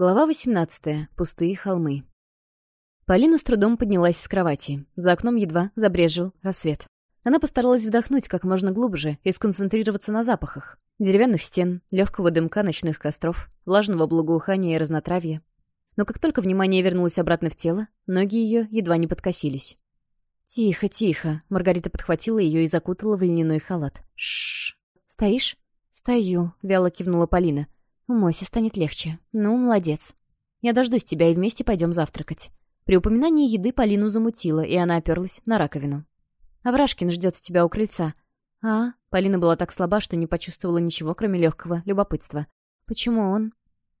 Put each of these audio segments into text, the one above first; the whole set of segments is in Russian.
Глава 18. Пустые холмы. Полина с трудом поднялась с кровати. За окном едва забрежил рассвет. Она постаралась вдохнуть как можно глубже и сконцентрироваться на запахах. Деревянных стен, легкого дымка ночных костров, влажного благоухания и разнотравья. Но как только внимание вернулось обратно в тело, ноги ее едва не подкосились. «Тихо, тихо!» — Маргарита подхватила ее и закутала в льняной халат. Шш. Стоишь?» «Стою!» — вяло кивнула Полина. У Умойся, станет легче. Ну, молодец. Я дождусь тебя и вместе пойдем завтракать». При упоминании еды Полину замутила, и она оперлась на раковину. «Аврашкин ждет тебя у крыльца». «А?» Полина была так слаба, что не почувствовала ничего, кроме легкого любопытства. «Почему он?»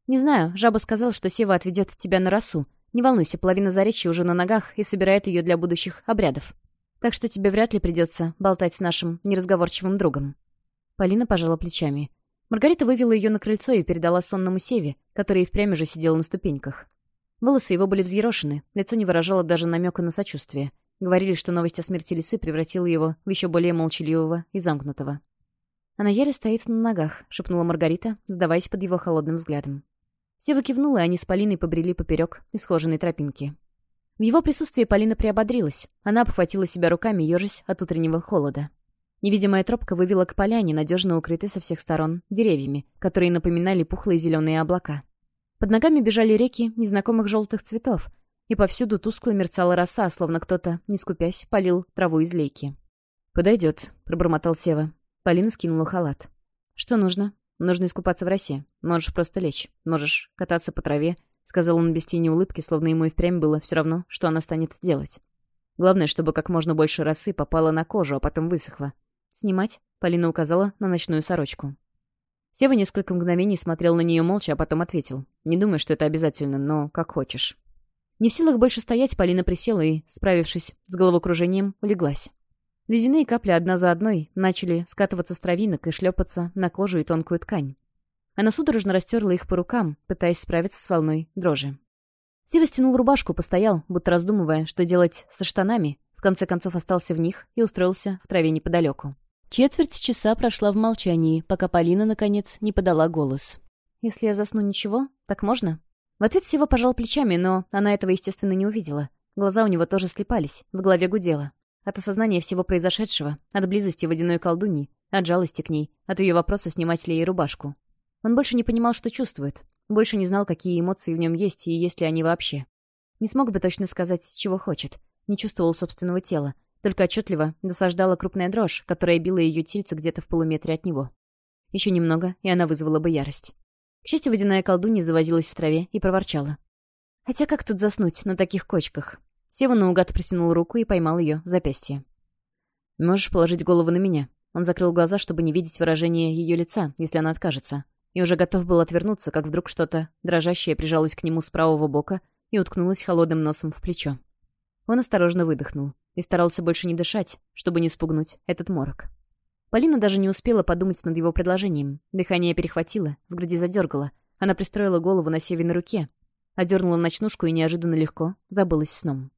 «Не знаю. Жаба сказал, что Сева отведет тебя на росу. Не волнуйся, половина заречья уже на ногах и собирает ее для будущих обрядов. Так что тебе вряд ли придется болтать с нашим неразговорчивым другом». Полина пожала плечами. Маргарита вывела ее на крыльцо и передала сонному Севе, который и впрямь же сидел на ступеньках. Волосы его были взъерошены, лицо не выражало даже намека на сочувствие. Говорили, что новость о смерти лисы превратила его в еще более молчаливого и замкнутого. «Она еле стоит на ногах», — шепнула Маргарита, сдаваясь под его холодным взглядом. Сева кивнула, и они с Полиной побрели поперек исхоженной тропинки. В его присутствии Полина приободрилась. Она обхватила себя руками, ежась от утреннего холода. Невидимая тропка вывела к поляне, надежно укрытой со всех сторон, деревьями, которые напоминали пухлые зеленые облака. Под ногами бежали реки незнакомых желтых цветов, и повсюду тускло мерцала роса, словно кто-то, не скупясь, полил траву из лейки. «Подойдет», — пробормотал Сева. Полина скинула халат. «Что нужно?» «Нужно искупаться в росе. Можешь просто лечь. Можешь кататься по траве», — сказал он без тени улыбки, словно ему и впрямь было все равно, что она станет делать. Главное, чтобы как можно больше росы попало на кожу, а потом высохло. «Снимать?» — Полина указала на ночную сорочку. Сева несколько мгновений смотрел на нее молча, а потом ответил. «Не думаю, что это обязательно, но как хочешь». Не в силах больше стоять, Полина присела и, справившись с головокружением, улеглась. Ледяные капли одна за одной начали скатываться с травинок и шлепаться на кожу и тонкую ткань. Она судорожно растерла их по рукам, пытаясь справиться с волной дрожи. Сева стянул рубашку, постоял, будто раздумывая, что делать со штанами, в конце концов остался в них и устроился в траве неподалеку. Четверть часа прошла в молчании, пока Полина, наконец, не подала голос. «Если я засну, ничего? Так можно?» В ответ всего пожал плечами, но она этого, естественно, не увидела. Глаза у него тоже слепались, в голове гудело. От осознания всего произошедшего, от близости водяной колдуньи, от жалости к ней, от ее вопроса снимать ли ей рубашку. Он больше не понимал, что чувствует, больше не знал, какие эмоции в нем есть и есть ли они вообще. Не смог бы точно сказать, чего хочет не чувствовал собственного тела, только отчетливо досаждала крупная дрожь, которая била ее тельце где-то в полуметре от него. Еще немного, и она вызвала бы ярость. К счастью, водяная колдунья завозилась в траве и проворчала. «Хотя как тут заснуть на таких кочках?» Сева наугад протянул руку и поймал ее запястье. «Можешь положить голову на меня». Он закрыл глаза, чтобы не видеть выражение ее лица, если она откажется. И уже готов был отвернуться, как вдруг что-то дрожащее прижалось к нему с правого бока и уткнулось холодным носом в плечо. Он осторожно выдохнул и старался больше не дышать, чтобы не спугнуть этот морок. Полина даже не успела подумать над его предложением. Дыхание перехватило, в груди задергало. Она пристроила голову на севе на руке, одернула ночнушку и неожиданно легко забылась сном.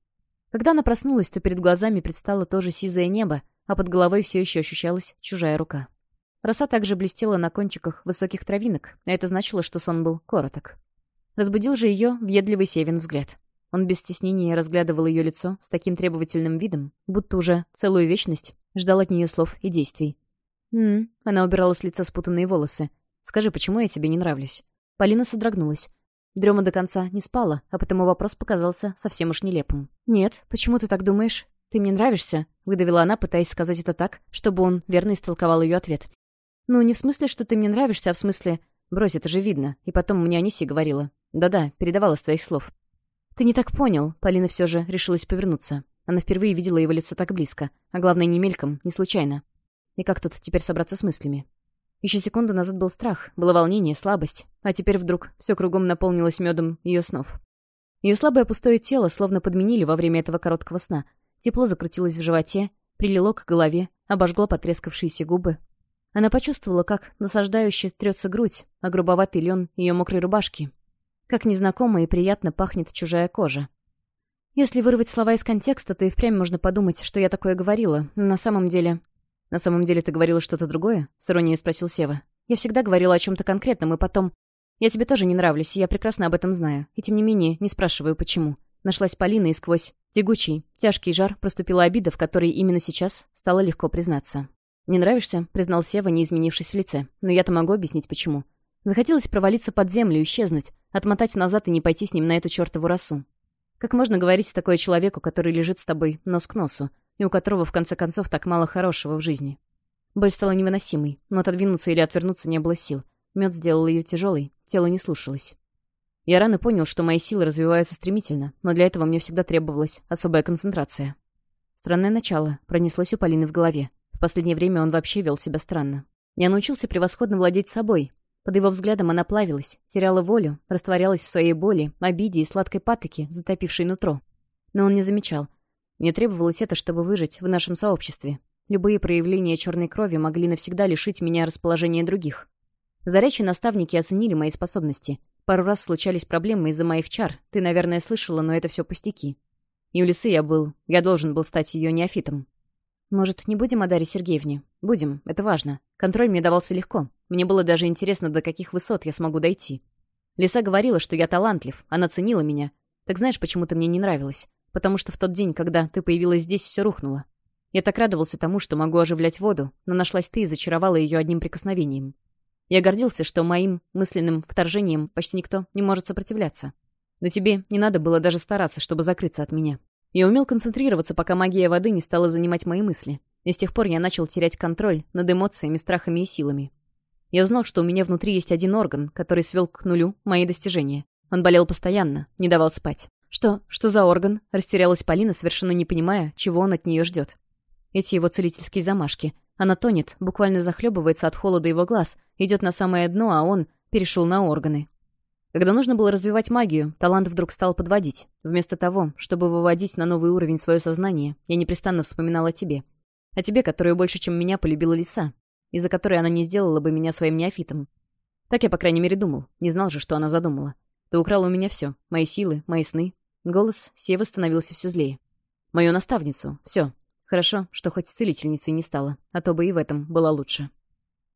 Когда она проснулась, то перед глазами предстало тоже сизое небо, а под головой все еще ощущалась чужая рука. Роса также блестела на кончиках высоких травинок, а это значило, что сон был короток. Разбудил же ее въедливый Севин взгляд. Он без стеснения разглядывал ее лицо с таким требовательным видом, будто уже целую вечность ждал от нее слов и действий. «М-м», она убирала с лица спутанные волосы. «Скажи, почему я тебе не нравлюсь?» Полина содрогнулась. Дрема до конца не спала, а потому вопрос показался совсем уж нелепым. «Нет, почему ты так думаешь? Ты мне нравишься?» — выдавила она, пытаясь сказать это так, чтобы он верно истолковал ее ответ. «Ну, не в смысле, что ты мне нравишься, а в смысле...» «Брось, это же видно. И потом мне Аниси говорила. Да-да, передавала с твоих слов. «Ты не так понял», — Полина все же решилась повернуться. Она впервые видела его лицо так близко, а главное, не мельком, не случайно. И как тут теперь собраться с мыслями? Еще секунду назад был страх, было волнение, слабость, а теперь вдруг все кругом наполнилось медом ее снов. Ее слабое пустое тело словно подменили во время этого короткого сна. Тепло закрутилось в животе, прилило к голове, обожгло потрескавшиеся губы. Она почувствовала, как насаждающе трется грудь, а грубоватый лен ее мокрой рубашки, как незнакомо и приятно пахнет чужая кожа. Если вырвать слова из контекста, то и впрямь можно подумать, что я такое говорила, но на самом деле... «На самом деле ты говорила что-то другое?» — с иронией спросил Сева. «Я всегда говорила о чем то конкретном, и потом... Я тебе тоже не нравлюсь, и я прекрасно об этом знаю. И тем не менее, не спрашиваю, почему». Нашлась Полина, и сквозь тягучий, тяжкий жар проступила обида, в которой именно сейчас стало легко признаться. «Не нравишься?» — признал Сева, не изменившись в лице. «Но я-то могу объяснить, почему. Захотелось провалиться под землю, исчезнуть, отмотать назад и не пойти с ним на эту чертову росу. Как можно говорить такое человеку, который лежит с тобой нос к носу, и у которого, в конце концов, так мало хорошего в жизни? Боль стала невыносимой, но отодвинуться или отвернуться не было сил. Мед сделал ее тяжелой, тело не слушалось. Я рано понял, что мои силы развиваются стремительно, но для этого мне всегда требовалась особая концентрация. Странное начало пронеслось у Полины в голове. В последнее время он вообще вел себя странно. Я научился превосходно владеть собой, под его взглядом она плавилась, теряла волю, растворялась в своей боли, обиде и сладкой патоке, затопившей нутро. Но он не замечал. Мне требовалось это, чтобы выжить в нашем сообществе. Любые проявления черной крови могли навсегда лишить меня расположения других. Зарячие наставники оценили мои способности. Пару раз случались проблемы из-за моих чар. Ты, наверное, слышала, но это все пустяки. И у Лисы я был. Я должен был стать ее неофитом. Может, не будем о Дарье Сергеевне? Будем, это важно. Контроль мне давался легко. Мне было даже интересно, до каких высот я смогу дойти. Лиса говорила, что я талантлив, она ценила меня. Так знаешь, почему ты мне не нравилась? Потому что в тот день, когда ты появилась здесь, все рухнуло. Я так радовался тому, что могу оживлять воду, но нашлась ты и зачаровала ее одним прикосновением. Я гордился, что моим мысленным вторжением почти никто не может сопротивляться. Но тебе не надо было даже стараться, чтобы закрыться от меня. Я умел концентрироваться, пока магия воды не стала занимать мои мысли. И с тех пор я начал терять контроль над эмоциями, страхами и силами. Я узнал, что у меня внутри есть один орган, который свел к нулю мои достижения. Он болел постоянно, не давал спать. «Что? Что за орган?» – растерялась Полина, совершенно не понимая, чего он от нее ждет. Эти его целительские замашки. Она тонет, буквально захлебывается от холода его глаз, идет на самое дно, а он перешел на органы. Когда нужно было развивать магию, талант вдруг стал подводить. Вместо того, чтобы выводить на новый уровень свое сознание, я непрестанно вспоминала о тебе. О тебе, которую больше, чем меня, полюбила лиса из-за которой она не сделала бы меня своим неофитом. Так я, по крайней мере, думал. Не знал же, что она задумала. Ты украла у меня все. Мои силы, мои сны. Голос Севы становился все злее. Мою наставницу. Все. Хорошо, что хоть целительницей не стала, а то бы и в этом было лучше.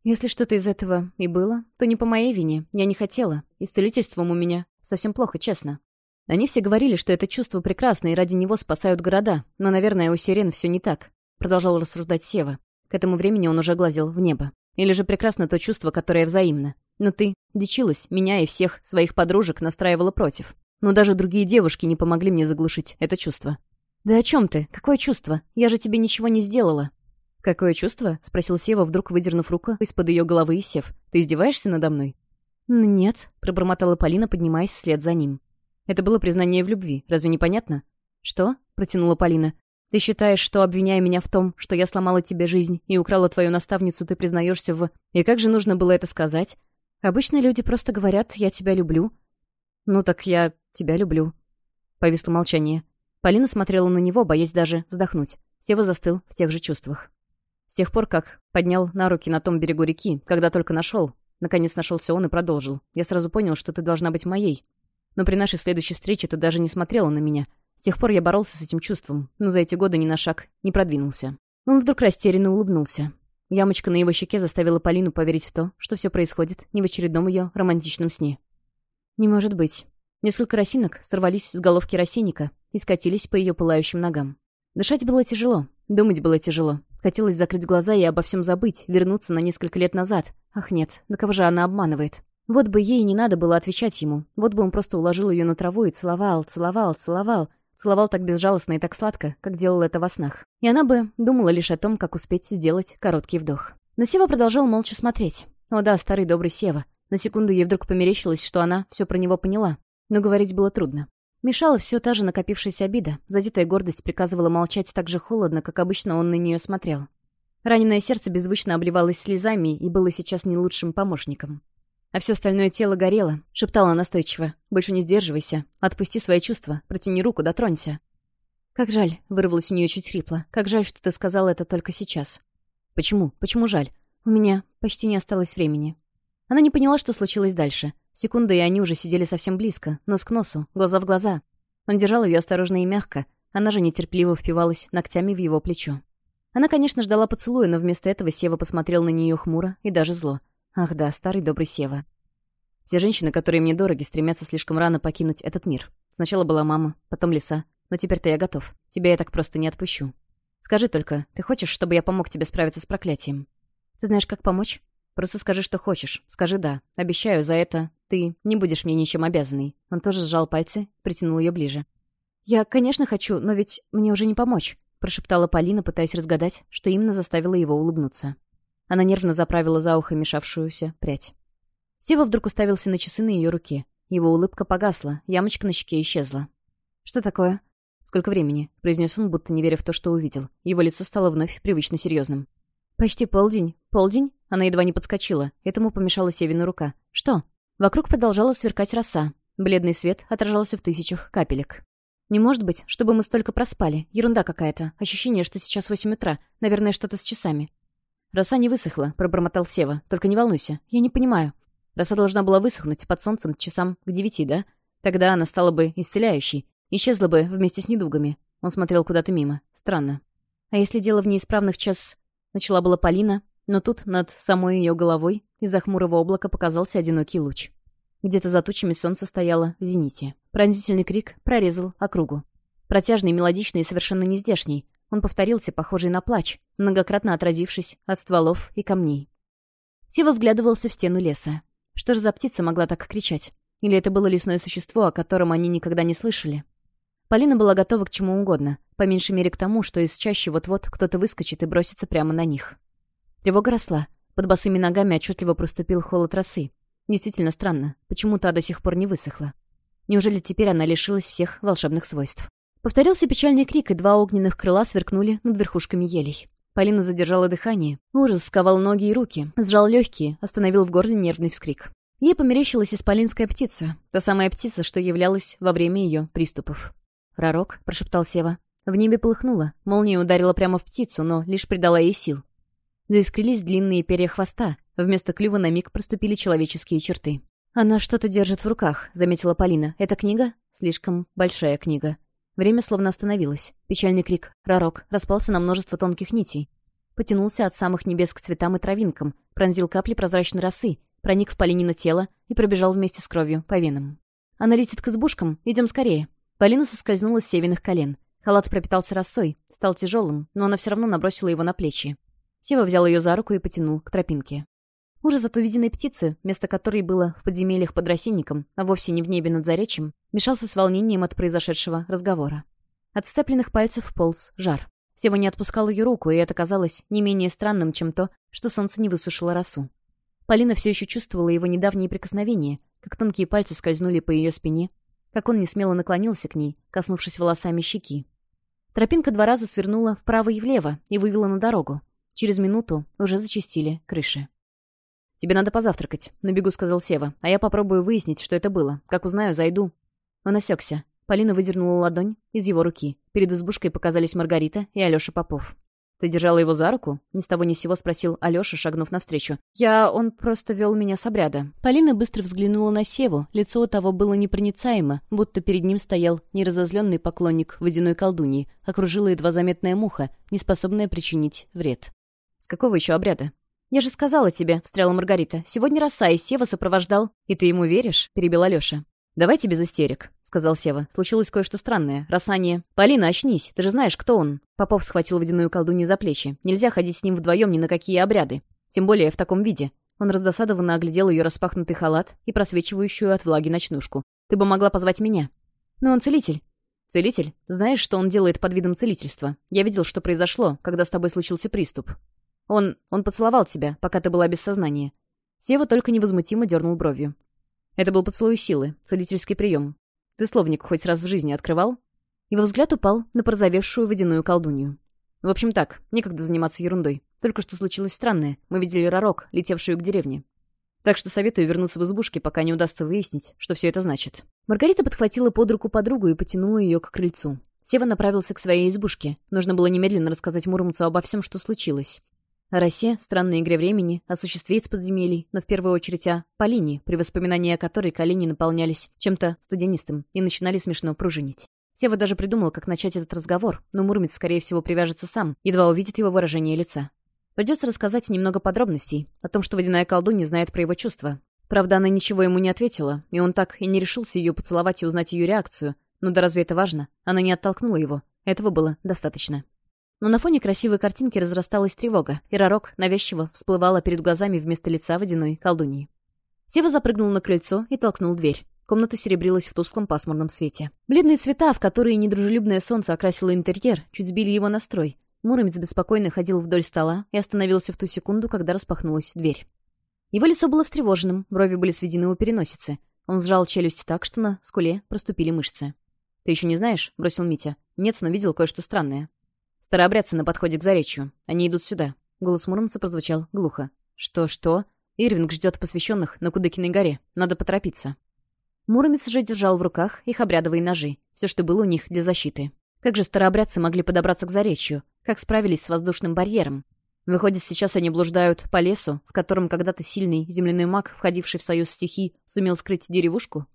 Если что-то из этого и было, то не по моей вине. Я не хотела. И с целительством у меня совсем плохо, честно. Они все говорили, что это чувство прекрасно, и ради него спасают города. Но, наверное, у сирен все не так. Продолжал рассуждать Сева. К этому времени он уже глазел в небо. Или же прекрасно то чувство, которое взаимно. Но ты дичилась, меня и всех своих подружек настраивала против. Но даже другие девушки не помогли мне заглушить это чувство. «Да о чем ты? Какое чувство? Я же тебе ничего не сделала». «Какое чувство?» — спросил Сева, вдруг выдернув руку из-под ее головы и сев. «Ты издеваешься надо мной?» «Нет», — пробормотала Полина, поднимаясь вслед за ним. Это было признание в любви, разве не понятно? «Что?» — протянула Полина. Ты считаешь, что, обвиняя меня в том, что я сломала тебе жизнь и украла твою наставницу, ты признаешься в... И как же нужно было это сказать? Обычно люди просто говорят «я тебя люблю». Ну так я тебя люблю. Повисло молчание. Полина смотрела на него, боясь даже вздохнуть. Сева застыл в тех же чувствах. С тех пор, как поднял на руки на том берегу реки, когда только нашел, наконец нашелся он и продолжил. Я сразу понял, что ты должна быть моей. Но при нашей следующей встрече ты даже не смотрела на меня — с тех пор я боролся с этим чувством, но за эти годы ни на шаг не продвинулся. Он вдруг растерянно улыбнулся. Ямочка на его щеке заставила Полину поверить в то, что все происходит не в очередном ее романтичном сне. «Не может быть». Несколько росинок сорвались с головки росинника и скатились по ее пылающим ногам. Дышать было тяжело, думать было тяжело. Хотелось закрыть глаза и обо всем забыть, вернуться на несколько лет назад. Ах нет, на кого же она обманывает? Вот бы ей не надо было отвечать ему. Вот бы он просто уложил ее на траву и целовал, целовал, целовал, Целовал так безжалостно и так сладко, как делал это во снах. И она бы думала лишь о том, как успеть сделать короткий вдох. Но Сева продолжал молча смотреть. О да, старый добрый Сева. На секунду ей вдруг померещилось, что она все про него поняла. Но говорить было трудно. Мешала все та же накопившаяся обида. Задетая гордость приказывала молчать так же холодно, как обычно он на нее смотрел. Раненое сердце беззвучно обливалось слезами и было сейчас не лучшим помощником а все остальное тело горело, шептала настойчиво. «Больше не сдерживайся. Отпусти свои чувства. Протяни руку, дотронься». «Как жаль», — вырвалось у нее чуть хрипло. «Как жаль, что ты сказала это только сейчас». «Почему? Почему жаль? У меня почти не осталось времени». Она не поняла, что случилось дальше. Секунды, и они уже сидели совсем близко, нос к носу, глаза в глаза. Он держал ее осторожно и мягко. Она же нетерпеливо впивалась ногтями в его плечо. Она, конечно, ждала поцелуя, но вместо этого Сева посмотрел на нее хмуро и даже зло. Ах да, старый добрый Сева. Все женщины, которые мне дороги, стремятся слишком рано покинуть этот мир. Сначала была мама, потом лиса. Но теперь-то я готов. Тебя я так просто не отпущу. Скажи только, ты хочешь, чтобы я помог тебе справиться с проклятием? Ты знаешь, как помочь? Просто скажи, что хочешь. Скажи «да». Обещаю, за это ты не будешь мне ничем обязанной. Он тоже сжал пальцы, притянул ее ближе. «Я, конечно, хочу, но ведь мне уже не помочь», прошептала Полина, пытаясь разгадать, что именно заставило его улыбнуться. Она нервно заправила за ухо мешавшуюся прядь. Сева вдруг уставился на часы на ее руке. Его улыбка погасла, ямочка на щеке исчезла. «Что такое?» «Сколько времени?» — произнес он, будто не веря в то, что увидел. Его лицо стало вновь привычно серьезным. «Почти полдень. Полдень?» Она едва не подскочила. Этому помешала Севина рука. «Что?» Вокруг продолжала сверкать роса. Бледный свет отражался в тысячах капелек. «Не может быть, чтобы мы столько проспали. Ерунда какая-то. Ощущение, что сейчас восемь утра. Наверное, что-то с часами. Роса не высохла», — пробормотал Сева. «Только не волнуйся, я не понимаю. Роса должна была высохнуть под солнцем часам к девяти, да? Тогда она стала бы исцеляющей, исчезла бы вместе с недугами». Он смотрел куда-то мимо. Странно. «А если дело в неисправных час...» Начала была Полина, но тут над самой ее головой из-за хмурого облака показался одинокий луч. Где-то за тучами солнце стояло в зените. Пронзительный крик прорезал округу. Протяжный, мелодичный и совершенно нездешний. Он повторился, похожий на плач, многократно отразившись от стволов и камней. Сева вглядывался в стену леса. Что же за птица могла так кричать? Или это было лесное существо, о котором они никогда не слышали? Полина была готова к чему угодно, по меньшей мере к тому, что из чаще вот-вот кто-то выскочит и бросится прямо на них. Тревога росла. Под босыми ногами отчетливо проступил холод росы. Действительно странно, почему та до сих пор не высохла. Неужели теперь она лишилась всех волшебных свойств? Повторился печальный крик, и два огненных крыла сверкнули над верхушками елей. Полина задержала дыхание. Ужас сковал ноги и руки, сжал легкие, остановил в горле нервный вскрик. Ей померещилась исполинская птица, та самая птица, что являлась во время ее приступов. «Ророк», — прошептал Сева. В небе полыхнуло, молния ударила прямо в птицу, но лишь придала ей сил. Заискрились длинные перья хвоста, вместо клюва на миг проступили человеческие черты. «Она что-то держит в руках», — заметила Полина. «Это книга?» «Слишком большая книга». Время словно остановилось. Печальный крик, ророк, распался на множество тонких нитей. Потянулся от самых небес к цветам и травинкам, пронзил капли прозрачной росы, проник в Полинина тело и пробежал вместе с кровью по венам. Она летит к избушкам, идем скорее. Полина соскользнула с севиных колен. Халат пропитался росой, стал тяжелым, но она все равно набросила его на плечи. Сева взял ее за руку и потянул к тропинке. Ужас от увиденной птицы, место которой было в подземельях под рассинником, а вовсе не в небе над заречьем, мешался с волнением от произошедшего разговора. От сцепленных пальцев полз жар. Сева не отпускал ее руку, и это казалось не менее странным, чем то, что солнце не высушило росу. Полина все еще чувствовала его недавние прикосновения, как тонкие пальцы скользнули по ее спине, как он несмело наклонился к ней, коснувшись волосами щеки. Тропинка два раза свернула вправо и влево и вывела на дорогу. Через минуту уже зачистили крыши тебе надо позавтракать. На бегу сказал сева. А я попробую выяснить что это было. Как узнаю зайду. Он осекся. Полина выдернула ладонь из его руки. Перед избушкой показались маргарита и алёша попов. Ты держала его за руку ни с того ни сего спросил алёша шагнув навстречу. Я он просто вел меня с обряда полина быстро взглянула на севу. Лицо у того было непроницаемо будто перед ним стоял неразозленный поклонник водяной колдуньи. Окружила едва заметная муха неспособная причинить вред. С какого еще обряда? «Я же сказала тебе», — встряла Маргарита. «Сегодня роса, и Сева сопровождал». «И ты ему веришь?» — перебила Лёша. «Давайте без истерик», — сказал Сева. «Случилось кое-что странное. Росание». «Полина, очнись. Ты же знаешь, кто он». Попов схватил водяную колдунью за плечи. «Нельзя ходить с ним вдвоем ни на какие обряды. Тем более в таком виде». Он раздосадованно оглядел ее распахнутый халат и просвечивающую от влаги ночнушку. «Ты бы могла позвать меня». «Но он целитель». «Целитель? Знаешь, что он делает под видом целительства? Я видел, что произошло, когда с тобой случился приступ. Он... он поцеловал тебя, пока ты была без сознания». Сева только невозмутимо дернул бровью. «Это был поцелуй силы, целительский прием. Ты словник хоть раз в жизни открывал?» Его взгляд упал на порозовевшую водяную колдунью. «В общем так, некогда заниматься ерундой. Только что случилось странное. Мы видели ророк, летевшую к деревне. Так что советую вернуться в избушке, пока не удастся выяснить, что все это значит». Маргарита подхватила под руку подругу и потянула ее к крыльцу. Сева направился к своей избушке. Нужно было немедленно рассказать Муромцу обо всем, что случилось. Россия, странная игре времени, осуществит подземелий, но в первую очередь о Полине, при воспоминании о которой колени наполнялись чем-то студенистым и начинали смешно пружинить. Сева даже придумал, как начать этот разговор, но Мурмец, скорее всего, привяжется сам, едва увидит его выражение лица. Придется рассказать немного подробностей о том, что водяная колдунья знает про его чувства. Правда, она ничего ему не ответила, и он так и не решился ее поцеловать и узнать ее реакцию. Но да разве это важно? Она не оттолкнула его. Этого было достаточно. Но на фоне красивой картинки разрасталась тревога, и Ророк навязчиво всплывала перед глазами вместо лица водяной колдуньи. Сева запрыгнул на крыльцо и толкнул дверь. Комната серебрилась в тусклом пасмурном свете. Бледные цвета, в которые недружелюбное солнце окрасило интерьер, чуть сбили его настрой. Муромец беспокойно ходил вдоль стола и остановился в ту секунду, когда распахнулась дверь. Его лицо было встревоженным, брови были сведены у переносицы. Он сжал челюсть так, что на скуле проступили мышцы. «Ты еще не знаешь?» — бросил Митя. «Нет, но видел кое-что странное». Старообрядцы на подходе к заречью. Они идут сюда». Голос Муромца прозвучал глухо. «Что-что?» «Ирвинг ждет посвященных на Кудыкиной горе. Надо поторопиться». Муромец же держал в руках их обрядовые ножи, все, что было у них для защиты. Как же старообрядцы могли подобраться к заречью? Как справились с воздушным барьером? Выходит, сейчас они блуждают по лесу, в котором когда-то сильный земляной маг, входивший в союз стихий, сумел скрыть деревушку?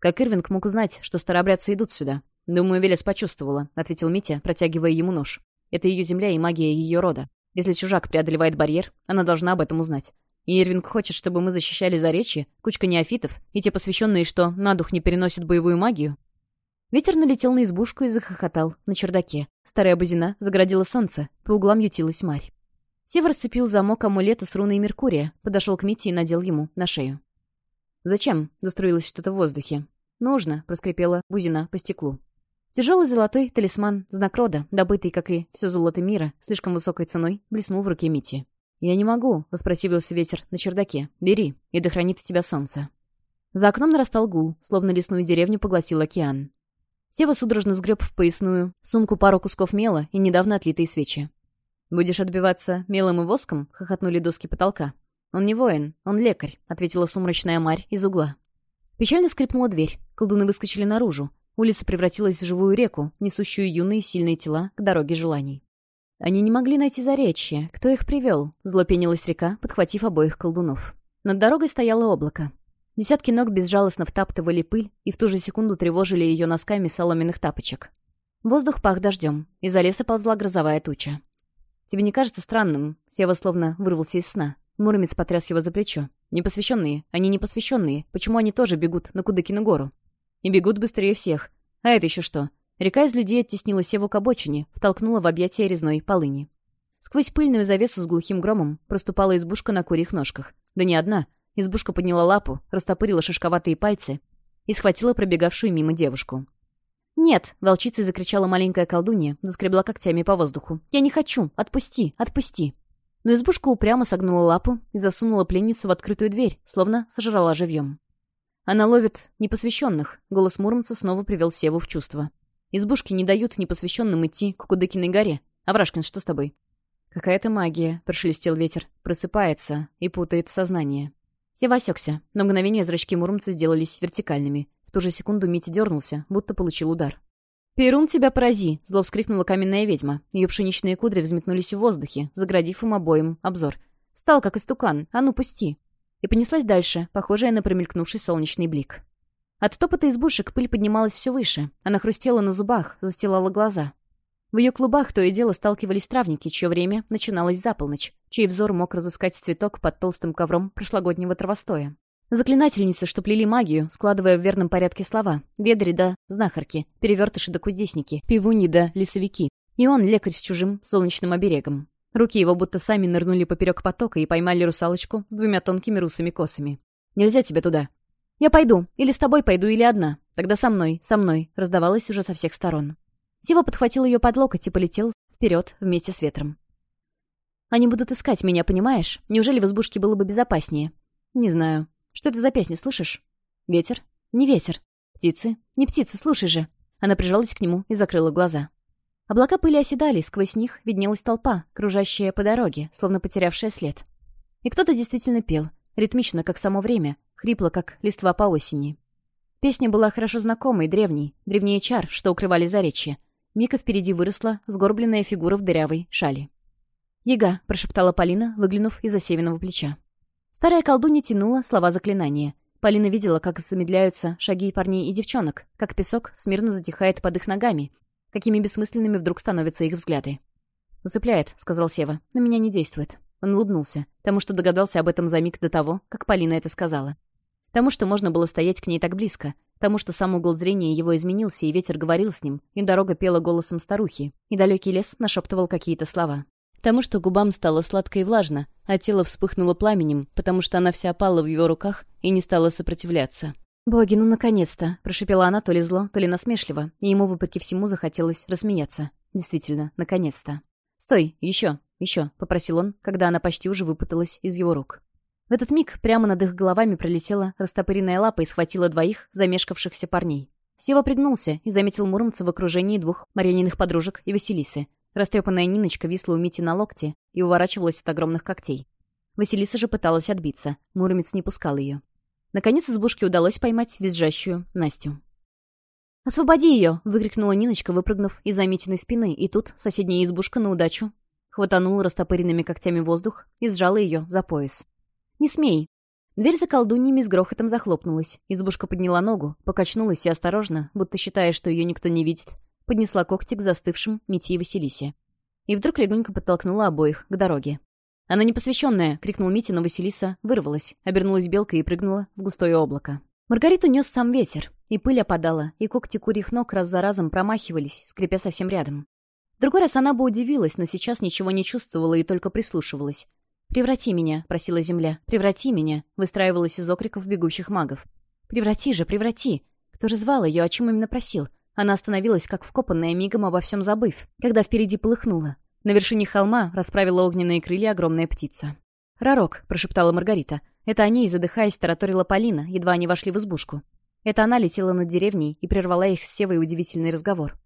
Как Ирвинг мог узнать, что старообрядцы идут сюда? «Думаю, Велес почувствовала», — ответил Митя, протягивая ему нож. «Это ее земля и магия ее рода. Если чужак преодолевает барьер, она должна об этом узнать. И Ирвинг хочет, чтобы мы защищали Заречье, кучка неофитов и те посвященные, что на дух не переносят боевую магию». Ветер налетел на избушку и захохотал на чердаке. Старая бузина заградила солнце, по углам ютилась марь. Север сцепил замок амулета с руной Меркурия, подошел к Мите и надел ему на шею. «Зачем?» — заструилось что-то в воздухе. «Нужно», — проскрипела бузина по стеклу. Тяжелый золотой талисман, знак рода, добытый, как и все золото мира, слишком высокой ценой, блеснул в руке Мити. «Я не могу», — воспротивился ветер на чердаке. «Бери, и дохранит тебя солнце». За окном нарастал гул, словно лесную деревню поглотил океан. Сева судорожно сгреб в поясную сумку пару кусков мела и недавно отлитые свечи. «Будешь отбиваться мелом и воском?» — хохотнули доски потолка. «Он не воин, он лекарь», — ответила сумрачная марь из угла. Печально скрипнула дверь. Колдуны выскочили наружу. Улица превратилась в живую реку, несущую юные сильные тела к дороге желаний. Они не могли найти заречье. Кто их привел? Злопенилась река, подхватив обоих колдунов. Над дорогой стояло облако. Десятки ног безжалостно втаптывали пыль и в ту же секунду тревожили ее носками соломенных тапочек. Воздух пах дождем. Из-за леса ползла грозовая туча. «Тебе не кажется странным?» Сева словно вырвался из сна. Муромец потряс его за плечо. «Непосвященные. Они непосвященные. Почему они тоже бегут на Кудыкину гору?» и бегут быстрее всех. А это еще что? Река из людей оттеснила севу к обочине, втолкнула в объятия резной полыни. Сквозь пыльную завесу с глухим громом проступала избушка на курьих ножках. Да не одна. Избушка подняла лапу, растопырила шишковатые пальцы и схватила пробегавшую мимо девушку. «Нет!» — волчица закричала маленькая колдунья, заскребла когтями по воздуху. «Я не хочу! Отпусти! Отпусти!» Но избушка упрямо согнула лапу и засунула пленницу в открытую дверь, словно сожрала живьем. Она ловит непосвященных. Голос Муромца снова привел Севу в чувство. Избушки не дают непосвященным идти к Кудыкиной горе. Аврашкин, что с тобой? Какая-то магия, прошелестел ветер, просыпается и путает сознание. Сева осекся. На мгновение зрачки Муромца сделались вертикальными. В ту же секунду Митя дернулся, будто получил удар. «Перун, тебя порази!» — зло вскрикнула каменная ведьма. Ее пшеничные кудри взметнулись в воздухе, заградив им обоим обзор. «Встал, как истукан! А ну, пусти!» и понеслась дальше, похожая на промелькнувший солнечный блик. От топота избушек пыль поднималась все выше, она хрустела на зубах, застилала глаза. В ее клубах то и дело сталкивались травники, чье время начиналось за полночь, чей взор мог разыскать цветок под толстым ковром прошлогоднего травостоя. Заклинательницы, что плели магию, складывая в верном порядке слова. Ведри да знахарки, перевертыши да кудесники, пивуни да лесовики. И он лекарь с чужим солнечным оберегом. Руки его будто сами нырнули поперек потока и поймали русалочку с двумя тонкими русыми косами. «Нельзя тебе туда!» «Я пойду. Или с тобой пойду, или одна. Тогда со мной, со мной!» — раздавалось уже со всех сторон. Сива подхватил ее под локоть и полетел вперед вместе с ветром. «Они будут искать меня, понимаешь? Неужели в избушке было бы безопаснее?» «Не знаю. Что это за песня, слышишь?» «Ветер? Не ветер. Птицы? Не птицы, слушай же!» Она прижалась к нему и закрыла глаза. Облака пыли оседали, сквозь них виднелась толпа, кружащая по дороге, словно потерявшая след. И кто-то действительно пел, ритмично, как само время, хрипло, как листва по осени. Песня была хорошо знакомой, древней, древнее чар, что укрывали заречье. Мика впереди выросла сгорбленная фигура в дырявой шали. «Яга», — прошептала Полина, выглянув из-за севиного плеча. Старая колдунья тянула слова заклинания. Полина видела, как замедляются шаги парней и девчонок, как песок смирно затихает под их ногами, Какими бессмысленными вдруг становятся их взгляды. «Усыпляет», — сказал Сева. «На меня не действует». Он улыбнулся, потому что догадался об этом за миг до того, как Полина это сказала. Тому, что можно было стоять к ней так близко, тому, что сам угол зрения его изменился, и ветер говорил с ним, и дорога пела голосом старухи, и далекий лес нашептывал какие-то слова. Тому, что губам стало сладко и влажно, а тело вспыхнуло пламенем, потому что она вся опала в его руках и не стала сопротивляться. «Боги, ну наконец-то!» — прошепела она то ли зло, то ли насмешливо, и ему, вопреки всему, захотелось рассмеяться. Действительно, наконец-то. «Стой! Еще! Еще!» — попросил он, когда она почти уже выпуталась из его рук. В этот миг прямо над их головами пролетела растопыренная лапа и схватила двоих замешкавшихся парней. Сева пригнулся и заметил Муромца в окружении двух Марьяниных подружек и Василисы. Растрепанная Ниночка висла у Мити на локте и уворачивалась от огромных когтей. Василиса же пыталась отбиться. Муромец не пускал ее. Наконец из бушки удалось поймать визжащую Настю. «Освободи ее!» — выкрикнула Ниночка, выпрыгнув из заметенной спины, и тут соседняя избушка на удачу хватанула растопыренными когтями воздух и сжала ее за пояс. «Не смей!» Дверь за колдуньями с грохотом захлопнулась. Избушка подняла ногу, покачнулась и осторожно, будто считая, что ее никто не видит, поднесла когти к застывшим Мити и Василисе. И вдруг легонько подтолкнула обоих к дороге. «Она непосвященная!» — крикнул Митя, но Василиса вырвалась, обернулась белкой и прыгнула в густое облако. Маргариту нес сам ветер, и пыль опадала, и когти курьих ног раз за разом промахивались, скрипя совсем рядом. Другой раз она бы удивилась, но сейчас ничего не чувствовала и только прислушивалась. «Преврати меня!» — просила земля. «Преврати меня!» — выстраивалась из окриков бегущих магов. «Преврати же, преврати!» Кто же звал ее, о чем именно просил? Она остановилась, как вкопанная, мигом обо всем забыв, когда впереди полыхнуло. На вершине холма расправила огненные крылья огромная птица. «Ророк», — прошептала Маргарита. Это о ней, задыхаясь, тараторила Полина, едва они вошли в избушку. Это она летела над деревней и прервала их с Севой удивительный разговор.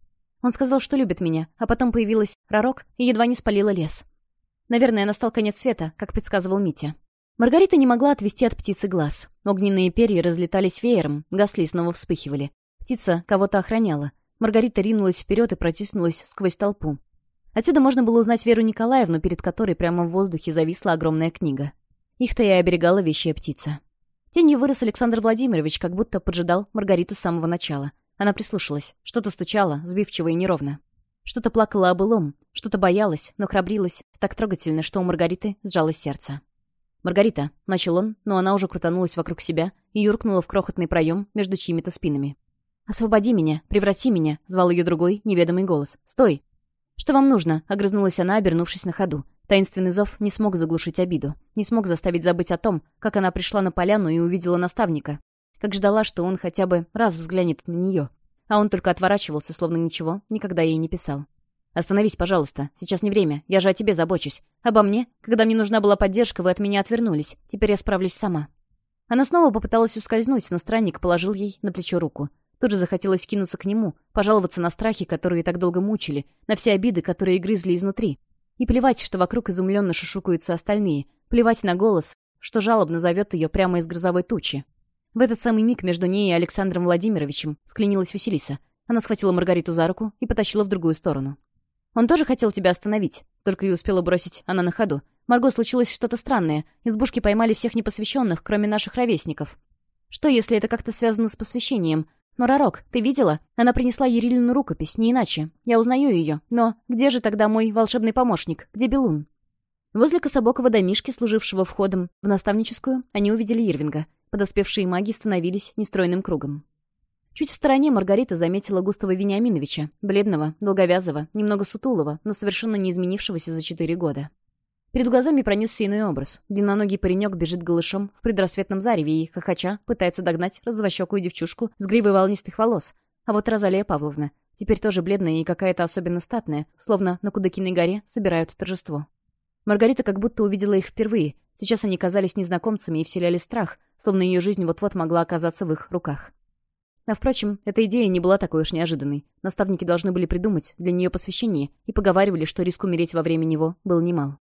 Он сказал, что любит меня, а потом появилась Ророк и едва не спалила лес. Наверное, настал конец света, как предсказывал Митя. Маргарита не могла отвести от птицы глаз. Огненные перья разлетались веером, гасли и снова вспыхивали. Птица кого-то охраняла. Маргарита ринулась вперед и протиснулась сквозь толпу. Отсюда можно было узнать Веру Николаевну, перед которой прямо в воздухе зависла огромная книга. Их-то я оберегала вещая птица. Тенью вырос Александр Владимирович, как будто поджидал Маргариту с самого начала. Она прислушалась, что-то стучало, сбивчиво и неровно. Что-то плакало о что-то боялась, но храбрилась, так трогательно, что у Маргариты сжалось сердце. «Маргарита», — начал он, но она уже крутанулась вокруг себя и юркнула в крохотный проем между чьими-то спинами. «Освободи меня, преврати меня», — звал ее другой, неведомый голос. «Стой!» «Что вам нужно?» — огрызнулась она, обернувшись на ходу. Таинственный зов не смог заглушить обиду, не смог заставить забыть о том, как она пришла на поляну и увидела наставника, как ждала, что он хотя бы раз взглянет на нее. А он только отворачивался, словно ничего, никогда ей не писал. «Остановись, пожалуйста. Сейчас не время. Я же о тебе забочусь. Обо мне? Когда мне нужна была поддержка, вы от меня отвернулись. Теперь я справлюсь сама». Она снова попыталась ускользнуть, но странник положил ей на плечо руку. Тут же захотелось кинуться к нему, пожаловаться на страхи, которые так долго мучили, на все обиды, которые грызли изнутри. И плевать, что вокруг изумленно шушукаются остальные, плевать на голос, что жалобно зовет ее прямо из грозовой тучи. В этот самый миг между ней и Александром Владимировичем вклинилась Василиса. Она схватила Маргариту за руку и потащила в другую сторону. «Он тоже хотел тебя остановить», только и успела бросить она на ходу. «Марго, случилось что-то странное. Избушки поймали всех непосвященных, кроме наших ровесников». «Что, если это как-то связано с посвящением?» Но, Ророк, ты видела? Она принесла Ерилину рукопись, не иначе. Я узнаю ее. Но где же тогда мой волшебный помощник? Где Белун?» Возле кособокого домишки, служившего входом в наставническую, они увидели Ирвинга. Подоспевшие маги становились нестройным кругом. Чуть в стороне Маргарита заметила Густава Вениаминовича, бледного, долговязого, немного сутулого, но совершенно не изменившегося за четыре года. Перед глазами пронесся иной образ. Длинноногий паренек бежит голышом в предрассветном зареве и, хохоча, пытается догнать розовощекую девчушку с гривой волнистых волос. А вот Розалия Павловна, теперь тоже бледная и какая-то особенно статная, словно на Кудыкиной горе собирают торжество. Маргарита как будто увидела их впервые. Сейчас они казались незнакомцами и вселяли страх, словно ее жизнь вот-вот могла оказаться в их руках. А впрочем, эта идея не была такой уж неожиданной. Наставники должны были придумать для нее посвящение и поговаривали, что риск умереть во время него был немал.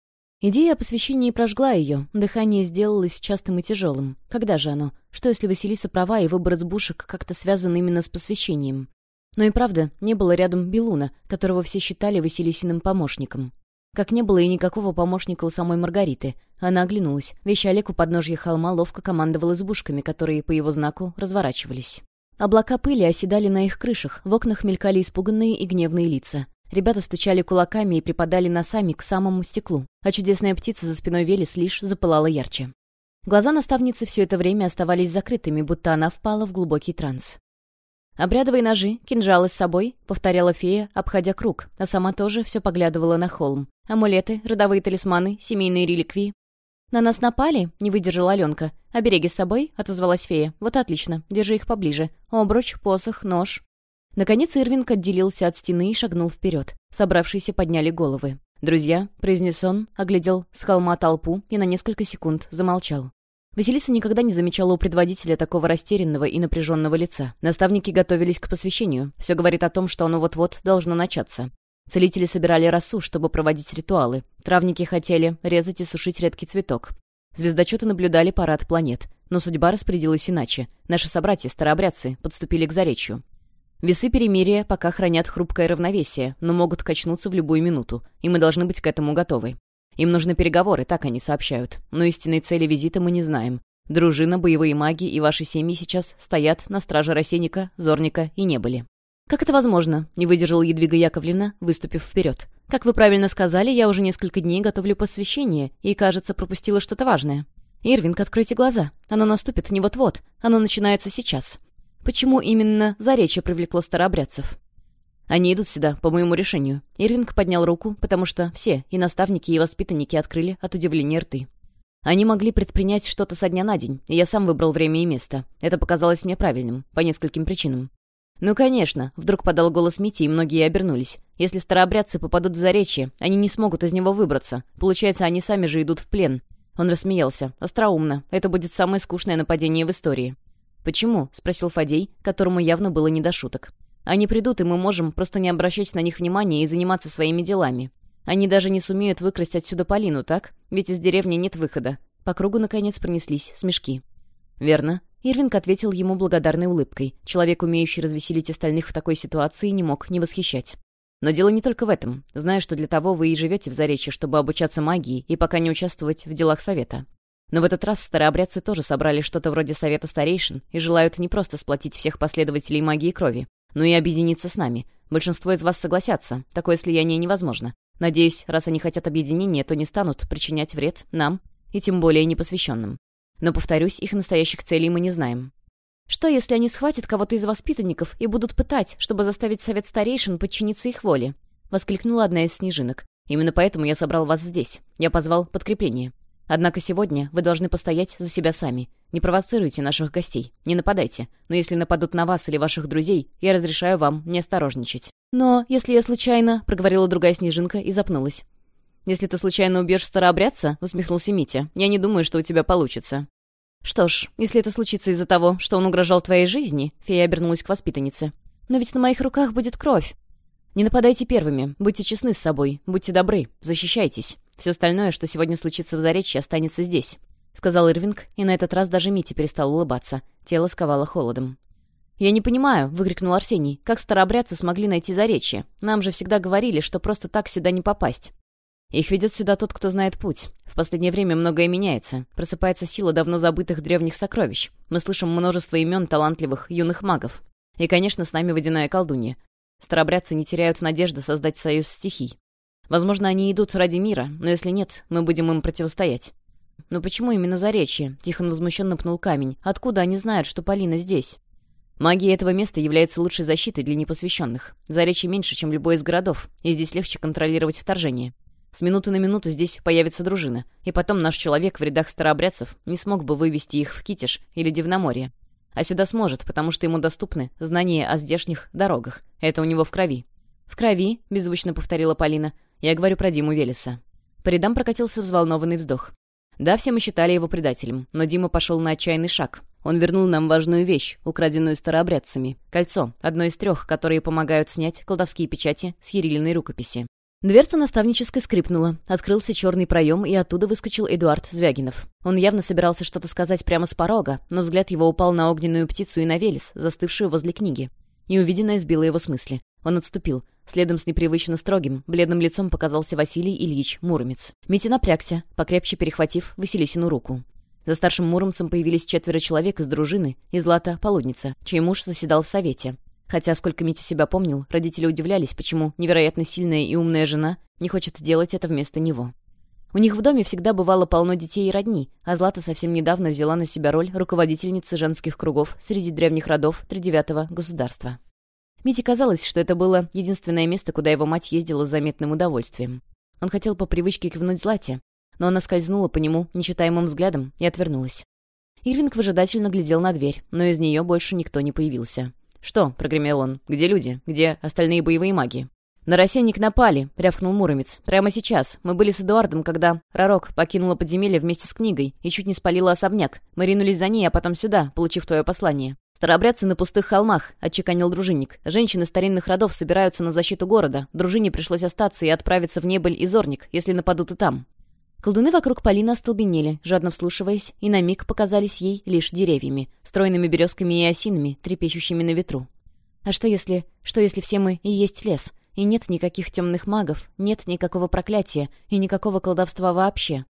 Идея о посвящении прожгла ее, дыхание сделалось частым и тяжелым. Когда же оно? Что, если Василиса права, и выбор избушек как-то связан именно с посвящением? Но и правда, не было рядом Белуна, которого все считали Василисиным помощником. Как не было и никакого помощника у самой Маргариты. Она оглянулась. Вещи Олег у подножья холма ловко командовал избушками, которые по его знаку разворачивались. Облака пыли оседали на их крышах, в окнах мелькали испуганные и гневные лица. Ребята стучали кулаками и припадали носами к самому стеклу, а чудесная птица за спиной Велес лишь запылала ярче. Глаза наставницы все это время оставались закрытыми, будто она впала в глубокий транс. «Обрядовые ножи, кинжалы с собой», — повторяла фея, обходя круг, а сама тоже все поглядывала на холм. «Амулеты, родовые талисманы, семейные реликвии». «На нас напали?» — не выдержала Аленка. «Обереги с собой?» — отозвалась фея. «Вот отлично. Держи их поближе. Обруч, посох, нож». Наконец Ирвинг отделился от стены и шагнул вперед. Собравшиеся подняли головы. «Друзья», — произнес он, оглядел с холма толпу и на несколько секунд замолчал. Василиса никогда не замечала у предводителя такого растерянного и напряженного лица. Наставники готовились к посвящению. Все говорит о том, что оно вот-вот должно начаться. Целители собирали росу, чтобы проводить ритуалы. Травники хотели резать и сушить редкий цветок. Звездочеты наблюдали парад планет. Но судьба распорядилась иначе. Наши собратья, старообрядцы, подступили к заречью. Весы перемирия пока хранят хрупкое равновесие, но могут качнуться в любую минуту, и мы должны быть к этому готовы. Им нужны переговоры, так они сообщают. Но истинной цели визита мы не знаем. Дружина, боевые маги и ваши семьи сейчас стоят на страже Росенника, Зорника и Небыли. «Как это возможно?» — не выдержала Едвига Яковлевна, выступив вперед. «Как вы правильно сказали, я уже несколько дней готовлю посвящение и, кажется, пропустила что-то важное. Ирвинг, откройте глаза. Оно наступит не вот-вот. Оно начинается сейчас. Почему именно Заречье привлекло старообрядцев? Они идут сюда, по моему решению. Ирвинг поднял руку, потому что все, и наставники, и воспитанники открыли от удивления рты. Они могли предпринять что-то со дня на день, и я сам выбрал время и место. Это показалось мне правильным, по нескольким причинам. «Ну, конечно», — вдруг подал голос Мити, и многие обернулись. «Если старообрядцы попадут в заречье, они не смогут из него выбраться. Получается, они сами же идут в плен». Он рассмеялся. «Остроумно. Это будет самое скучное нападение в истории». «Почему?» — спросил Фадей, которому явно было не до шуток. «Они придут, и мы можем просто не обращать на них внимания и заниматься своими делами. Они даже не сумеют выкрасть отсюда Полину, так? Ведь из деревни нет выхода». По кругу, наконец, пронеслись смешки. «Верно». Ирвинг ответил ему благодарной улыбкой. Человек, умеющий развеселить остальных в такой ситуации, не мог не восхищать. Но дело не только в этом. Знаю, что для того вы и живете в Заречье, чтобы обучаться магии и пока не участвовать в делах Совета. Но в этот раз старообрядцы тоже собрали что-то вроде совета старейшин и желают не просто сплотить всех последователей магии крови, но и объединиться с нами. Большинство из вас согласятся, такое слияние невозможно. Надеюсь, раз они хотят объединения, то не станут причинять вред нам и тем более непосвященным. Но, повторюсь, их настоящих целей мы не знаем. Что, если они схватят кого-то из воспитанников и будут пытать, чтобы заставить совет старейшин подчиниться их воле?» — воскликнула одна из снежинок. «Именно поэтому я собрал вас здесь. Я позвал подкрепление. Однако сегодня вы должны постоять за себя сами. Не провоцируйте наших гостей, не нападайте. Но если нападут на вас или ваших друзей, я разрешаю вам не осторожничать». «Но если я случайно...» — проговорила другая снежинка и запнулась. «Если ты случайно убьешь старообрядца?» — усмехнулся Митя. «Я не думаю, что у тебя получится». «Что ж, если это случится из-за того, что он угрожал твоей жизни...» — фея обернулась к воспитаннице. «Но ведь на моих руках будет кровь. Не нападайте первыми, будьте честны с собой, будьте добры, защищайтесь. Все остальное, что сегодня случится в Заречье, останется здесь», — сказал Ирвинг, и на этот раз даже Мити перестал улыбаться. Тело сковало холодом. «Я не понимаю», — выкрикнул Арсений, — «как старообрядцы смогли найти Заречье? Нам же всегда говорили, что просто так сюда не попасть». Их ведет сюда тот, кто знает путь. В последнее время многое меняется. Просыпается сила давно забытых древних сокровищ. Мы слышим множество имен талантливых юных магов. И, конечно, с нами водяная колдунья. Старобрядцы не теряют надежды создать союз стихий. Возможно, они идут ради мира, но если нет, мы будем им противостоять. «Но почему именно Заречье?» — Тихон возмущенно пнул камень. «Откуда они знают, что Полина здесь?» «Магия этого места является лучшей защитой для непосвященных. Заречье меньше, чем любой из городов, и здесь легче контролировать вторжение. С минуты на минуту здесь появится дружина, и потом наш человек в рядах старообрядцев не смог бы вывести их в Китеж или Дивноморье. А сюда сможет, потому что ему доступны знания о здешних дорогах. Это у него в крови». «В крови», — беззвучно повторила Полина. «Я говорю про Диму Велеса». По рядам прокатился взволнованный вздох. Да, все мы считали его предателем, но Дима пошел на отчаянный шаг. Он вернул нам важную вещь, украденную старообрядцами. Кольцо, одно из трех, которые помогают снять колдовские печати с ерильной рукописи. Дверца наставнической скрипнула. Открылся черный проем, и оттуда выскочил Эдуард Звягинов. Он явно собирался что-то сказать прямо с порога, но взгляд его упал на огненную птицу и на Велес, застывшую возле книги. Неувиденное сбило его с мысли. Он отступил. Следом с непривычно строгим, бледным лицом показался Василий Ильич Муромец. Митя напрягся, покрепче перехватив Василисину руку. За старшим Муромцем появились четверо человек из дружины, и Злата — полудница, чей муж заседал в совете. Хотя, сколько Митя себя помнил, родители удивлялись, почему невероятно сильная и умная жена не хочет делать это вместо него. У них в доме всегда бывало полно детей и родни, а Злата совсем недавно взяла на себя роль руководительницы женских кругов среди древних родов тридевятого государства. Мите казалось, что это было единственное место, куда его мать ездила с заметным удовольствием. Он хотел по привычке кивнуть Злате, но она скользнула по нему нечитаемым взглядом и отвернулась. Ирвинг выжидательно глядел на дверь, но из нее больше никто не появился. «Что?» — прогремел он. «Где люди? Где остальные боевые маги?» «На рассенник напали», — рявкнул Муромец. «Прямо сейчас. Мы были с Эдуардом, когда Ророк покинула подземелье вместе с книгой и чуть не спалила особняк. Мы ринулись за ней, а потом сюда, получив твое послание». «Старообрядцы на пустых холмах», — отчеканил дружинник. «Женщины старинных родов собираются на защиту города. Дружине пришлось остаться и отправиться в Небель и Зорник, если нападут и там. Колдуны вокруг Полины остолбенели, жадно вслушиваясь, и на миг показались ей лишь деревьями, стройными березками и осинами, трепещущими на ветру. А что если... что если все мы и есть лес, и нет никаких темных магов, нет никакого проклятия и никакого колдовства вообще?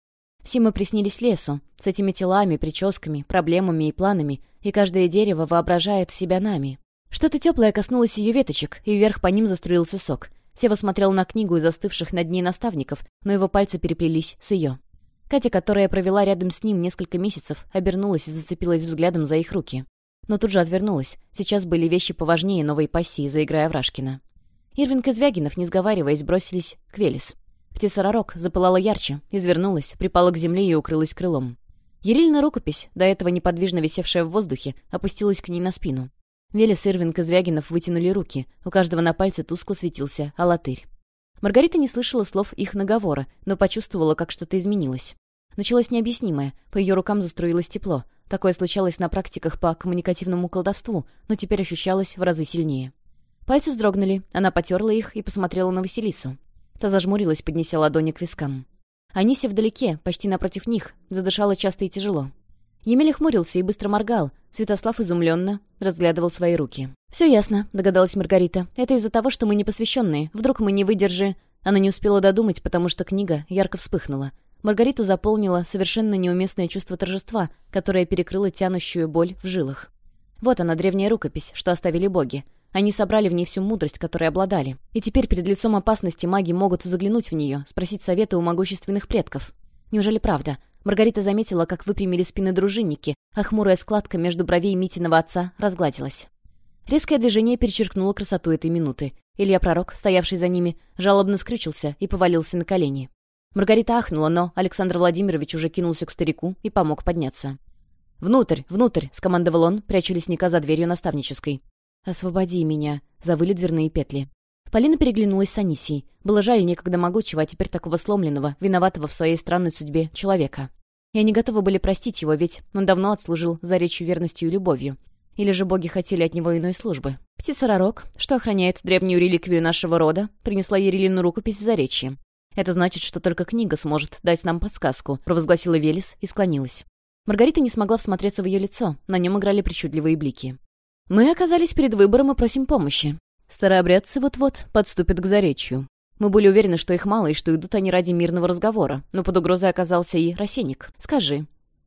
Все мы приснились лесу, с этими телами, прическами, проблемами и планами, и каждое дерево воображает себя нами. Что-то теплое коснулось ее веточек, и вверх по ним заструился сок — Сева смотрел на книгу и застывших на дне наставников, но его пальцы переплелись с ее. Катя, которая провела рядом с ним несколько месяцев, обернулась и зацепилась взглядом за их руки. Но тут же отвернулась. Сейчас были вещи поважнее новой пассии, заиграя Врашкина. Ирвинг и Звягинов, не сговариваясь, бросились к Велес. Птица-ророк запылала ярче, извернулась, припала к земле и укрылась крылом. Ерильна рукопись, до этого неподвижно висевшая в воздухе, опустилась к ней на спину. Вели и Звягинов вытянули руки. У каждого на пальце тускло светился алатырь. Маргарита не слышала слов их наговора, но почувствовала, как что-то изменилось. Началось необъяснимое. По ее рукам заструилось тепло. Такое случалось на практиках по коммуникативному колдовству, но теперь ощущалось в разы сильнее. Пальцы вздрогнули, она потерла их и посмотрела на Василису. Та зажмурилась, поднеся ладони к вискам. Анися вдалеке, почти напротив них, задышала часто и тяжело. Емеля хмурился и быстро моргал. Святослав изумленно разглядывал свои руки. «Все ясно», — догадалась Маргарита. «Это из-за того, что мы непосвященные. Вдруг мы не выдержи...» Она не успела додумать, потому что книга ярко вспыхнула. Маргариту заполнило совершенно неуместное чувство торжества, которое перекрыло тянущую боль в жилах. Вот она, древняя рукопись, что оставили боги. Они собрали в ней всю мудрость, которой обладали. И теперь перед лицом опасности маги могут заглянуть в нее, спросить совета у могущественных предков. Неужели правда? Маргарита заметила, как выпрямили спины дружинники, а хмурая складка между бровей Митиного отца разгладилась. Резкое движение перечеркнуло красоту этой минуты. Илья Пророк, стоявший за ними, жалобно скрючился и повалился на колени. Маргарита ахнула, но Александр Владимирович уже кинулся к старику и помог подняться. «Внутрь, внутрь!» — скомандовал он, пряча лесника за дверью наставнической. «Освободи меня!» — завыли дверные петли. Полина переглянулась с Анисией. Было жаль некогда могучего, а теперь такого сломленного, виноватого в своей странной судьбе человека. И они готовы были простить его, ведь он давно отслужил за речью верностью и любовью. Или же боги хотели от него иной службы. Птица-ророк, что охраняет древнюю реликвию нашего рода, принесла Ерелину рукопись в заречье. «Это значит, что только книга сможет дать нам подсказку», — провозгласила Велес и склонилась. Маргарита не смогла всмотреться в ее лицо, на нем играли причудливые блики. «Мы оказались перед выбором и просим помощи. Старообрядцы вот-вот подступят к заречью. Мы были уверены, что их мало и что идут они ради мирного разговора, но под угрозой оказался и Росенник. Скажи».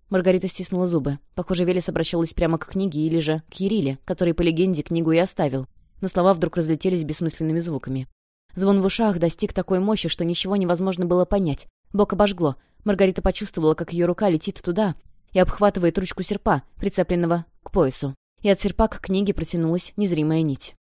Маргарита стиснула зубы. Похоже, Велес обращалась прямо к книге или же к Ериле, который, по легенде, книгу и оставил. Но слова вдруг разлетелись бессмысленными звуками. Звон в ушах достиг такой мощи, что ничего невозможно было понять. Бок обожгло. Маргарита почувствовала, как ее рука летит туда и обхватывает ручку серпа, прицепленного к поясу. И от серпа к книге протянулась незримая нить.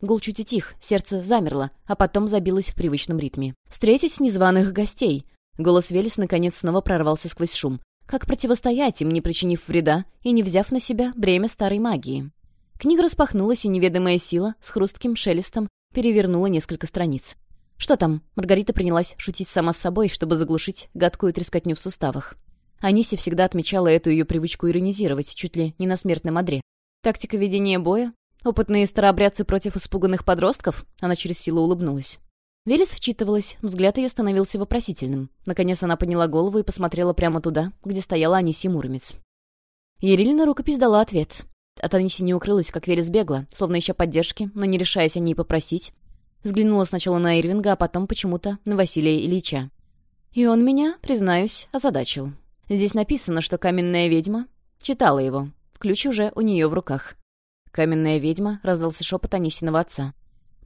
Гул чуть утих, сердце замерло, а потом забилось в привычном ритме. «Встретить незваных гостей!» Голос Велес наконец снова прорвался сквозь шум. «Как противостоять им, не причинив вреда и не взяв на себя бремя старой магии?» Книга распахнулась, и неведомая сила с хрустким шелестом перевернула несколько страниц. «Что там?» Маргарита принялась шутить сама с собой, чтобы заглушить гадкую трескотню в суставах. Аниси всегда отмечала эту ее привычку иронизировать, чуть ли не на смертном одре. Тактика ведения боя Опытные старообрядцы против испуганных подростков? Она через силу улыбнулась. Велес вчитывалась, взгляд ее становился вопросительным. Наконец она подняла голову и посмотрела прямо туда, где стояла Анисия Муромец. Ерильна рукопись дала ответ. От Аниси не укрылась, как Велес бегла, словно ища поддержки, но не решаясь о ней попросить. Взглянула сначала на Ирвинга, а потом почему-то на Василия Ильича. И он меня, признаюсь, озадачил. Здесь написано, что каменная ведьма читала его. Ключ уже у нее в руках. Каменная ведьма раздался шепот Анисиного отца.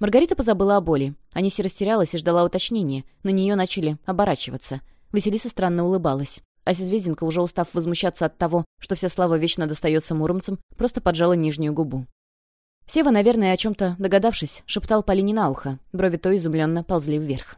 Маргарита позабыла о боли. Аниси растерялась и ждала уточнения. На нее начали оборачиваться. Василиса странно улыбалась. А Сезвезденко, уже устав возмущаться от того, что вся слава вечно достается муромцам, просто поджала нижнюю губу. Сева, наверное, о чем-то догадавшись, шептал Полине на ухо. Брови то изумленно ползли вверх.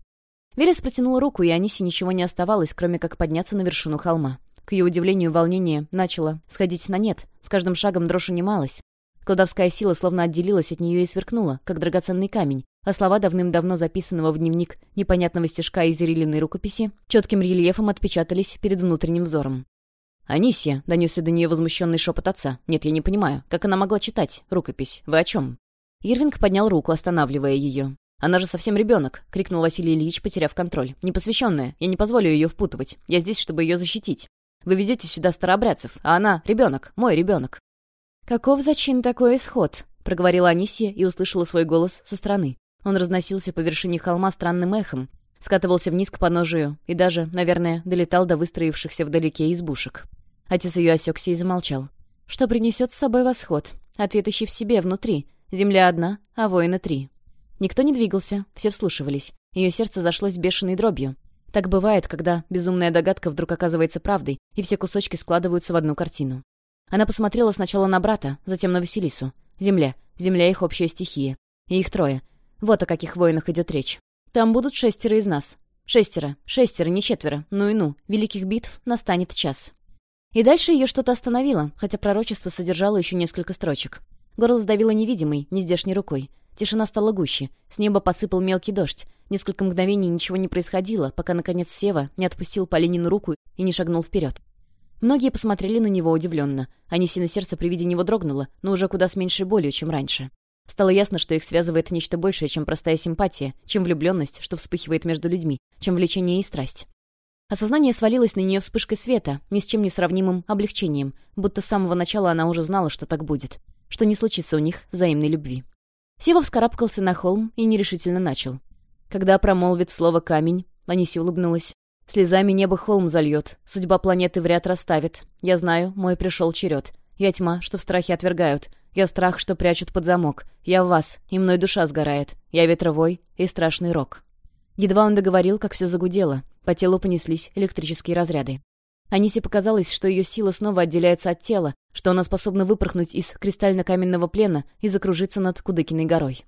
Велес протянул руку, и Анисе ничего не оставалось, кроме как подняться на вершину холма. К ее удивлению, волнение начало сходить на нет. С каждым шагом дрожь унималась. Колдовская сила словно отделилась от нее и сверкнула, как драгоценный камень, а слова давным-давно записанного в дневник непонятного стежка из ирилиной рукописи четким рельефом отпечатались перед внутренним взором. «Анисия», — донесся до нее возмущенный шепот отца. «Нет, я не понимаю, как она могла читать рукопись? Вы о чем?» Ирвинг поднял руку, останавливая ее. «Она же совсем ребенок!» — крикнул Василий Ильич, потеряв контроль. «Непосвященная! Я не позволю ее впутывать! Я здесь, чтобы ее защитить! Вы ведете сюда старообрядцев, а она — ребенок! Мой ребенок!» «Каков зачин такой исход?» — проговорила Анисия и услышала свой голос со стороны. Он разносился по вершине холма странным эхом, скатывался вниз к подножию и даже, наверное, долетал до выстроившихся вдалеке избушек. Отец ее осекся и замолчал. «Что принесет с собой восход? Ответ ищи в себе, внутри. Земля одна, а воина три». Никто не двигался, все вслушивались. Ее сердце зашлось бешеной дробью. Так бывает, когда безумная догадка вдруг оказывается правдой, и все кусочки складываются в одну картину. Она посмотрела сначала на брата, затем на Василису. Земля. Земля — их общая стихия. И их трое. Вот о каких воинах идет речь. Там будут шестеро из нас. Шестеро. Шестеро, не четверо. Ну и ну. Великих битв настанет час. И дальше ее что-то остановило, хотя пророчество содержало еще несколько строчек. Горло сдавило невидимой, нездешней рукой. Тишина стала гуще. С неба посыпал мелкий дождь. Несколько мгновений ничего не происходило, пока, наконец, Сева не отпустил Полинину руку и не шагнул вперед. Многие посмотрели на него удивленно. Анисина сердце при виде него дрогнуло, но уже куда с меньшей болью, чем раньше. Стало ясно, что их связывает нечто большее, чем простая симпатия, чем влюбленность, что вспыхивает между людьми, чем влечение и страсть. Осознание свалилось на нее вспышкой света, ни с чем не сравнимым облегчением, будто с самого начала она уже знала, что так будет, что не случится у них взаимной любви. Сева вскарабкался на холм и нерешительно начал. Когда промолвит слово «камень», Аниси улыбнулась. Слезами небо холм зальет, судьба планеты вряд расставит. Я знаю, мой пришел черед. Я тьма, что в страхе отвергают. Я страх, что прячут под замок. Я в вас, и мной душа сгорает. Я ветровой и страшный рок». Едва он договорил, как все загудело. По телу понеслись электрические разряды. Анисе показалось, что ее сила снова отделяется от тела, что она способна выпорхнуть из кристально-каменного плена и закружиться над Кудыкиной горой.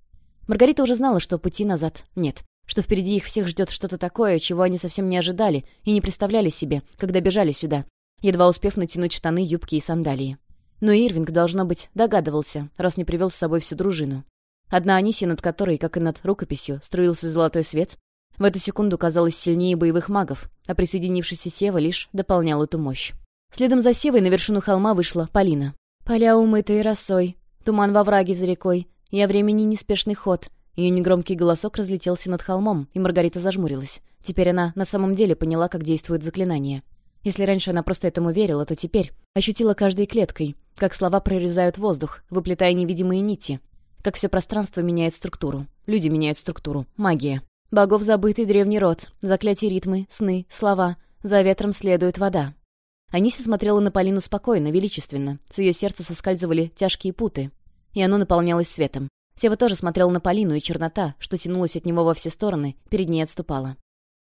Маргарита уже знала, что пути назад нет что впереди их всех ждет что-то такое, чего они совсем не ожидали и не представляли себе, когда бежали сюда, едва успев натянуть штаны, юбки и сандалии. Но Ирвинг, должно быть, догадывался, раз не привел с собой всю дружину. Одна Анисия, над которой, как и над рукописью, струился золотой свет, в эту секунду казалась сильнее боевых магов, а присоединившийся Сева лишь дополнял эту мощь. Следом за Севой на вершину холма вышла Полина. «Поля умытые росой, туман во враге за рекой, я времени неспешный ход, ее негромкий голосок разлетелся над холмом, и Маргарита зажмурилась. Теперь она на самом деле поняла, как действует заклинание. Если раньше она просто этому верила, то теперь ощутила каждой клеткой, как слова прорезают воздух, выплетая невидимые нити, как все пространство меняет структуру, люди меняют структуру, магия. Богов забытый древний род, заклятие ритмы, сны, слова, за ветром следует вода. Аниси смотрела на Полину спокойно, величественно, с ее сердца соскальзывали тяжкие путы, и оно наполнялось светом. Сева тоже смотрел на Полину, и чернота, что тянулась от него во все стороны, перед ней отступала.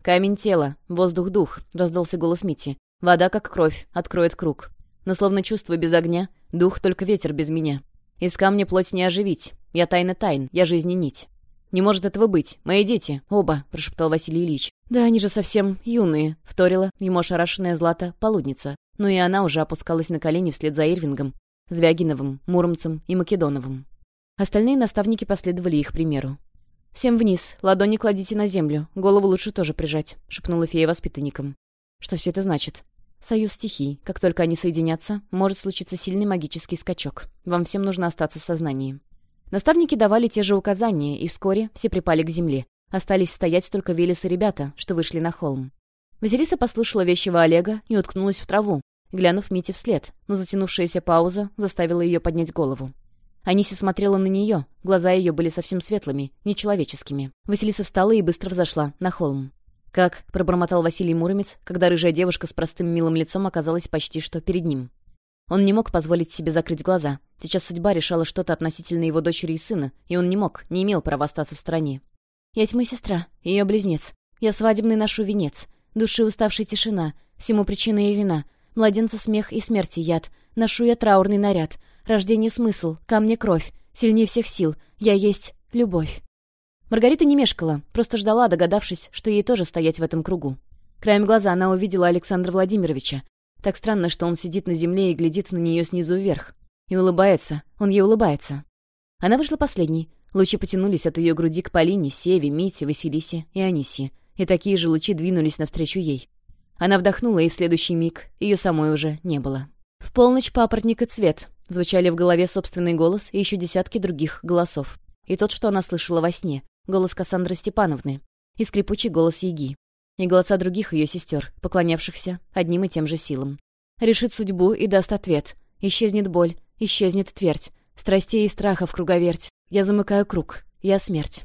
«Камень тела, воздух дух», — раздался голос Мити. «Вода, как кровь, откроет круг. Но словно чувство без огня, дух только ветер без меня. Из камня плоть не оживить. Я тайна тайн, я жизни нить». «Не может этого быть. Мои дети, оба», — прошептал Василий Ильич. «Да они же совсем юные», — вторила ему ошарашенная Злата полудница. Но и она уже опускалась на колени вслед за Ирвингом, Звягиновым, Муромцем и Македоновым. Остальные наставники последовали их примеру. «Всем вниз, ладони кладите на землю, голову лучше тоже прижать», — шепнула фея воспитанникам. «Что все это значит?» «Союз стихий. Как только они соединятся, может случиться сильный магический скачок. Вам всем нужно остаться в сознании». Наставники давали те же указания, и вскоре все припали к земле. Остались стоять только Велес и ребята, что вышли на холм. Василиса послушала вещего Олега и уткнулась в траву, глянув Мите вслед, но затянувшаяся пауза заставила ее поднять голову. Аниси смотрела на нее. Глаза ее были совсем светлыми, нечеловеческими. Василиса встала и быстро взошла на холм. «Как?» — пробормотал Василий Муромец, когда рыжая девушка с простым милым лицом оказалась почти что перед ним. Он не мог позволить себе закрыть глаза. Сейчас судьба решала что-то относительно его дочери и сына, и он не мог, не имел права остаться в стране. «Я тьма сестра, ее близнец. Я свадебный ношу венец. Души уставшей тишина. Всему причина и вина. Младенца смех и смерти яд. Ношу я траурный наряд. Рождение смысл, ко мне кровь, сильнее всех сил, я есть любовь. Маргарита не мешкала, просто ждала, догадавшись, что ей тоже стоять в этом кругу. Краем глаза она увидела Александра Владимировича. Так странно, что он сидит на земле и глядит на нее снизу вверх. И улыбается, он ей улыбается. Она вышла последней. Лучи потянулись от ее груди к Полине, Севе, Мите, Василисе и Анисе. И такие же лучи двинулись навстречу ей. Она вдохнула, и в следующий миг ее самой уже не было. В полночь папоротника цвет, Звучали в голове собственный голос и еще десятки других голосов. И тот, что она слышала во сне, голос Кассандры Степановны, и скрипучий голос Еги, и голоса других ее сестер, поклонявшихся одним и тем же силам. Решит судьбу и даст ответ. Исчезнет боль, исчезнет твердь, страстей и страха в круговерть. Я замыкаю круг, я смерть.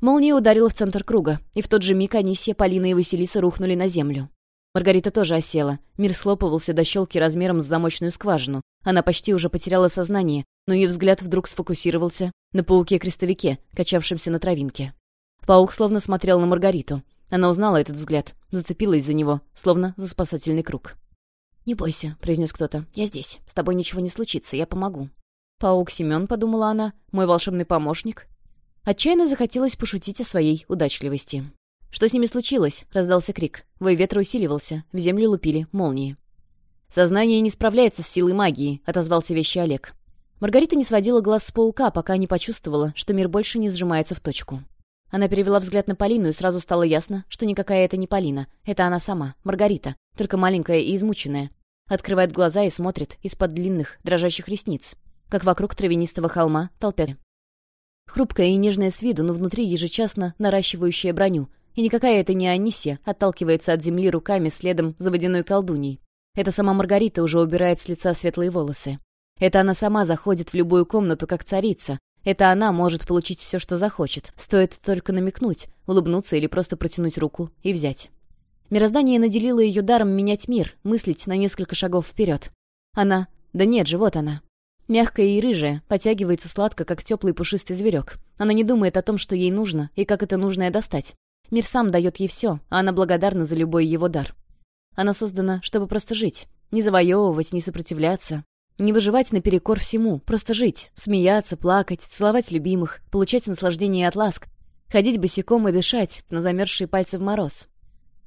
Молния ударила в центр круга, и в тот же миг Анисия, Полина и Василиса рухнули на землю. Маргарита тоже осела. Мир слопывался до щелки размером с замочную скважину. Она почти уже потеряла сознание, но ее взгляд вдруг сфокусировался на пауке-крестовике, качавшемся на травинке. Паук словно смотрел на Маргариту. Она узнала этот взгляд, зацепилась за него, словно за спасательный круг. «Не бойся», — произнес кто-то. «Я здесь. С тобой ничего не случится. Я помогу». «Паук Семен», — подумала она, — «мой волшебный помощник». Отчаянно захотелось пошутить о своей удачливости. «Что с ними случилось?» — раздался крик. Вой ветра усиливался, в землю лупили молнии. «Сознание не справляется с силой магии», — отозвался вещи Олег. Маргарита не сводила глаз с паука, пока не почувствовала, что мир больше не сжимается в точку. Она перевела взгляд на Полину, и сразу стало ясно, что никакая это не Полина. Это она сама, Маргарита, только маленькая и измученная. Открывает глаза и смотрит из-под длинных, дрожащих ресниц, как вокруг травянистого холма толпят. Хрупкая и нежная с виду, но внутри ежечасно наращивающая броню, и никакая это не Анисия отталкивается от земли руками следом за водяной колдуней. Это сама Маргарита уже убирает с лица светлые волосы. Это она сама заходит в любую комнату, как царица. Это она может получить все, что захочет. Стоит только намекнуть, улыбнуться или просто протянуть руку и взять. Мироздание наделило ее даром менять мир, мыслить на несколько шагов вперед. Она... Да нет же, вот она. Мягкая и рыжая, потягивается сладко, как теплый пушистый зверек. Она не думает о том, что ей нужно и как это нужное достать. Мир сам дает ей все, а она благодарна за любой его дар. Она создана, чтобы просто жить. Не завоевывать, не сопротивляться. Не выживать наперекор всему, просто жить. Смеяться, плакать, целовать любимых, получать наслаждение от ласк. Ходить босиком и дышать на замерзшие пальцы в мороз.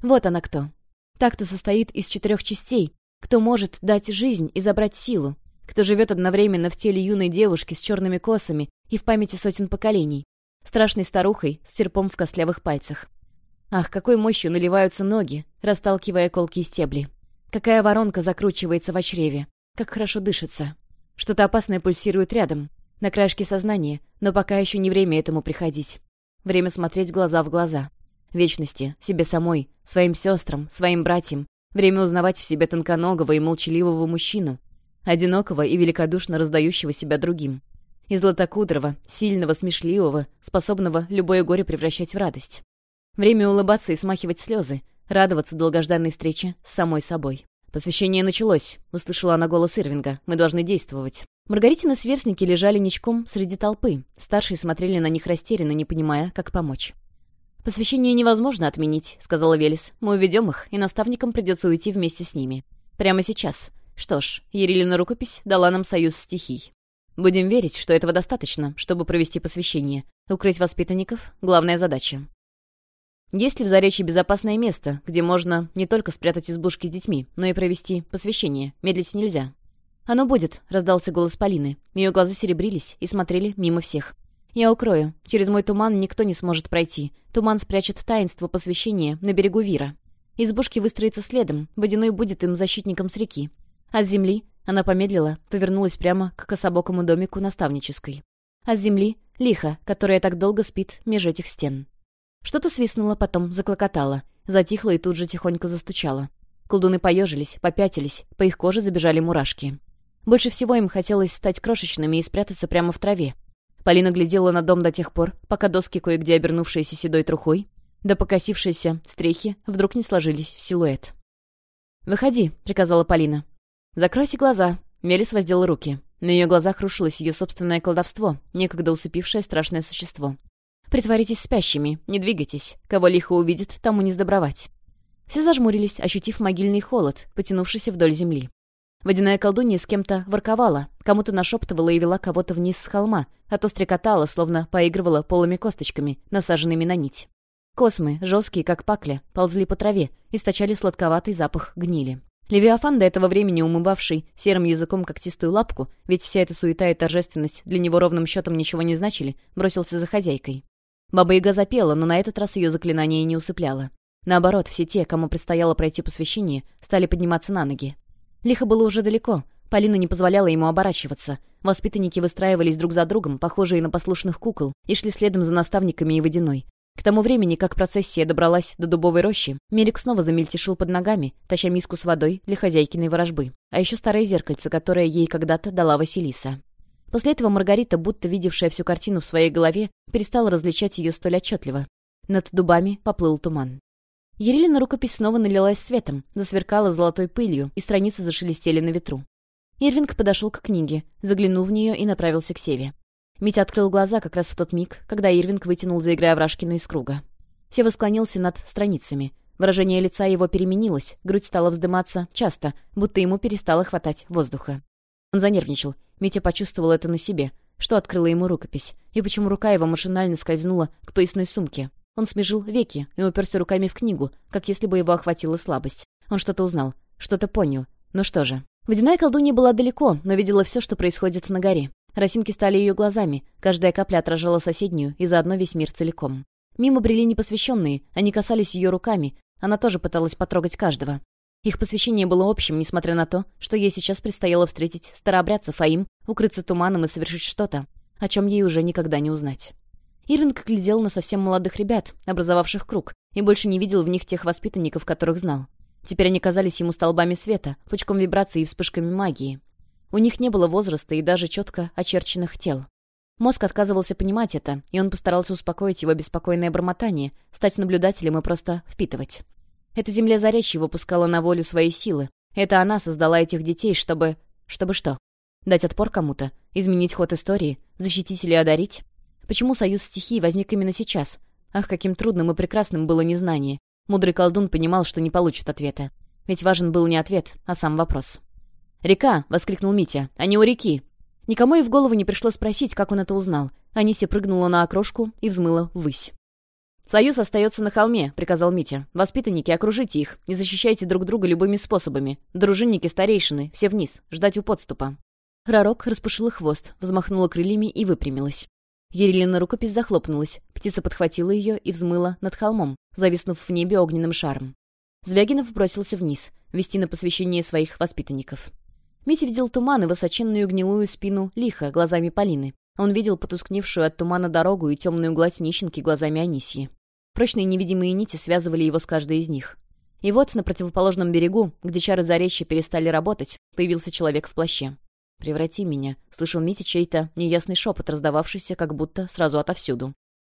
Вот она кто. Так-то состоит из четырех частей. Кто может дать жизнь и забрать силу. Кто живет одновременно в теле юной девушки с черными косами и в памяти сотен поколений. Страшной старухой с серпом в костлявых пальцах. Ах, какой мощью наливаются ноги, расталкивая и стебли. Какая воронка закручивается в чреве. Как хорошо дышится. Что-то опасное пульсирует рядом, на краешке сознания, но пока еще не время этому приходить. Время смотреть глаза в глаза. Вечности, себе самой, своим сестрам, своим братьям. Время узнавать в себе тонконогого и молчаливого мужчину, одинокого и великодушно раздающего себя другим. И златокудрого, сильного, смешливого, способного любое горе превращать в радость. Время улыбаться и смахивать слезы, радоваться долгожданной встрече с самой собой. «Посвящение началось», — услышала она голос Ирвинга. «Мы должны действовать». Маргаритины сверстники лежали ничком среди толпы. Старшие смотрели на них растерянно, не понимая, как помочь. «Посвящение невозможно отменить», — сказала Велес. «Мы уведем их, и наставникам придется уйти вместе с ними. Прямо сейчас. Что ж, Ерилина рукопись дала нам союз стихий. Будем верить, что этого достаточно, чтобы провести посвящение. Укрыть воспитанников — главная задача. Есть ли в Заречье безопасное место, где можно не только спрятать избушки с детьми, но и провести посвящение? Медлить нельзя». «Оно будет», — раздался голос Полины. Ее глаза серебрились и смотрели мимо всех. «Я укрою. Через мой туман никто не сможет пройти. Туман спрячет таинство посвящения на берегу Вира. Избушки выстроятся следом, Водяной будет им защитником с реки. От земли...» — она помедлила, повернулась прямо к кособокому домику наставнической. «От земли — лихо, которая так долго спит меж этих стен». Что-то свистнуло потом, заклокотало. Затихло и тут же тихонько застучало. Колдуны поежились, попятились, по их коже забежали мурашки. Больше всего им хотелось стать крошечными и спрятаться прямо в траве. Полина глядела на дом до тех пор, пока доски, кое-где обернувшиеся седой трухой, да покосившиеся стрехи вдруг не сложились в силуэт. «Выходи», — приказала Полина. «Закройте глаза», — Мелис воздела руки. На ее глазах рушилось ее собственное колдовство, некогда усыпившее страшное существо. Притворитесь спящими, не двигайтесь. Кого лихо увидит, тому не сдобровать». Все зажмурились, ощутив могильный холод, потянувшийся вдоль земли. Водяная колдунья с кем-то ворковала, кому-то нашептывала и вела кого-то вниз с холма, а то стрекотала, словно поигрывала полыми косточками, насаженными на нить. Космы, жесткие, как пакля, ползли по траве, источали сладковатый запах гнили. Левиафан, до этого времени умывавший серым языком когтистую лапку, ведь вся эта суета и торжественность для него ровным счетом ничего не значили, бросился за хозяйкой. Баба Яга запела, но на этот раз ее заклинание не усыпляло. Наоборот, все те, кому предстояло пройти посвящение, стали подниматься на ноги. Лихо было уже далеко. Полина не позволяла ему оборачиваться. Воспитанники выстраивались друг за другом, похожие на послушных кукол, и шли следом за наставниками и водяной. К тому времени, как процессия добралась до дубовой рощи, Мерик снова замельтешил под ногами, таща миску с водой для хозяйкиной ворожбы, а еще старое зеркальце, которое ей когда-то дала Василиса. После этого Маргарита, будто видевшая всю картину в своей голове, перестала различать ее столь отчетливо. Над дубами поплыл туман. Ерилина рукопись снова налилась светом, засверкала золотой пылью, и страницы зашелестели на ветру. Ирвинг подошел к книге, заглянул в нее и направился к Севе. Митя открыл глаза как раз в тот миг, когда Ирвинг вытянул за игры Аврашкина из круга. Сева склонился над страницами. Выражение лица его переменилось, грудь стала вздыматься часто, будто ему перестало хватать воздуха. Он занервничал. Митя почувствовал это на себе, что открыла ему рукопись, и почему рука его машинально скользнула к поясной сумке. Он смежил веки и уперся руками в книгу, как если бы его охватила слабость. Он что-то узнал, что-то понял. Ну что же. Водяная колдунья была далеко, но видела все, что происходит на горе. Росинки стали ее глазами, каждая капля отражала соседнюю и заодно весь мир целиком. Мимо брели непосвященные, они касались ее руками, она тоже пыталась потрогать каждого. Их посвящение было общим, несмотря на то, что ей сейчас предстояло встретить старообрядцев, а им укрыться туманом и совершить что-то, о чем ей уже никогда не узнать. Ирвинг глядел на совсем молодых ребят, образовавших круг, и больше не видел в них тех воспитанников, которых знал. Теперь они казались ему столбами света, пучком вибрации и вспышками магии. У них не было возраста и даже четко очерченных тел. Мозг отказывался понимать это, и он постарался успокоить его беспокойное бормотание, стать наблюдателем и просто впитывать. Эта земля Зарячья выпускала на волю свои силы. Это она создала этих детей, чтобы... Чтобы что? Дать отпор кому-то? Изменить ход истории? Защитить или одарить? Почему союз стихий возник именно сейчас? Ах, каким трудным и прекрасным было незнание. Мудрый колдун понимал, что не получит ответа. Ведь важен был не ответ, а сам вопрос. «Река!» — воскликнул Митя. «А «Они у реки!» Никому и в голову не пришло спросить, как он это узнал. Аниси прыгнула на окрошку и взмыла ввысь. «Союз остается на холме», — приказал Митя. «Воспитанники, окружите их и защищайте друг друга любыми способами. Дружинники, старейшины, все вниз, ждать у подступа». Ророк распушила хвост, взмахнула крыльями и выпрямилась. Ерилина рукопись захлопнулась, птица подхватила ее и взмыла над холмом, зависнув в небе огненным шаром. Звягинов бросился вниз, вести на посвящение своих воспитанников. Митя видел туман и высоченную гнилую спину лиха глазами Полины. Он видел потускневшую от тумана дорогу и темную гладь нищенки глазами Анисии. Прочные невидимые нити связывали его с каждой из них. И вот на противоположном берегу, где чары заречья перестали работать, появился человек в плаще. «Преврати меня», — слышал Митя чей-то неясный шепот, раздававшийся как будто сразу отовсюду.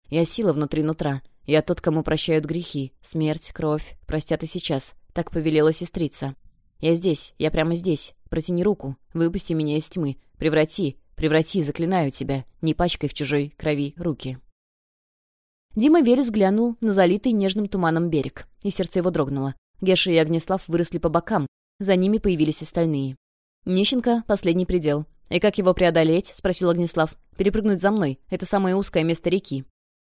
«Я сила внутри нутра. Я тот, кому прощают грехи. Смерть, кровь. Простят и сейчас. Так повелела сестрица. Я здесь. Я прямо здесь. Протяни руку. Выпусти меня из тьмы. Преврати. Преврати, заклинаю тебя, не пачкай в чужой крови руки». Дима Верес глянул на залитый нежным туманом берег, и сердце его дрогнуло. Геша и Огнеслав выросли по бокам, за ними появились остальные. «Нищенко — последний предел. И как его преодолеть?» — спросил Огнеслав. «Перепрыгнуть за мной. Это самое узкое место реки».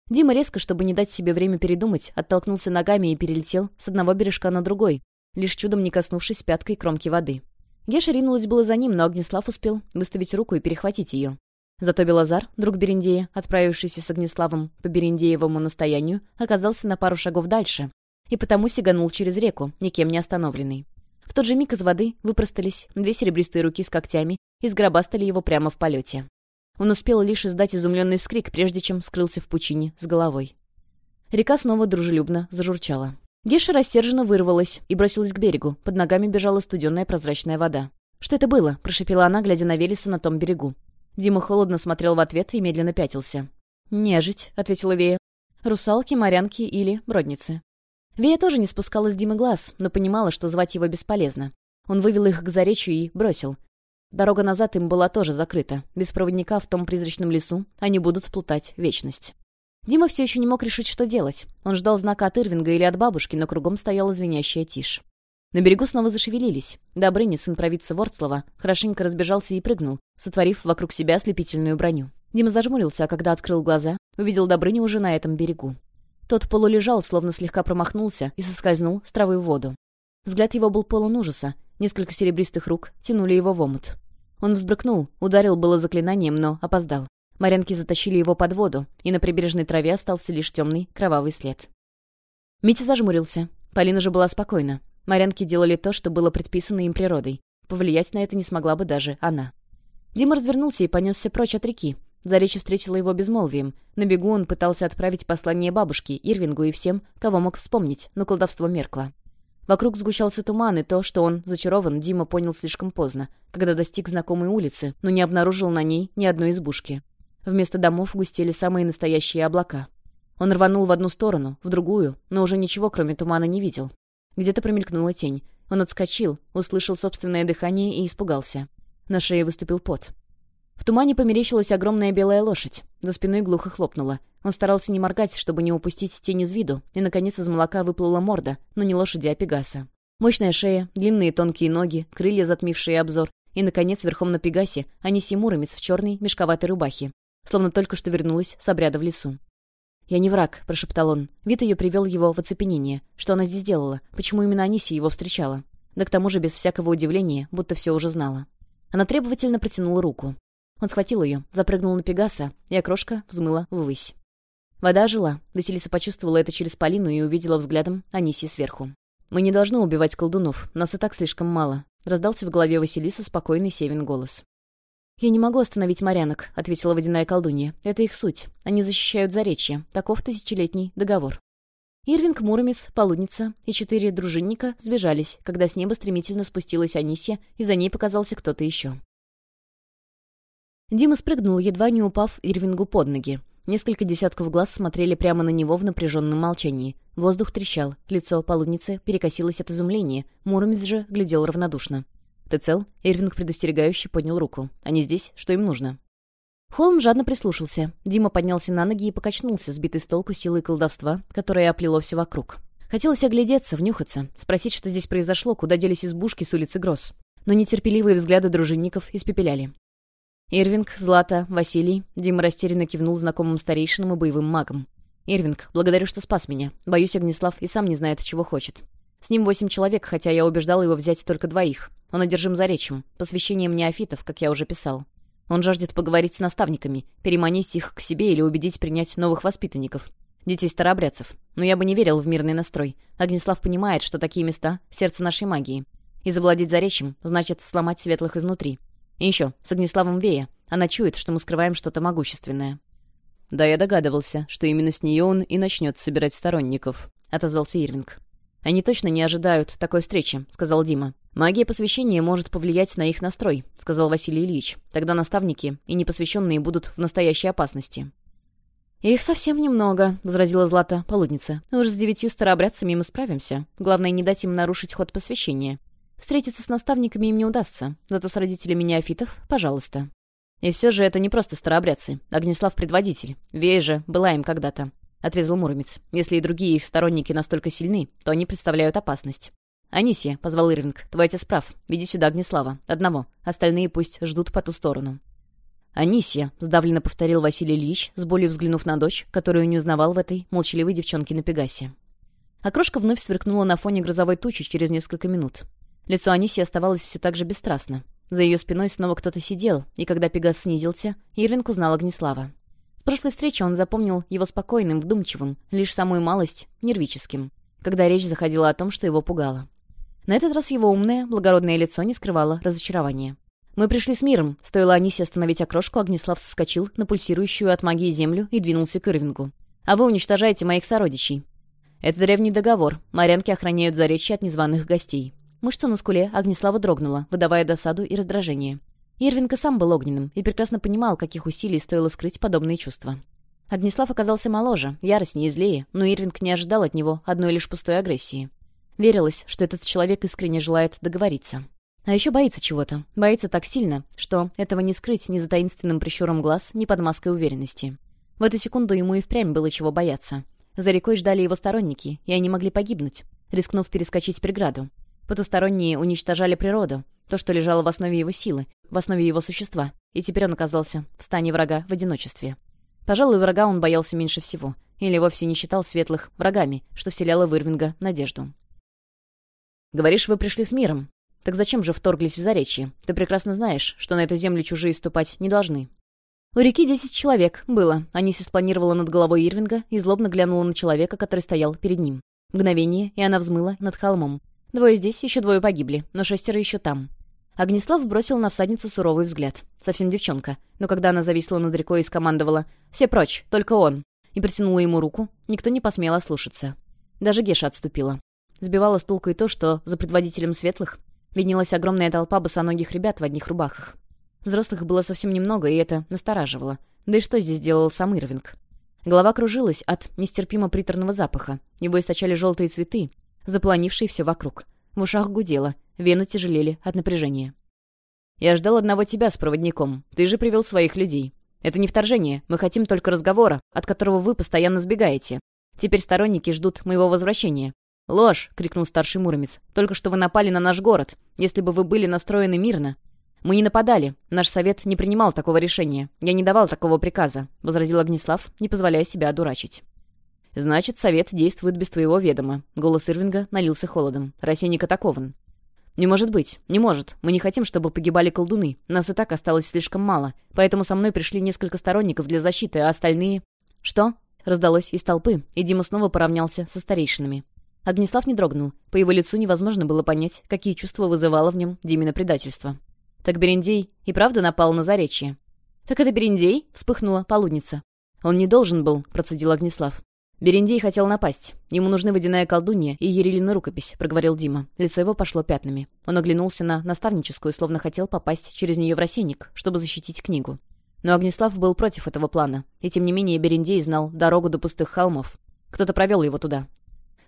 Дима резко, чтобы не дать себе время передумать, оттолкнулся ногами и перелетел с одного бережка на другой, лишь чудом не коснувшись пяткой кромки воды. Геша ринулась было за ним, но Огнеслав успел выставить руку и перехватить ее. Зато Белозар, друг Берендея, отправившийся с Огнеславом по Берендеевому настоянию, оказался на пару шагов дальше, и потому сиганул через реку, никем не остановленный. В тот же миг из воды выпростались две серебристые руки с когтями и сгробастали его прямо в полете. Он успел лишь издать изумленный вскрик, прежде чем скрылся в пучине с головой. Река снова дружелюбно зажурчала. Геша рассерженно вырвалась и бросилась к берегу. Под ногами бежала студенная прозрачная вода. «Что это было?» – прошипела она, глядя на Велеса на том берегу. Дима холодно смотрел в ответ и медленно пятился. «Нежить», — ответила Вея. «Русалки, морянки или бродницы». Вея тоже не спускала с Димы глаз, но понимала, что звать его бесполезно. Он вывел их к заречью и бросил. Дорога назад им была тоже закрыта. Без проводника в том призрачном лесу они будут плутать вечность. Дима все еще не мог решить, что делать. Он ждал знака от Ирвинга или от бабушки, но кругом стояла звенящая тишь. На берегу снова зашевелились. Добрыня, сын провидца Ворцлова, хорошенько разбежался и прыгнул, сотворив вокруг себя ослепительную броню. Дима зажмурился, а когда открыл глаза, увидел Добрыню уже на этом берегу. Тот полулежал, словно слегка промахнулся, и соскользнул с травы в воду. Взгляд его был полон ужаса. Несколько серебристых рук тянули его в омут. Он взбрыкнул, ударил было заклинанием, но опоздал. Морянки затащили его под воду, и на прибрежной траве остался лишь темный кровавый след. Митя зажмурился. Полина же была спокойна. Морянки делали то, что было предписано им природой. Повлиять на это не смогла бы даже она. Дима развернулся и понесся прочь от реки. Заречье встретила его безмолвием. На бегу он пытался отправить послание бабушке, Ирвингу и всем, кого мог вспомнить, но колдовство меркло. Вокруг сгущался туман, и то, что он зачарован, Дима понял слишком поздно, когда достиг знакомой улицы, но не обнаружил на ней ни одной избушки. Вместо домов густели самые настоящие облака. Он рванул в одну сторону, в другую, но уже ничего, кроме тумана, не видел. Где-то промелькнула тень. Он отскочил, услышал собственное дыхание и испугался. На шее выступил пот. В тумане померещилась огромная белая лошадь. За спиной глухо хлопнула. Он старался не моргать, чтобы не упустить тень из виду, и, наконец, из молока выплыла морда, но не лошади, а пегаса. Мощная шея, длинные тонкие ноги, крылья, затмившие обзор, и, наконец, верхом на пегасе, а не симуромец в черной мешковатой рубахе словно только что вернулась с обряда в лесу. «Я не враг», — прошептал он. Вид ее привел его в оцепенение. Что она здесь делала? Почему именно Аниси его встречала? Да к тому же без всякого удивления, будто все уже знала. Она требовательно протянула руку. Он схватил ее, запрыгнул на Пегаса, и окрошка взмыла ввысь. Вода жила. Василиса почувствовала это через Полину и увидела взглядом Аниси сверху. «Мы не должны убивать колдунов, нас и так слишком мало», — раздался в голове Василиса спокойный Севин голос. «Я не могу остановить морянок», — ответила водяная колдунья. «Это их суть. Они защищают заречье. Таков тысячелетний договор». Ирвинг, Муромец, Полудница и четыре дружинника сбежались, когда с неба стремительно спустилась Анисия, и за ней показался кто-то еще. Дима спрыгнул, едва не упав Ирвингу под ноги. Несколько десятков глаз смотрели прямо на него в напряженном молчании. Воздух трещал, лицо полудницы перекосилось от изумления, Муромец же глядел равнодушно. «Ты цел?» Эрвинг предостерегающе поднял руку. «Они здесь? Что им нужно?» Холм жадно прислушался. Дима поднялся на ноги и покачнулся, сбитый с толку силой колдовства, которое оплело все вокруг. Хотелось оглядеться, внюхаться, спросить, что здесь произошло, куда делись избушки с улицы Гросс. Но нетерпеливые взгляды дружинников испепеляли. «Ирвинг, Злата, Василий...» Дима растерянно кивнул знакомым старейшинам и боевым магам. «Ирвинг, благодарю, что спас меня. Боюсь, Огнеслав и сам не знает, чего хочет. С ним восемь человек, хотя я убеждал его взять только двоих. Он одержим заречьем, посвящением неофитов, как я уже писал. Он жаждет поговорить с наставниками, переманить их к себе или убедить принять новых воспитанников, детей старообрядцев. Но я бы не верил в мирный настрой. Огнеслав понимает, что такие места — сердце нашей магии. И завладеть заречьем значит сломать светлых изнутри. И еще, с Огнеславом Вея. Она чует, что мы скрываем что-то могущественное. «Да, я догадывался, что именно с нее он и начнет собирать сторонников», — отозвался Ирвинг. «Они точно не ожидают такой встречи», — сказал Дима. «Магия посвящения может повлиять на их настрой», — сказал Василий Ильич. «Тогда наставники и непосвященные будут в настоящей опасности». «Их совсем немного», — возразила Злата, полудница. Ну, «Уж с девятью старообрядцами мы справимся. Главное, не дать им нарушить ход посвящения. Встретиться с наставниками им не удастся, зато с родителями неофитов — пожалуйста». И все же это не просто старообрядцы. Огнеслав — предводитель. Вей же была им когда-то. — отрезал Муромец. «Если и другие их сторонники настолько сильны, то они представляют опасность». «Анисия», — позвал Ирвинг, — «твой отец прав. Веди сюда Огнеслава. Одного. Остальные пусть ждут по ту сторону». «Анисия», — сдавленно повторил Василий Ильич, с болью взглянув на дочь, которую не узнавал в этой молчаливой девчонке на Пегасе. Окрошка вновь сверкнула на фоне грозовой тучи через несколько минут. Лицо Анисии оставалось все так же бесстрастно. За ее спиной снова кто-то сидел, и когда Пегас снизился, Ирвинг узнал Огнеслава. С прошлой встречи он запомнил его спокойным, вдумчивым, лишь самую малость, нервическим, когда речь заходила о том, что его пугало. На этот раз его умное, благородное лицо не скрывало разочарования. «Мы пришли с миром», — стоило Анисе остановить окрошку, Огнеслав соскочил на пульсирующую от магии землю и двинулся к Ирвингу. «А вы уничтожаете моих сородичей». «Это древний договор. Морянки охраняют заречье от незваных гостей». Мышца на скуле Огнеслава дрогнула, выдавая досаду и раздражение. Ирвинка сам был огненным и прекрасно понимал, каких усилий стоило скрыть подобные чувства. Огнеслав оказался моложе, яростнее и злее, но Ирвинг не ожидал от него одной лишь пустой агрессии. Верилось, что этот человек искренне желает договориться. А еще боится чего-то. Боится так сильно, что этого не скрыть ни за таинственным прищуром глаз, ни под маской уверенности. В эту секунду ему и впрямь было чего бояться. За рекой ждали его сторонники, и они могли погибнуть, рискнув перескочить преграду. Потусторонние уничтожали природу, то, что лежало в основе его силы, в основе его существа, и теперь он оказался в стане врага в одиночестве. Пожалуй, врага он боялся меньше всего, или вовсе не считал светлых врагами, что вселяло в Ирвинга надежду. «Говоришь, вы пришли с миром. Так зачем же вторглись в Заречье? Ты прекрасно знаешь, что на эту землю чужие ступать не должны». У реки десять человек было. Аниси спланировала над головой Ирвинга и злобно глянула на человека, который стоял перед ним. Мгновение, и она взмыла над холмом. Двое здесь, еще двое погибли, но шестеро еще там. Огнеслав бросил на всадницу суровый взгляд. Совсем девчонка. Но когда она зависла над рекой и скомандовала «Все прочь, только он!» и притянула ему руку, никто не посмел ослушаться. Даже Геша отступила. Сбивала с толку и то, что за предводителем светлых виднелась огромная толпа босоногих ребят в одних рубахах. Взрослых было совсем немного, и это настораживало. Да и что здесь делал сам Ирвинг? Голова кружилась от нестерпимо приторного запаха. Его источали желтые цветы, запланившие все вокруг. В ушах гудело, Вены тяжелели от напряжения. «Я ждал одного тебя с проводником. Ты же привел своих людей. Это не вторжение. Мы хотим только разговора, от которого вы постоянно сбегаете. Теперь сторонники ждут моего возвращения. «Ложь!» — крикнул старший муромец. «Только что вы напали на наш город. Если бы вы были настроены мирно...» «Мы не нападали. Наш совет не принимал такого решения. Я не давал такого приказа», — возразил Огнеслав, не позволяя себя одурачить. «Значит, совет действует без твоего ведома». Голос Ирвинга налился холодом. «Рассенник атакован. «Не может быть, не может. Мы не хотим, чтобы погибали колдуны. Нас и так осталось слишком мало. Поэтому со мной пришли несколько сторонников для защиты, а остальные...» «Что?» — раздалось из толпы, и Дима снова поравнялся со старейшинами. Огнеслав не дрогнул. По его лицу невозможно было понять, какие чувства вызывало в нем Димина предательство. «Так Берендей и правда напал на заречье?» «Так это Берендей?» — вспыхнула полудница. «Он не должен был», — процедил Огнеслав. Берендей хотел напасть. Ему нужны водяная колдунья и Ерилина рукопись», — проговорил Дима. Лицо его пошло пятнами. Он оглянулся на наставническую, словно хотел попасть через нее в рассеянник, чтобы защитить книгу. Но Огнеслав был против этого плана, и тем не менее Берендей знал дорогу до пустых холмов. Кто-то провел его туда.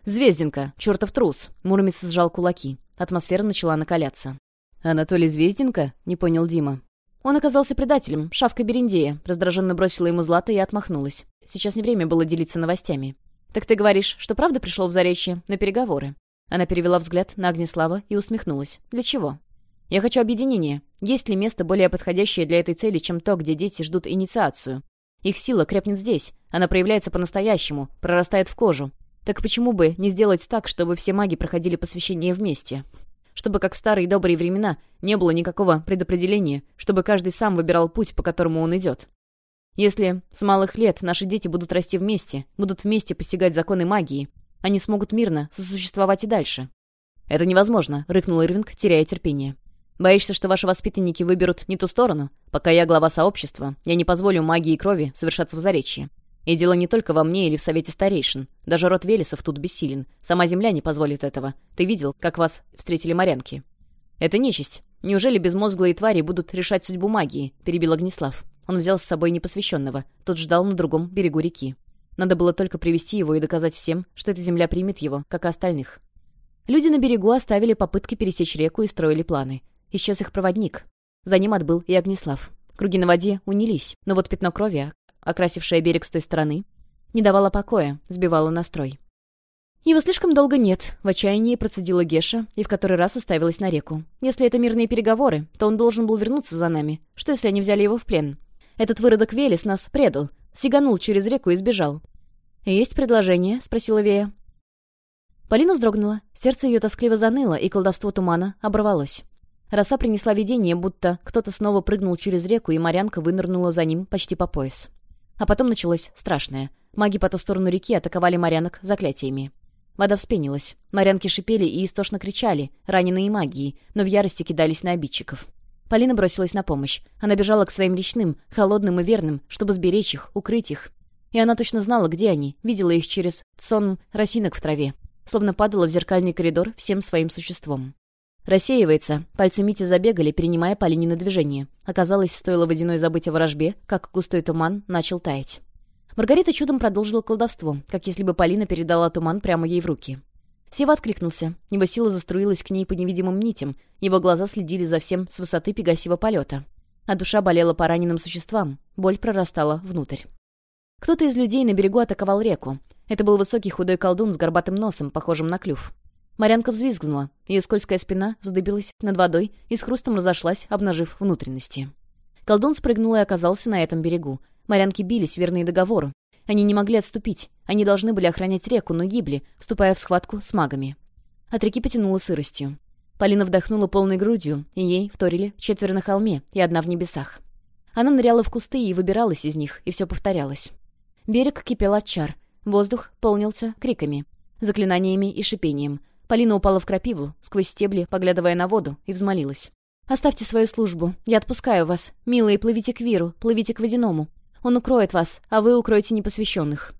Звезденка, Чертов трус!» — Муромец сжал кулаки. Атмосфера начала накаляться. «Анатолий Звезденка — не понял Дима. Он оказался предателем, шавкой Берендея, раздраженно бросила ему злато и отмахнулась. Сейчас не время было делиться новостями. Так ты говоришь, что правда пришел в Заречье на переговоры? Она перевела взгляд на Огнеслава и усмехнулась. Для чего? Я хочу объединения. Есть ли место более подходящее для этой цели, чем то, где дети ждут инициацию? Их сила крепнет здесь. Она проявляется по-настоящему, прорастает в кожу. Так почему бы не сделать так, чтобы все маги проходили посвящение вместе? Чтобы, как в старые добрые времена, не было никакого предопределения, чтобы каждый сам выбирал путь, по которому он идет. Если с малых лет наши дети будут расти вместе, будут вместе постигать законы магии, они смогут мирно сосуществовать и дальше». «Это невозможно», — рыкнул Ирвинг, теряя терпение. «Боишься, что ваши воспитанники выберут не ту сторону? Пока я глава сообщества, я не позволю магии и крови совершаться в Заречье. И дело не только во мне или в Совете Старейшин. Даже род Велесов тут бессилен. Сама Земля не позволит этого. Ты видел, как вас встретили морянки?» «Это нечисть. Неужели безмозглые твари будут решать судьбу магии?» — перебил Огнислав. Он взял с собой непосвященного. Тот ждал на другом берегу реки. Надо было только привести его и доказать всем, что эта земля примет его, как и остальных. Люди на берегу оставили попытки пересечь реку и строили планы. Исчез их проводник. За ним отбыл и Огнислав. Круги на воде унились, но вот пятно крови, окрасившее берег с той стороны, не давало покоя, сбивало настрой. «Его слишком долго нет», — в отчаянии процедила Геша и в который раз уставилась на реку. «Если это мирные переговоры, то он должен был вернуться за нами. Что, если они взяли его в плен? Этот выродок Велес нас предал, сиганул через реку и сбежал. «Есть предложение?» — спросила Вея. Полина вздрогнула, сердце ее тоскливо заныло, и колдовство тумана оборвалось. Роса принесла видение, будто кто-то снова прыгнул через реку, и морянка вынырнула за ним почти по пояс. А потом началось страшное. Маги по ту сторону реки атаковали морянок заклятиями. Вода вспенилась. Морянки шипели и истошно кричали, раненые магией, но в ярости кидались на обидчиков. Полина бросилась на помощь. Она бежала к своим речным, холодным и верным, чтобы сберечь их, укрыть их. И она точно знала, где они, видела их через сон росинок в траве. Словно падала в зеркальный коридор всем своим существом. Рассеивается. Пальцы Мити забегали, принимая Полинины движение. Оказалось, стоило водяной забыть о ворожбе, как густой туман начал таять. Маргарита чудом продолжила колдовство, как если бы Полина передала туман прямо ей в руки. Сева откликнулся. Его сила заструилась к ней по невидимым нитям. Его глаза следили за всем с высоты пегасива полета. А душа болела по раненым существам. Боль прорастала внутрь. Кто-то из людей на берегу атаковал реку. Это был высокий худой колдун с горбатым носом, похожим на клюв. Марянка взвизгнула. Ее скользкая спина вздыбилась над водой и с хрустом разошлась, обнажив внутренности. Колдун спрыгнул и оказался на этом берегу. Морянки бились, верные договору. Они не могли отступить. Они должны были охранять реку, но гибли, вступая в схватку с магами. От реки потянуло сыростью. Полина вдохнула полной грудью, и ей вторили четверо на холме и одна в небесах. Она ныряла в кусты и выбиралась из них, и все повторялось. Берег кипел от чар. Воздух полнился криками, заклинаниями и шипением. Полина упала в крапиву, сквозь стебли, поглядывая на воду, и взмолилась. «Оставьте свою службу. Я отпускаю вас. Милые, плывите к Виру, плывите к Водяному. Он укроет вас, а вы укроете непосвященных».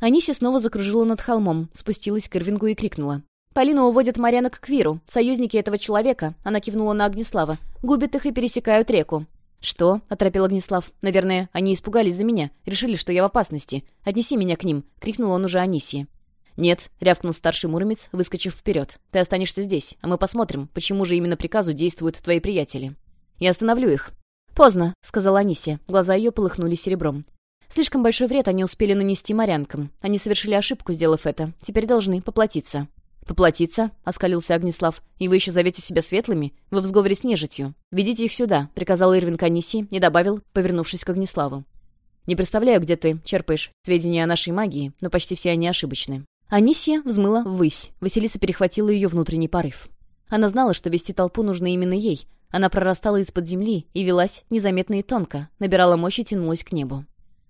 Анися снова закружила над холмом, спустилась к Ирвингу и крикнула. «Полина уводят моряна к Квиру, союзники этого человека», — она кивнула на Огнеслава. «Губят их и пересекают реку». «Что?» — оторопил Огнеслав. «Наверное, они испугались за меня, решили, что я в опасности. Отнеси меня к ним», — крикнул он уже Анисии. «Нет», — рявкнул старший муромец, выскочив вперед. «Ты останешься здесь, а мы посмотрим, почему же именно приказу действуют твои приятели». «Я остановлю их. «Поздно», — сказала Анисия. Глаза ее полыхнули серебром. «Слишком большой вред они успели нанести морянкам. Они совершили ошибку, сделав это. Теперь должны поплатиться». «Поплатиться?» — оскалился Огнислав. «И вы еще зовете себя светлыми? Вы в сговоре с нежитью. Ведите их сюда», — приказал Ирвин Каниси и добавил, повернувшись к Огниславу. «Не представляю, где ты черпаешь сведения о нашей магии, но почти все они ошибочны». Анисия взмыла ввысь. Василиса перехватила ее внутренний порыв. Она знала, что вести толпу нужно именно ей, она прорастала из-под земли и велась незаметно и тонко, набирала мощь и тянулась к небу.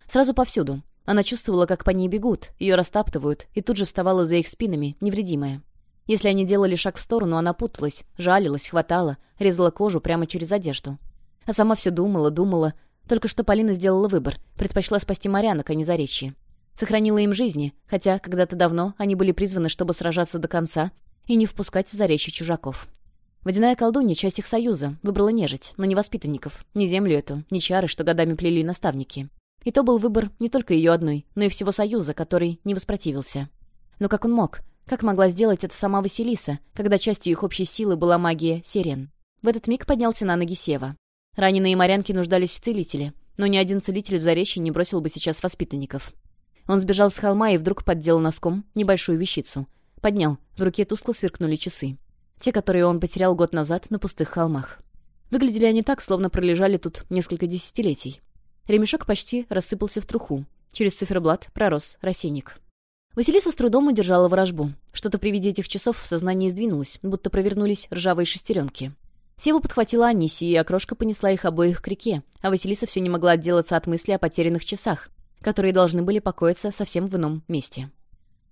Сразу повсюду. Она чувствовала, как по ней бегут, ее растаптывают, и тут же вставала за их спинами, невредимая. Если они делали шаг в сторону, она путалась, жалилась, хватала, резала кожу прямо через одежду. А сама все думала, думала. Только что Полина сделала выбор, предпочла спасти морянок, а не заречье. Сохранила им жизни, хотя когда-то давно они были призваны, чтобы сражаться до конца и не впускать в заречье чужаков. Водяная колдунья — часть их союза, выбрала нежить, но не воспитанников, не землю эту, не чары, что годами плели наставники. И то был выбор не только ее одной, но и всего союза, который не воспротивился. Но как он мог? Как могла сделать это сама Василиса, когда частью их общей силы была магия сирен? В этот миг поднялся на ноги Сева. Раненые морянки нуждались в целителе, но ни один целитель в Заречье не бросил бы сейчас воспитанников. Он сбежал с холма и вдруг поддел носком небольшую вещицу. Поднял, в руке тускло сверкнули часы. Те, которые он потерял год назад на пустых холмах. Выглядели они так, словно пролежали тут несколько десятилетий. Ремешок почти рассыпался в труху. Через циферблат пророс рассеянник. Василиса с трудом удержала ворожбу. Что-то при виде этих часов в сознании сдвинулось, будто провернулись ржавые шестеренки. Сева подхватила Аниси, и окрошка понесла их обоих к реке, а Василиса все не могла отделаться от мысли о потерянных часах, которые должны были покоиться совсем в ином месте.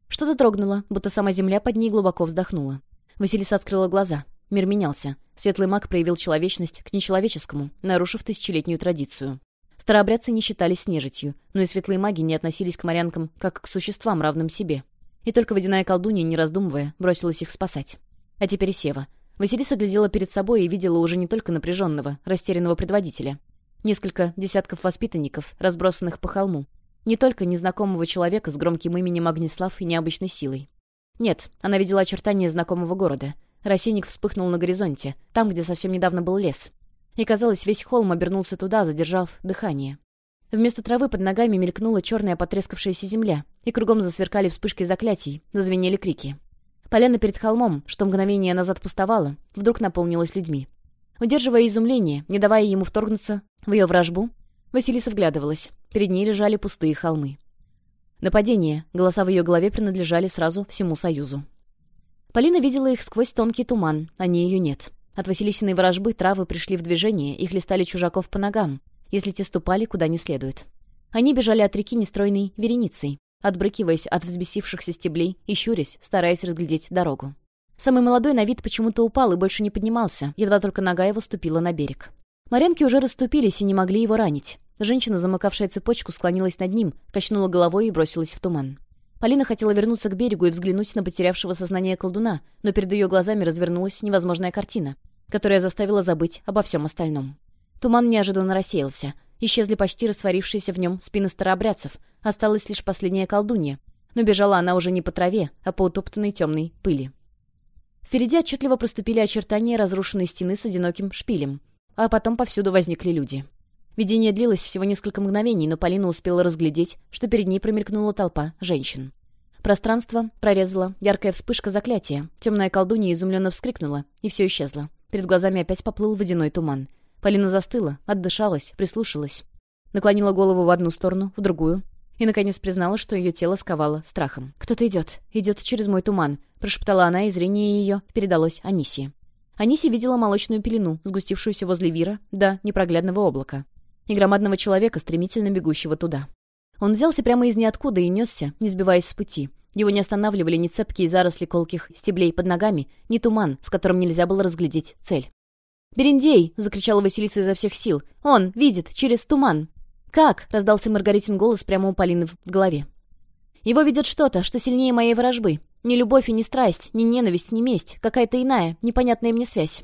Что-то трогнуло, будто сама земля под ней глубоко вздохнула. Василиса открыла глаза. Мир менялся. Светлый маг проявил человечность к нечеловеческому, нарушив тысячелетнюю традицию. Старообрядцы не считались нежитью, но и светлые маги не относились к морянкам как к существам, равным себе. И только водяная колдунья, не раздумывая, бросилась их спасать. А теперь и Сева. Василиса глядела перед собой и видела уже не только напряженного, растерянного предводителя. Несколько десятков воспитанников, разбросанных по холму. Не только незнакомого человека с громким именем Агнеслав и необычной силой. Нет, она видела очертания знакомого города. Рассеянник вспыхнул на горизонте, там, где совсем недавно был лес. И, казалось, весь холм обернулся туда, задержав дыхание. Вместо травы под ногами мелькнула черная потрескавшаяся земля, и кругом засверкали вспышки заклятий, зазвенели крики. Поляна перед холмом, что мгновение назад пустовала, вдруг наполнилась людьми. Удерживая изумление, не давая ему вторгнуться в ее вражбу, Василиса вглядывалась. Перед ней лежали пустые холмы. Нападение. Голоса в ее голове принадлежали сразу всему Союзу. Полина видела их сквозь тонкий туман, а не ее нет. От Василисиной ворожбы травы пришли в движение, их листали чужаков по ногам, если те ступали куда не следует. Они бежали от реки нестройной вереницей, отбрыкиваясь от взбесившихся стеблей и щурясь, стараясь разглядеть дорогу. Самый молодой на вид почему-то упал и больше не поднимался, едва только нога его ступила на берег. Морянки уже расступились и не могли его ранить. Женщина, замыкавшая цепочку, склонилась над ним, качнула головой и бросилась в туман. Полина хотела вернуться к берегу и взглянуть на потерявшего сознание колдуна, но перед ее глазами развернулась невозможная картина, которая заставила забыть обо всем остальном. Туман неожиданно рассеялся. Исчезли почти растворившиеся в нем спины старообрядцев. Осталась лишь последняя колдунья. Но бежала она уже не по траве, а по утоптанной темной пыли. Впереди отчетливо проступили очертания разрушенной стены с одиноким шпилем. А потом повсюду возникли люди. Видение длилось всего несколько мгновений, но Полина успела разглядеть, что перед ней промелькнула толпа женщин. Пространство прорезала яркая вспышка заклятия. Темная колдунья изумленно вскрикнула, и все исчезло. Перед глазами опять поплыл водяной туман. Полина застыла, отдышалась, прислушалась. Наклонила голову в одну сторону, в другую. И, наконец, признала, что ее тело сковало страхом. «Кто-то идет. Идет через мой туман», — прошептала она, и зрение ее передалось Анисе. Аниси видела молочную пелену, сгустившуюся возле Вира да непроглядного облака и громадного человека, стремительно бегущего туда. Он взялся прямо из ниоткуда и несся, не сбиваясь с пути. Его не останавливали ни цепкие заросли колких стеблей под ногами, ни туман, в котором нельзя было разглядеть цель. «Берендей!» — закричала Василиса изо всех сил. «Он видит через туман!» «Как?» — раздался Маргаритин голос прямо у Полины в голове. «Его ведет что-то, что сильнее моей ворожбы. Ни любовь и ни страсть, ни ненависть, ни месть. Какая-то иная, непонятная мне связь».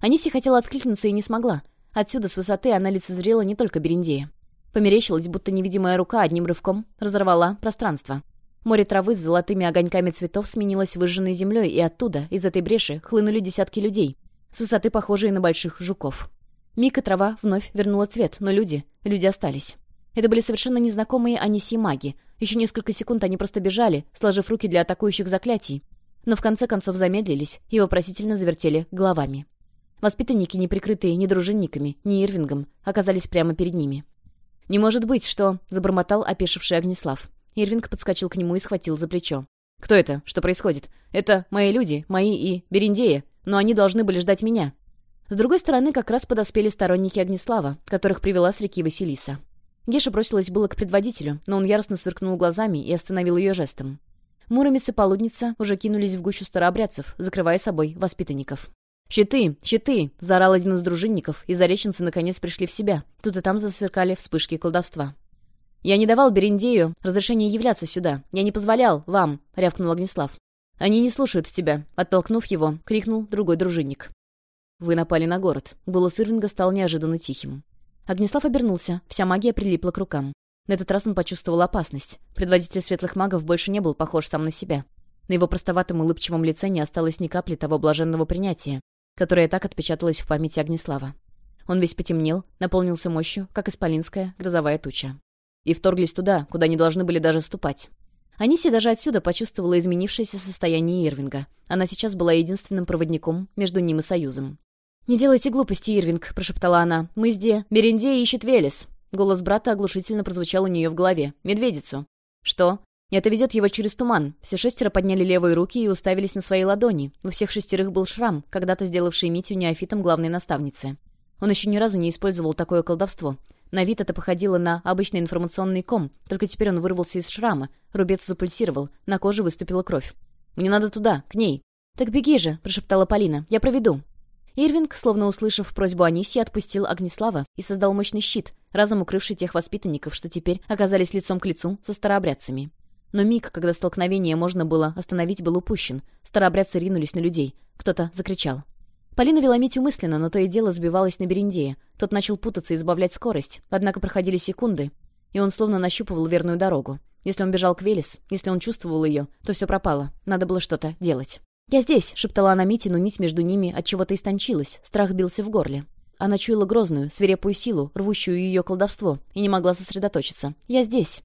Аниси хотела откликнуться и не смогла. Отсюда, с высоты, она лицезрела не только Берендея. Померещилась, будто невидимая рука одним рывком разорвала пространство. Море травы с золотыми огоньками цветов сменилось выжженной землей, и оттуда, из этой бреши, хлынули десятки людей, с высоты похожие на больших жуков. Миг и трава вновь вернула цвет, но люди, люди остались. Это были совершенно незнакомые Аниси маги. Еще несколько секунд они просто бежали, сложив руки для атакующих заклятий. Но в конце концов замедлились и вопросительно завертели головами. Воспитанники, не прикрытые ни дружинниками, ни Ирвингом, оказались прямо перед ними. «Не может быть, что...» — забормотал опешивший Огнеслав. Ирвинг подскочил к нему и схватил за плечо. «Кто это? Что происходит? Это мои люди, мои и Берендея, но они должны были ждать меня». С другой стороны как раз подоспели сторонники Огнеслава, которых привела с реки Василиса. Геша бросилась было к предводителю, но он яростно сверкнул глазами и остановил ее жестом. Муромец и полудница уже кинулись в гущу старообрядцев, закрывая собой воспитанников. «Щиты! Щиты!» — заорал один из дружинников, и зареченцы наконец пришли в себя. Тут и там засверкали вспышки колдовства. «Я не давал Берендею разрешения являться сюда. Я не позволял вам!» — рявкнул Огнеслав. «Они не слушают тебя!» — оттолкнув его, крикнул другой дружинник. «Вы напали на город!» — голос Ирвинга стал неожиданно тихим. Огнеслав обернулся, вся магия прилипла к рукам. На этот раз он почувствовал опасность. Предводитель светлых магов больше не был похож сам на себя. На его простоватом улыбчивом лице не осталось ни капли того блаженного принятия, которая так отпечаталась в памяти Огнеслава. Он весь потемнел, наполнился мощью, как исполинская грозовая туча. И вторглись туда, куда не должны были даже ступать. Анисия даже отсюда почувствовала изменившееся состояние Ирвинга. Она сейчас была единственным проводником между ним и Союзом. «Не делайте глупости, Ирвинг», — прошептала она. «Мы здесь, Берендея ищет Велес». Голос брата оглушительно прозвучал у нее в голове. «Медведицу». «Что?» Это ведет его через туман. Все шестеро подняли левые руки и уставились на свои ладони. У всех шестерых был шрам, когда-то сделавший Митю неофитом главной наставницы. Он еще ни разу не использовал такое колдовство. На вид это походило на обычный информационный ком, только теперь он вырвался из шрама. Рубец запульсировал, на коже выступила кровь. «Мне надо туда, к ней». «Так беги же», — прошептала Полина. «Я проведу». Ирвинг, словно услышав просьбу Аниси, отпустил Огнеслава и создал мощный щит, разом укрывший тех воспитанников, что теперь оказались лицом к лицу со старообрядцами. Но миг, когда столкновение можно было остановить, был упущен. Старообрядцы ринулись на людей. Кто-то закричал. Полина вела Митю мысленно, но то и дело сбивалась на Берендея. Тот начал путаться и избавлять скорость, однако проходили секунды, и он словно нащупывал верную дорогу. Если он бежал к Велес, если он чувствовал ее, то все пропало. Надо было что-то делать. «Я здесь!» — шептала она Мите, но нить между ними от чего-то истончилась. Страх бился в горле. Она чуяла грозную, свирепую силу, рвущую ее колдовство, и не могла сосредоточиться. «Я здесь!»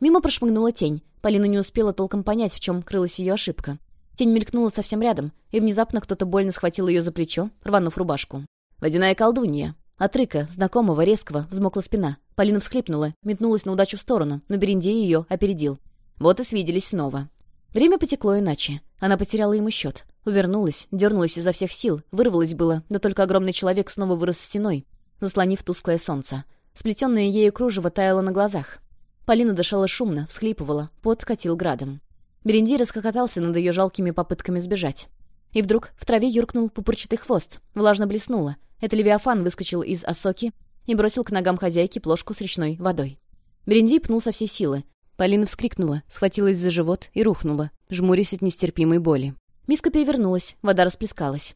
Мимо прошмыгнула тень. Полина не успела толком понять, в чем крылась ее ошибка. Тень мелькнула совсем рядом, и внезапно кто-то больно схватил ее за плечо, рванув рубашку. «Водяная колдунья!» От рыка, знакомого, резкого, взмокла спина. Полина всхлипнула, метнулась на удачу в сторону, но Берендей ее опередил. Вот и свиделись снова. Время потекло иначе. Она потеряла ему счет. Увернулась, дернулась изо всех сил, вырвалась было, да только огромный человек снова вырос стеной, заслонив тусклое солнце. Сплетенное ею кружево таяло на глазах. Полина дышала шумно, всхлипывала, пот катил градом. Беренди раскокотался над ее жалкими попытками сбежать. И вдруг в траве юркнул пупырчатый хвост, влажно блеснуло. Это левиафан выскочил из осоки и бросил к ногам хозяйки плошку с речной водой. Беренди пнул со всей силы. Полина вскрикнула, схватилась за живот и рухнула, жмурясь от нестерпимой боли. Миска перевернулась, вода расплескалась.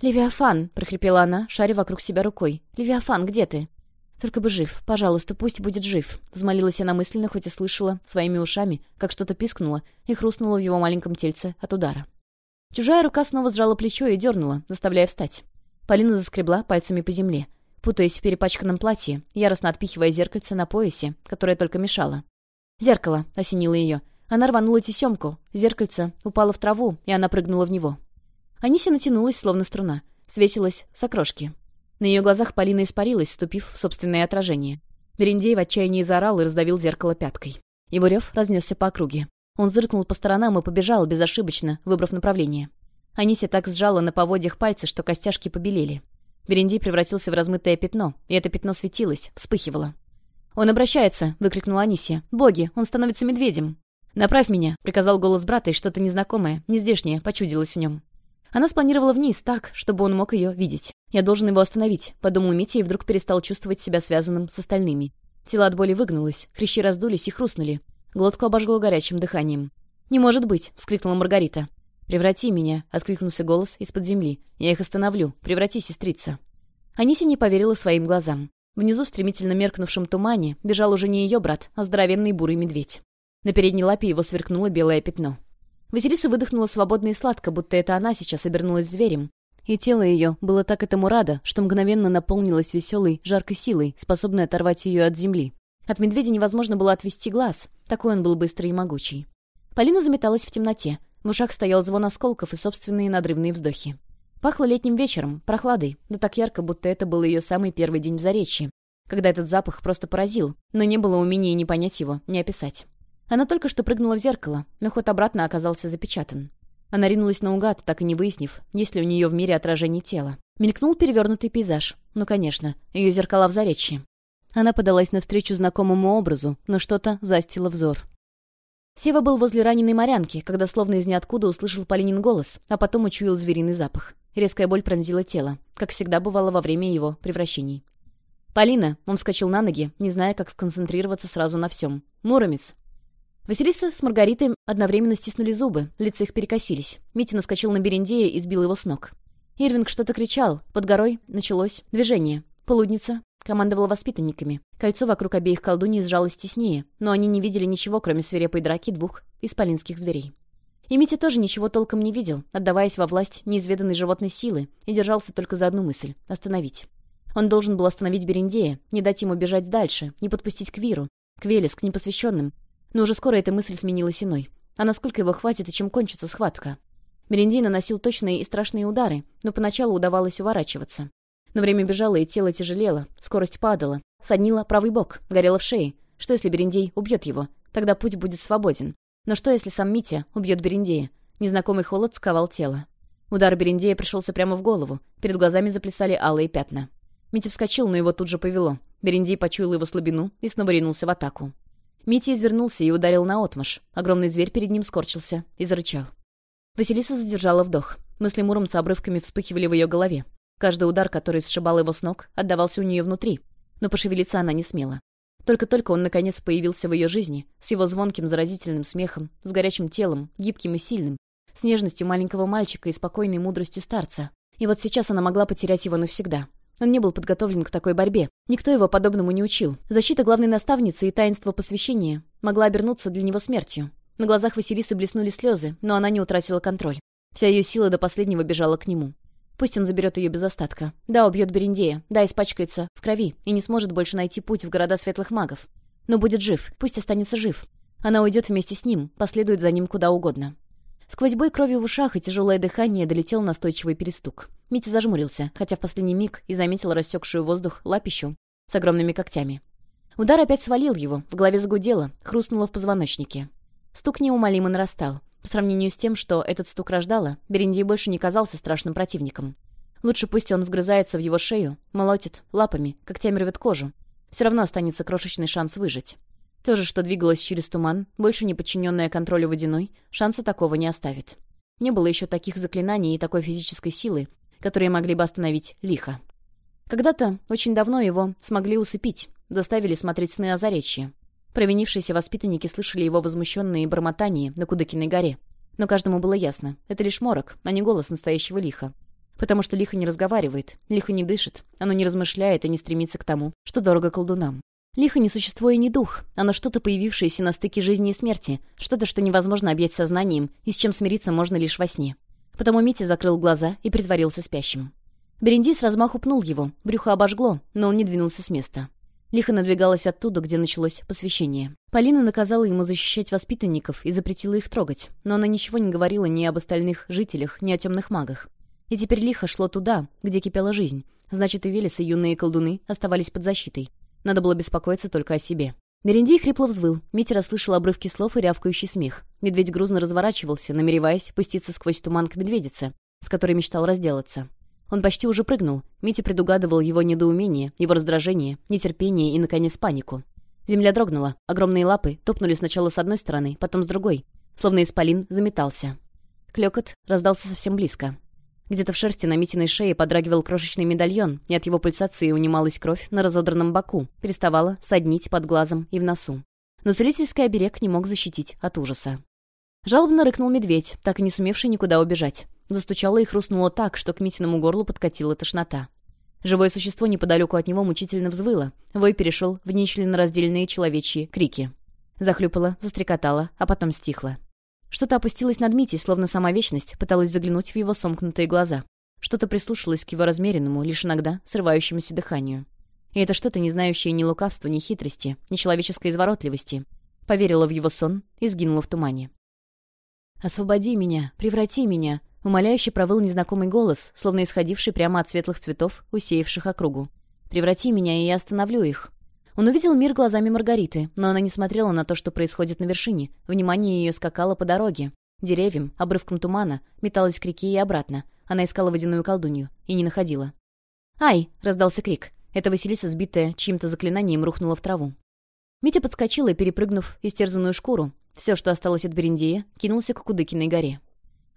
«Левиафан!» — прохрипела она, шаря вокруг себя рукой. «Левиафан, где ты?» «Только бы жив. Пожалуйста, пусть будет жив», — взмолилась она мысленно, хоть и слышала своими ушами, как что-то пискнуло и хрустнуло в его маленьком тельце от удара. Чужая рука снова сжала плечо и дернула, заставляя встать. Полина заскребла пальцами по земле, путаясь в перепачканном платье, яростно отпихивая зеркальце на поясе, которое только мешало. «Зеркало!» — осенило ее. Она рванула тесемку, зеркальце упало в траву, и она прыгнула в него. Анися натянулась, словно струна, свесилась с окрошки, на ее глазах Полина испарилась, ступив в собственное отражение. Берендей в отчаянии заорал и раздавил зеркало пяткой. Его рев разнесся по округе. Он зыркнул по сторонам и побежал безошибочно, выбрав направление. Анися так сжала на поводьях пальцы, что костяшки побелели. Берендей превратился в размытое пятно, и это пятно светилось, вспыхивало. «Он обращается!» — выкрикнула Анисия. «Боги, он становится медведем!» «Направь меня!» — приказал голос брата, и что-то незнакомое, нездешнее, почудилось в нем. Она спланировала вниз так, чтобы он мог ее видеть. «Я должен его остановить», — подумал Митя и вдруг перестал чувствовать себя связанным с остальными. Тело от боли выгнулось, хрящи раздулись и хрустнули. Глотку обожгло горячим дыханием. «Не может быть!» — вскрикнула Маргарита. «Преврати меня!» — откликнулся голос из-под земли. «Я их остановлю! Преврати, сестрица!» Анися не поверила своим глазам. Внизу, в стремительно меркнувшем тумане, бежал уже не ее брат, а здоровенный бурый медведь. На передней лапе его сверкнуло белое пятно. Василиса выдохнула свободно и сладко, будто это она сейчас обернулась зверем. И тело ее было так этому рада, что мгновенно наполнилось веселой, жаркой силой, способной оторвать ее от земли. От медведя невозможно было отвести глаз, такой он был быстрый и могучий. Полина заметалась в темноте. В ушах стоял звон осколков и собственные надрывные вздохи. Пахло летним вечером, прохладой, да так ярко, будто это был ее самый первый день в Заречье, когда этот запах просто поразил, но не было умения ни понять его, ни описать. Она только что прыгнула в зеркало, но ход обратно оказался запечатан. Она ринулась наугад, так и не выяснив, есть ли у нее в мире отражение тела. Мелькнул перевернутый пейзаж. Ну, конечно, ее зеркала в заречье. Она подалась навстречу знакомому образу, но что-то застило взор. Сева был возле раненой морянки, когда словно из ниоткуда услышал Полинин голос, а потом учуял звериный запах. Резкая боль пронзила тело, как всегда бывало во время его превращений. «Полина!» — он вскочил на ноги, не зная, как сконцентрироваться сразу на всем. «Муромец! Василиса с Маргаритой одновременно стиснули зубы, лица их перекосились. Митя наскочил на Берендея и сбил его с ног. Ирвинг что-то кричал. Под горой началось движение. Полудница командовала воспитанниками. Кольцо вокруг обеих колдуньи сжалось теснее, но они не видели ничего, кроме свирепой драки двух исполинских зверей. И Митя тоже ничего толком не видел, отдаваясь во власть неизведанной животной силы, и держался только за одну мысль — остановить. Он должен был остановить Берендея, не дать ему бежать дальше, не подпустить к Виру, к Велес, к непосвященным, но уже скоро эта мысль сменилась иной. А насколько его хватит и чем кончится схватка? Мерендий наносил точные и страшные удары, но поначалу удавалось уворачиваться. Но время бежало, и тело тяжелело, скорость падала. Соднило правый бок, горело в шее. Что, если Берендей убьет его? Тогда путь будет свободен. Но что, если сам Митя убьет Берендея? Незнакомый холод сковал тело. Удар Берендея пришелся прямо в голову. Перед глазами заплясали алые пятна. Митя вскочил, но его тут же повело. Берендей почуял его слабину и снова ринулся в атаку. Митя извернулся и ударил наотмашь. Огромный зверь перед ним скорчился и зарычал. Василиса задержала вдох. Мысли Муромца обрывками вспыхивали в ее голове. Каждый удар, который сшибал его с ног, отдавался у нее внутри. Но пошевелиться она не смела. Только-только он, наконец, появился в ее жизни, с его звонким заразительным смехом, с горячим телом, гибким и сильным, с нежностью маленького мальчика и спокойной мудростью старца. И вот сейчас она могла потерять его навсегда, он не был подготовлен к такой борьбе. Никто его подобному не учил. Защита главной наставницы и таинство посвящения могла обернуться для него смертью. На глазах Василисы блеснули слезы, но она не утратила контроль. Вся ее сила до последнего бежала к нему. Пусть он заберет ее без остатка. Да, убьет Берендея. Да, испачкается в крови и не сможет больше найти путь в города светлых магов. Но будет жив. Пусть останется жив. Она уйдет вместе с ним, последует за ним куда угодно. Сквозь бой крови в ушах и тяжелое дыхание долетел настойчивый перестук. Митя зажмурился, хотя в последний миг и заметил рассекшую воздух лапищу с огромными когтями. Удар опять свалил его, в голове загудело, хрустнуло в позвоночнике. Стук неумолимо нарастал. По сравнению с тем, что этот стук рождало, Берендий больше не казался страшным противником. Лучше пусть он вгрызается в его шею, молотит лапами, когтями рвет кожу. Все равно останется крошечный шанс выжить. То же, что двигалось через туман, больше не подчиненное контролю водяной, шанса такого не оставит. Не было еще таких заклинаний и такой физической силы, которые могли бы остановить лихо. Когда-то, очень давно его смогли усыпить, заставили смотреть сны о заречье. Провинившиеся воспитанники слышали его возмущенные бормотания на Кудыкиной горе. Но каждому было ясно, это лишь морок, а не голос настоящего лиха. Потому что лихо не разговаривает, лихо не дышит, оно не размышляет и не стремится к тому, что дорого колдунам. Лихо не существо и не дух, оно что-то появившееся на стыке жизни и смерти, что-то, что невозможно объять сознанием и с чем смириться можно лишь во сне потому Митя закрыл глаза и притворился спящим. Беренди с размаху пнул его, брюхо обожгло, но он не двинулся с места. Лихо надвигалась оттуда, где началось посвящение. Полина наказала ему защищать воспитанников и запретила их трогать, но она ничего не говорила ни об остальных жителях, ни о темных магах. И теперь лихо шло туда, где кипела жизнь. Значит, и Велес и юные колдуны оставались под защитой. Надо было беспокоиться только о себе. Меренди хрипло взвыл. Митя расслышал обрывки слов и рявкающий смех. Медведь грузно разворачивался, намереваясь пуститься сквозь туман к медведице, с которой мечтал разделаться. Он почти уже прыгнул. Митя предугадывал его недоумение, его раздражение, нетерпение и, наконец, панику. Земля дрогнула. Огромные лапы топнули сначала с одной стороны, потом с другой. Словно исполин заметался. Клёкот раздался совсем близко. Где-то в шерсти на Митиной шее подрагивал крошечный медальон, и от его пульсации унималась кровь на разодранном боку, переставала соднить под глазом и в носу. Но целительский оберег не мог защитить от ужаса. Жалобно рыкнул медведь, так и не сумевший никуда убежать. Застучало и хрустнуло так, что к Митиному горлу подкатила тошнота. Живое существо неподалеку от него мучительно взвыло. Вой перешел в нечленораздельные человечьи крики. Захлюпало, застрекотало, а потом стихло. Что-то опустилось над Митей, словно сама вечность, пыталась заглянуть в его сомкнутые глаза. Что-то прислушалось к его размеренному, лишь иногда срывающемуся дыханию. И это что-то, не знающее ни лукавства, ни хитрости, ни человеческой изворотливости, поверило в его сон и сгинуло в тумане. «Освободи меня! Преврати меня!» — умоляюще провыл незнакомый голос, словно исходивший прямо от светлых цветов, усеявших округу. «Преврати меня, и я остановлю их!» Он увидел мир глазами Маргариты, но она не смотрела на то, что происходит на вершине. Внимание ее скакало по дороге. Деревьям, обрывком тумана, металась к реке и обратно. Она искала водяную колдунью и не находила. «Ай!» — раздался крик. Это Василиса, сбитая чьим-то заклинанием, рухнула в траву. Митя подскочил и, перепрыгнув истерзанную шкуру, все, что осталось от Берендея, кинулся к Кудыкиной горе.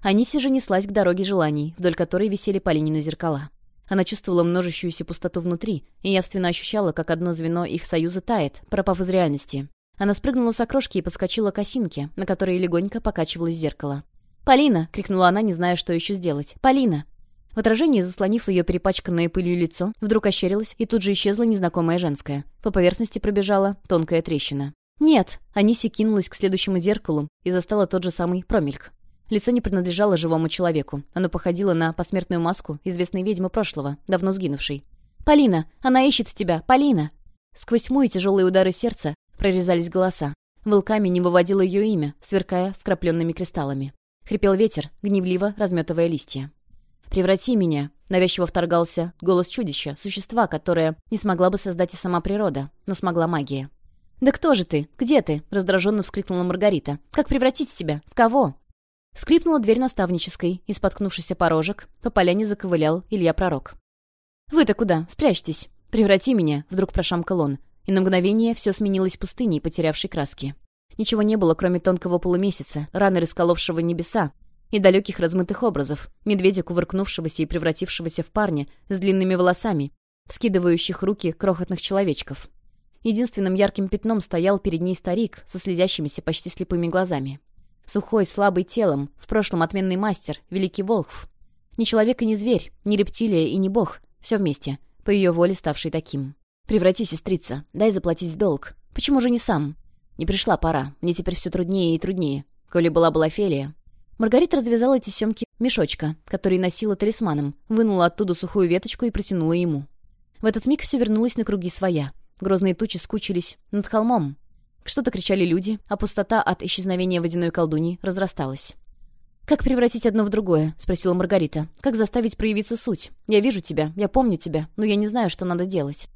Аниси же неслась к дороге желаний, вдоль которой висели Полинины зеркала. Она чувствовала множащуюся пустоту внутри и явственно ощущала, как одно звено их союза тает, пропав из реальности. Она спрыгнула с окрошки и подскочила к осинке, на которой легонько покачивалось зеркало. «Полина!» — крикнула она, не зная, что еще сделать. «Полина!» В отражении, заслонив ее перепачканное пылью лицо, вдруг ощерилась и тут же исчезла незнакомая женская. По поверхности пробежала тонкая трещина. «Нет!» — Аниси кинулась к следующему зеркалу и застала тот же самый промельк. Лицо не принадлежало живому человеку. Оно походило на посмертную маску известной ведьмы прошлого, давно сгинувшей. «Полина! Она ищет тебя! Полина!» Сквозь тьму и тяжелые удары сердца прорезались голоса. Волками не выводило ее имя, сверкая вкрапленными кристаллами. Хрипел ветер, гневливо разметывая листья. «Преврати меня!» — навязчиво вторгался голос чудища, существа, которое не смогла бы создать и сама природа, но смогла магия. «Да кто же ты? Где ты?» — раздраженно вскрикнула Маргарита. «Как превратить тебя? В кого?» Скрипнула дверь наставнической, и, споткнувшийся порожек, по поляне заковылял Илья Пророк. «Вы-то куда? Спрячьтесь! Преврати меня!» — вдруг прошамкал он. И на мгновение все сменилось пустыней, потерявшей краски. Ничего не было, кроме тонкого полумесяца, раны расколовшего небеса и далеких размытых образов, медведя, кувыркнувшегося и превратившегося в парня с длинными волосами, вскидывающих руки крохотных человечков. Единственным ярким пятном стоял перед ней старик со слезящимися почти слепыми глазами. Сухой, слабый телом, в прошлом отменный мастер, великий Волхв. Ни человек и ни зверь, ни рептилия и ни бог. Все вместе, по ее воле ставший таким. «Преврати, сестрица, дай заплатить долг. Почему же не сам?» «Не пришла пора, мне теперь все труднее и труднее. Коли была-была Фелия, Маргарита развязала эти съемки мешочка, который носила талисманом, вынула оттуда сухую веточку и протянула ему. В этот миг все вернулось на круги своя. Грозные тучи скучились над холмом. Что-то кричали люди, а пустота от исчезновения водяной колдуни разрасталась. «Как превратить одно в другое?» — спросила Маргарита. «Как заставить проявиться суть? Я вижу тебя, я помню тебя, но я не знаю, что надо делать».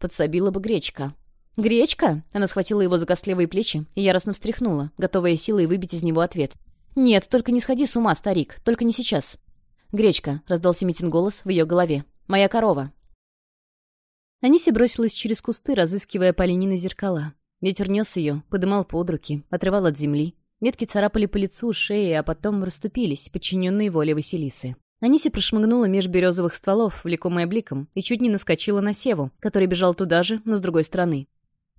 Подсобила бы гречка. «Гречка?» — она схватила его за костлевые плечи и яростно встряхнула, готовая силой выбить из него ответ. «Нет, только не сходи с ума, старик, только не сейчас». «Гречка», — раздался Митин голос в ее голове. «Моя корова». Аниси бросилась через кусты, разыскивая Полинины зеркала. Ветер нес ее, подымал под руки, отрывал от земли. Ветки царапали по лицу, шее, а потом расступились, подчиненные воле Василисы. Аниси прошмыгнула меж березовых стволов, влекомая бликом, и чуть не наскочила на Севу, который бежал туда же, но с другой стороны.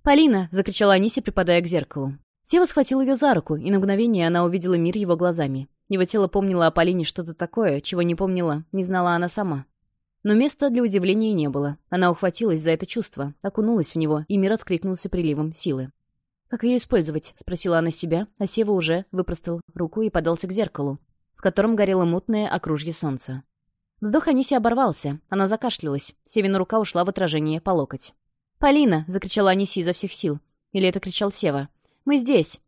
«Полина!» — закричала Аниси, припадая к зеркалу. Сева схватил ее за руку, и на мгновение она увидела мир его глазами. Его тело помнило о Полине что-то такое, чего не помнила, не знала она сама. Но места для удивления не было. Она ухватилась за это чувство, окунулась в него, и мир откликнулся приливом силы. «Как ее использовать?» — спросила она себя, а Сева уже выпростал руку и подался к зеркалу, в котором горело мутное окружье солнца. Вздох Аниси оборвался. Она закашлялась. Севина рука ушла в отражение по локоть. «Полина!» — закричала Аниси изо всех сил. Или это кричал Сева. «Мы здесь!»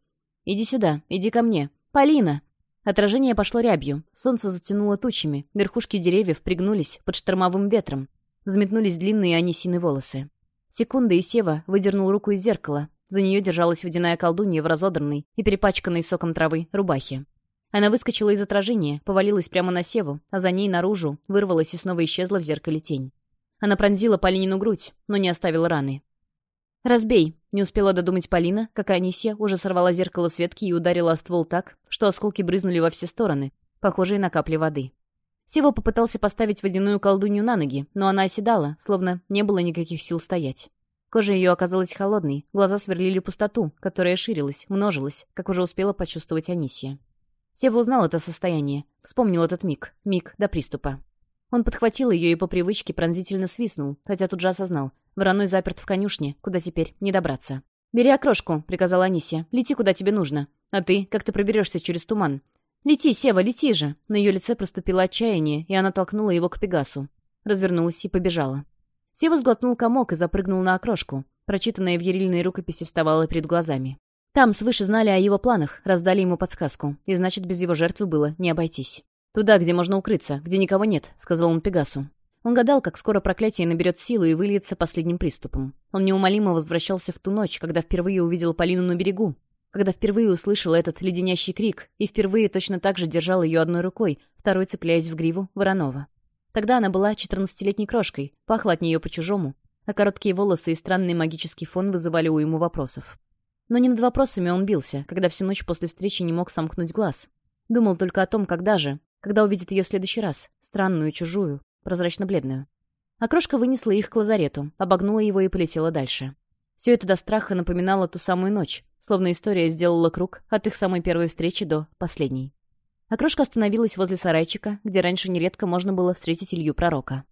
«Иди сюда! Иди ко мне!» «Полина!» Отражение пошло рябью. Солнце затянуло тучами. Верхушки деревьев пригнулись под штормовым ветром. Взметнулись длинные анисины волосы. Секунда, и Сева выдернул руку из зеркала. За нее держалась водяная колдунья в разодранной и перепачканной соком травы рубахе. Она выскочила из отражения, повалилась прямо на Севу, а за ней наружу вырвалась и снова исчезла в зеркале тень. Она пронзила Полинину грудь, но не оставила раны. «Разбей!» — не успела додумать Полина, как Анисия уже сорвала зеркало Светки и ударила ствол так, что осколки брызнули во все стороны, похожие на капли воды. Сево попытался поставить водяную колдунью на ноги, но она оседала, словно не было никаких сил стоять. Кожа ее оказалась холодной, глаза сверлили пустоту, которая ширилась, множилась, как уже успела почувствовать Анисия. Сева узнал это состояние, вспомнил этот миг, миг до приступа. Он подхватил ее и по привычке пронзительно свистнул, хотя тут же осознал, Вороной заперт в конюшне. Куда теперь? Не добраться. «Бери окрошку», — приказала Анисия. «Лети, куда тебе нужно. А ты? Как ты проберешься через туман?» «Лети, Сева, лети же!» На ее лице проступило отчаяние, и она толкнула его к Пегасу. Развернулась и побежала. Сева сглотнул комок и запрыгнул на окрошку. Прочитанное в ерильной рукописи вставало перед глазами. Там свыше знали о его планах, раздали ему подсказку, и значит, без его жертвы было не обойтись. «Туда, где можно укрыться, где никого нет», — сказал он Пегасу. Он гадал, как скоро проклятие наберет силу и выльется последним приступом. Он неумолимо возвращался в ту ночь, когда впервые увидел Полину на берегу, когда впервые услышал этот леденящий крик и впервые точно так же держал ее одной рукой, второй цепляясь в гриву Воронова. Тогда она была 14-летней крошкой, пахла от нее по-чужому, а короткие волосы и странный магический фон вызывали у ему вопросов. Но не над вопросами он бился, когда всю ночь после встречи не мог сомкнуть глаз. Думал только о том, когда же, когда увидит ее в следующий раз, странную, чужую, прозрачно-бледную. А вынесла их к лазарету, обогнула его и полетела дальше. Все это до страха напоминало ту самую ночь, словно история сделала круг от их самой первой встречи до последней. А Окрошка остановилась возле сарайчика, где раньше нередко можно было встретить Илью Пророка.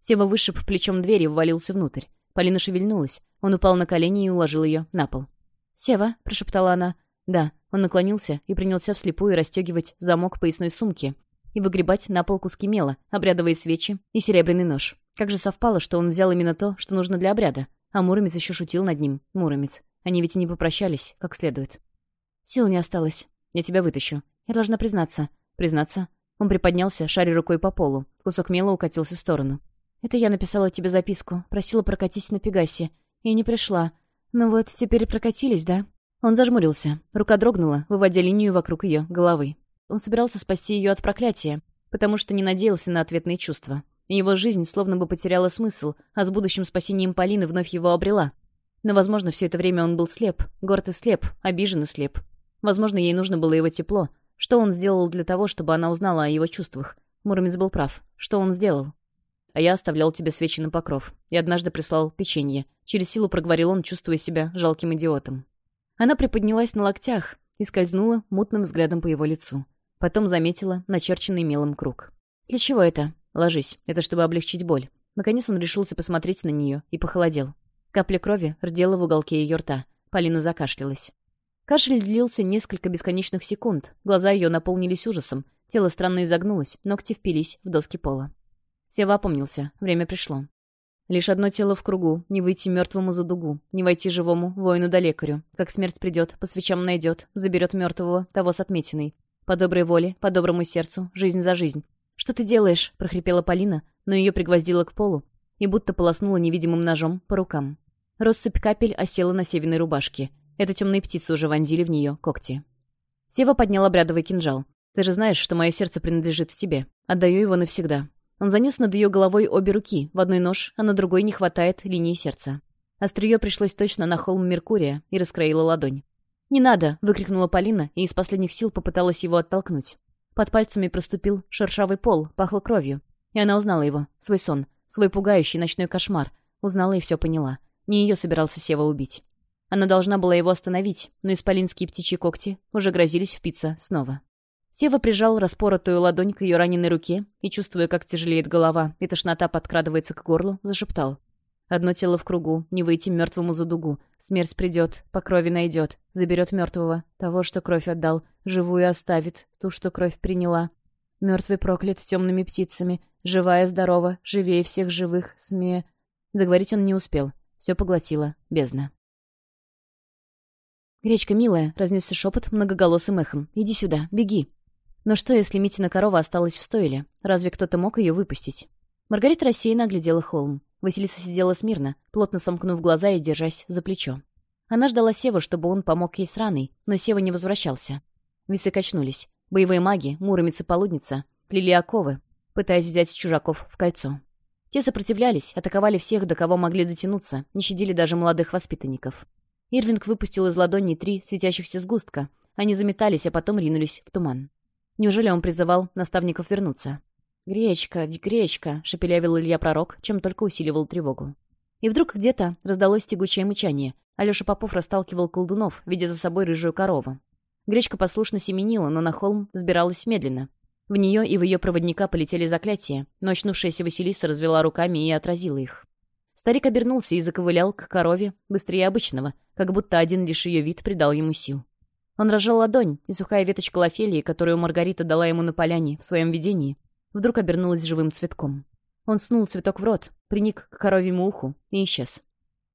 Сева вышиб плечом дверь и ввалился внутрь. Полина шевельнулась. Он упал на колени и уложил ее на пол. «Сева», — прошептала она. «Да». Он наклонился и принялся вслепую расстегивать замок поясной сумки, и выгребать на пол куски мела, обрядовые свечи и серебряный нож. Как же совпало, что он взял именно то, что нужно для обряда. А Муромец еще шутил над ним. Муромец. Они ведь и не попрощались, как следует. Сил не осталось. Я тебя вытащу. Я должна признаться. Признаться? Он приподнялся, шаря рукой по полу. Кусок мела укатился в сторону. «Это я написала тебе записку. Просила прокатись на Пегасе. И не пришла. Ну вот, теперь прокатились, да?» Он зажмурился. Рука дрогнула, выводя линию вокруг ее головы. Он собирался спасти ее от проклятия, потому что не надеялся на ответные чувства. Его жизнь словно бы потеряла смысл, а с будущим спасением Полины вновь его обрела. Но, возможно, все это время он был слеп, горд и слеп, обижен и слеп. Возможно, ей нужно было его тепло. Что он сделал для того, чтобы она узнала о его чувствах? Муромец был прав. Что он сделал? А я оставлял тебе свечи на покров. И однажды прислал печенье. Через силу проговорил он, чувствуя себя жалким идиотом. Она приподнялась на локтях и скользнула мутным взглядом по его лицу. Потом заметила начерченный мелом круг. «Для чего это?» «Ложись. Это чтобы облегчить боль». Наконец он решился посмотреть на нее и похолодел. Капля крови рдела в уголке ее рта. Полина закашлялась. Кашель длился несколько бесконечных секунд. Глаза ее наполнились ужасом. Тело странно изогнулось, ногти впились в доски пола. Сева опомнился. Время пришло. Лишь одно тело в кругу, не выйти мертвому за дугу, не войти живому, воину до лекарю. Как смерть придет, по свечам найдет, заберет мертвого, того с отметиной. По доброй воле, по доброму сердцу, жизнь за жизнь. «Что ты делаешь?» — прохрипела Полина, но ее пригвоздило к полу и будто полоснула невидимым ножом по рукам. Россыпь капель осела на севиной рубашке. Это темные птицы уже вонзили в нее когти. Сева поднял обрядовый кинжал. «Ты же знаешь, что мое сердце принадлежит тебе. Отдаю его навсегда». Он занес над ее головой обе руки, в одной нож, а на другой не хватает линии сердца. Острие пришлось точно на холм Меркурия и раскроило ладонь. «Не надо!» — выкрикнула Полина и из последних сил попыталась его оттолкнуть. Под пальцами проступил шершавый пол, пахло кровью. И она узнала его, свой сон, свой пугающий ночной кошмар. Узнала и все поняла. Не ее собирался Сева убить. Она должна была его остановить, но исполинские птичьи когти уже грозились впиться снова. Сева прижал распоротую ладонь к ее раненой руке и, чувствуя, как тяжелеет голова и тошнота подкрадывается к горлу, зашептал. Одно тело в кругу, не выйти мертвому за дугу. Смерть придет, по крови найдет, заберет мертвого, того, что кровь отдал, живую оставит, ту, что кровь приняла. Мертвый проклят темными птицами, живая здорова, живее всех живых, сме... Договорить он не успел, все поглотило, бездна. «Гречка, милая!» — разнесся шепот многоголосым эхом. «Иди сюда, беги!» Но что, если Митина корова осталась в стойле? Разве кто-то мог ее выпустить? Маргарита рассеянно оглядела холм. Василиса сидела смирно, плотно сомкнув глаза и держась за плечо. Она ждала Сева, чтобы он помог ей с раной, но Сева не возвращался. Весы качнулись. Боевые маги, муромец-полудница, плели оковы, пытаясь взять чужаков в кольцо. Те сопротивлялись, атаковали всех, до кого могли дотянуться, не щадили даже молодых воспитанников. Ирвинг выпустил из ладони три светящихся сгустка. Они заметались, а потом ринулись в туман. Неужели он призывал наставников вернуться? «Гречка, гречка!» — шепелявил Илья Пророк, чем только усиливал тревогу. И вдруг где-то раздалось тягучее мычание. Алёша Попов расталкивал колдунов, видя за собой рыжую корову. Гречка послушно семенила, но на холм сбиралась медленно. В нее и в ее проводника полетели заклятия, но очнувшаяся Василиса развела руками и отразила их. Старик обернулся и заковылял к корове быстрее обычного, как будто один лишь ее вид придал ему сил. Он разжал ладонь, и сухая веточка лофелии, которую Маргарита дала ему на поляне в своем видении, Вдруг обернулась живым цветком. Он снул цветок в рот, приник к коровьему уху и исчез.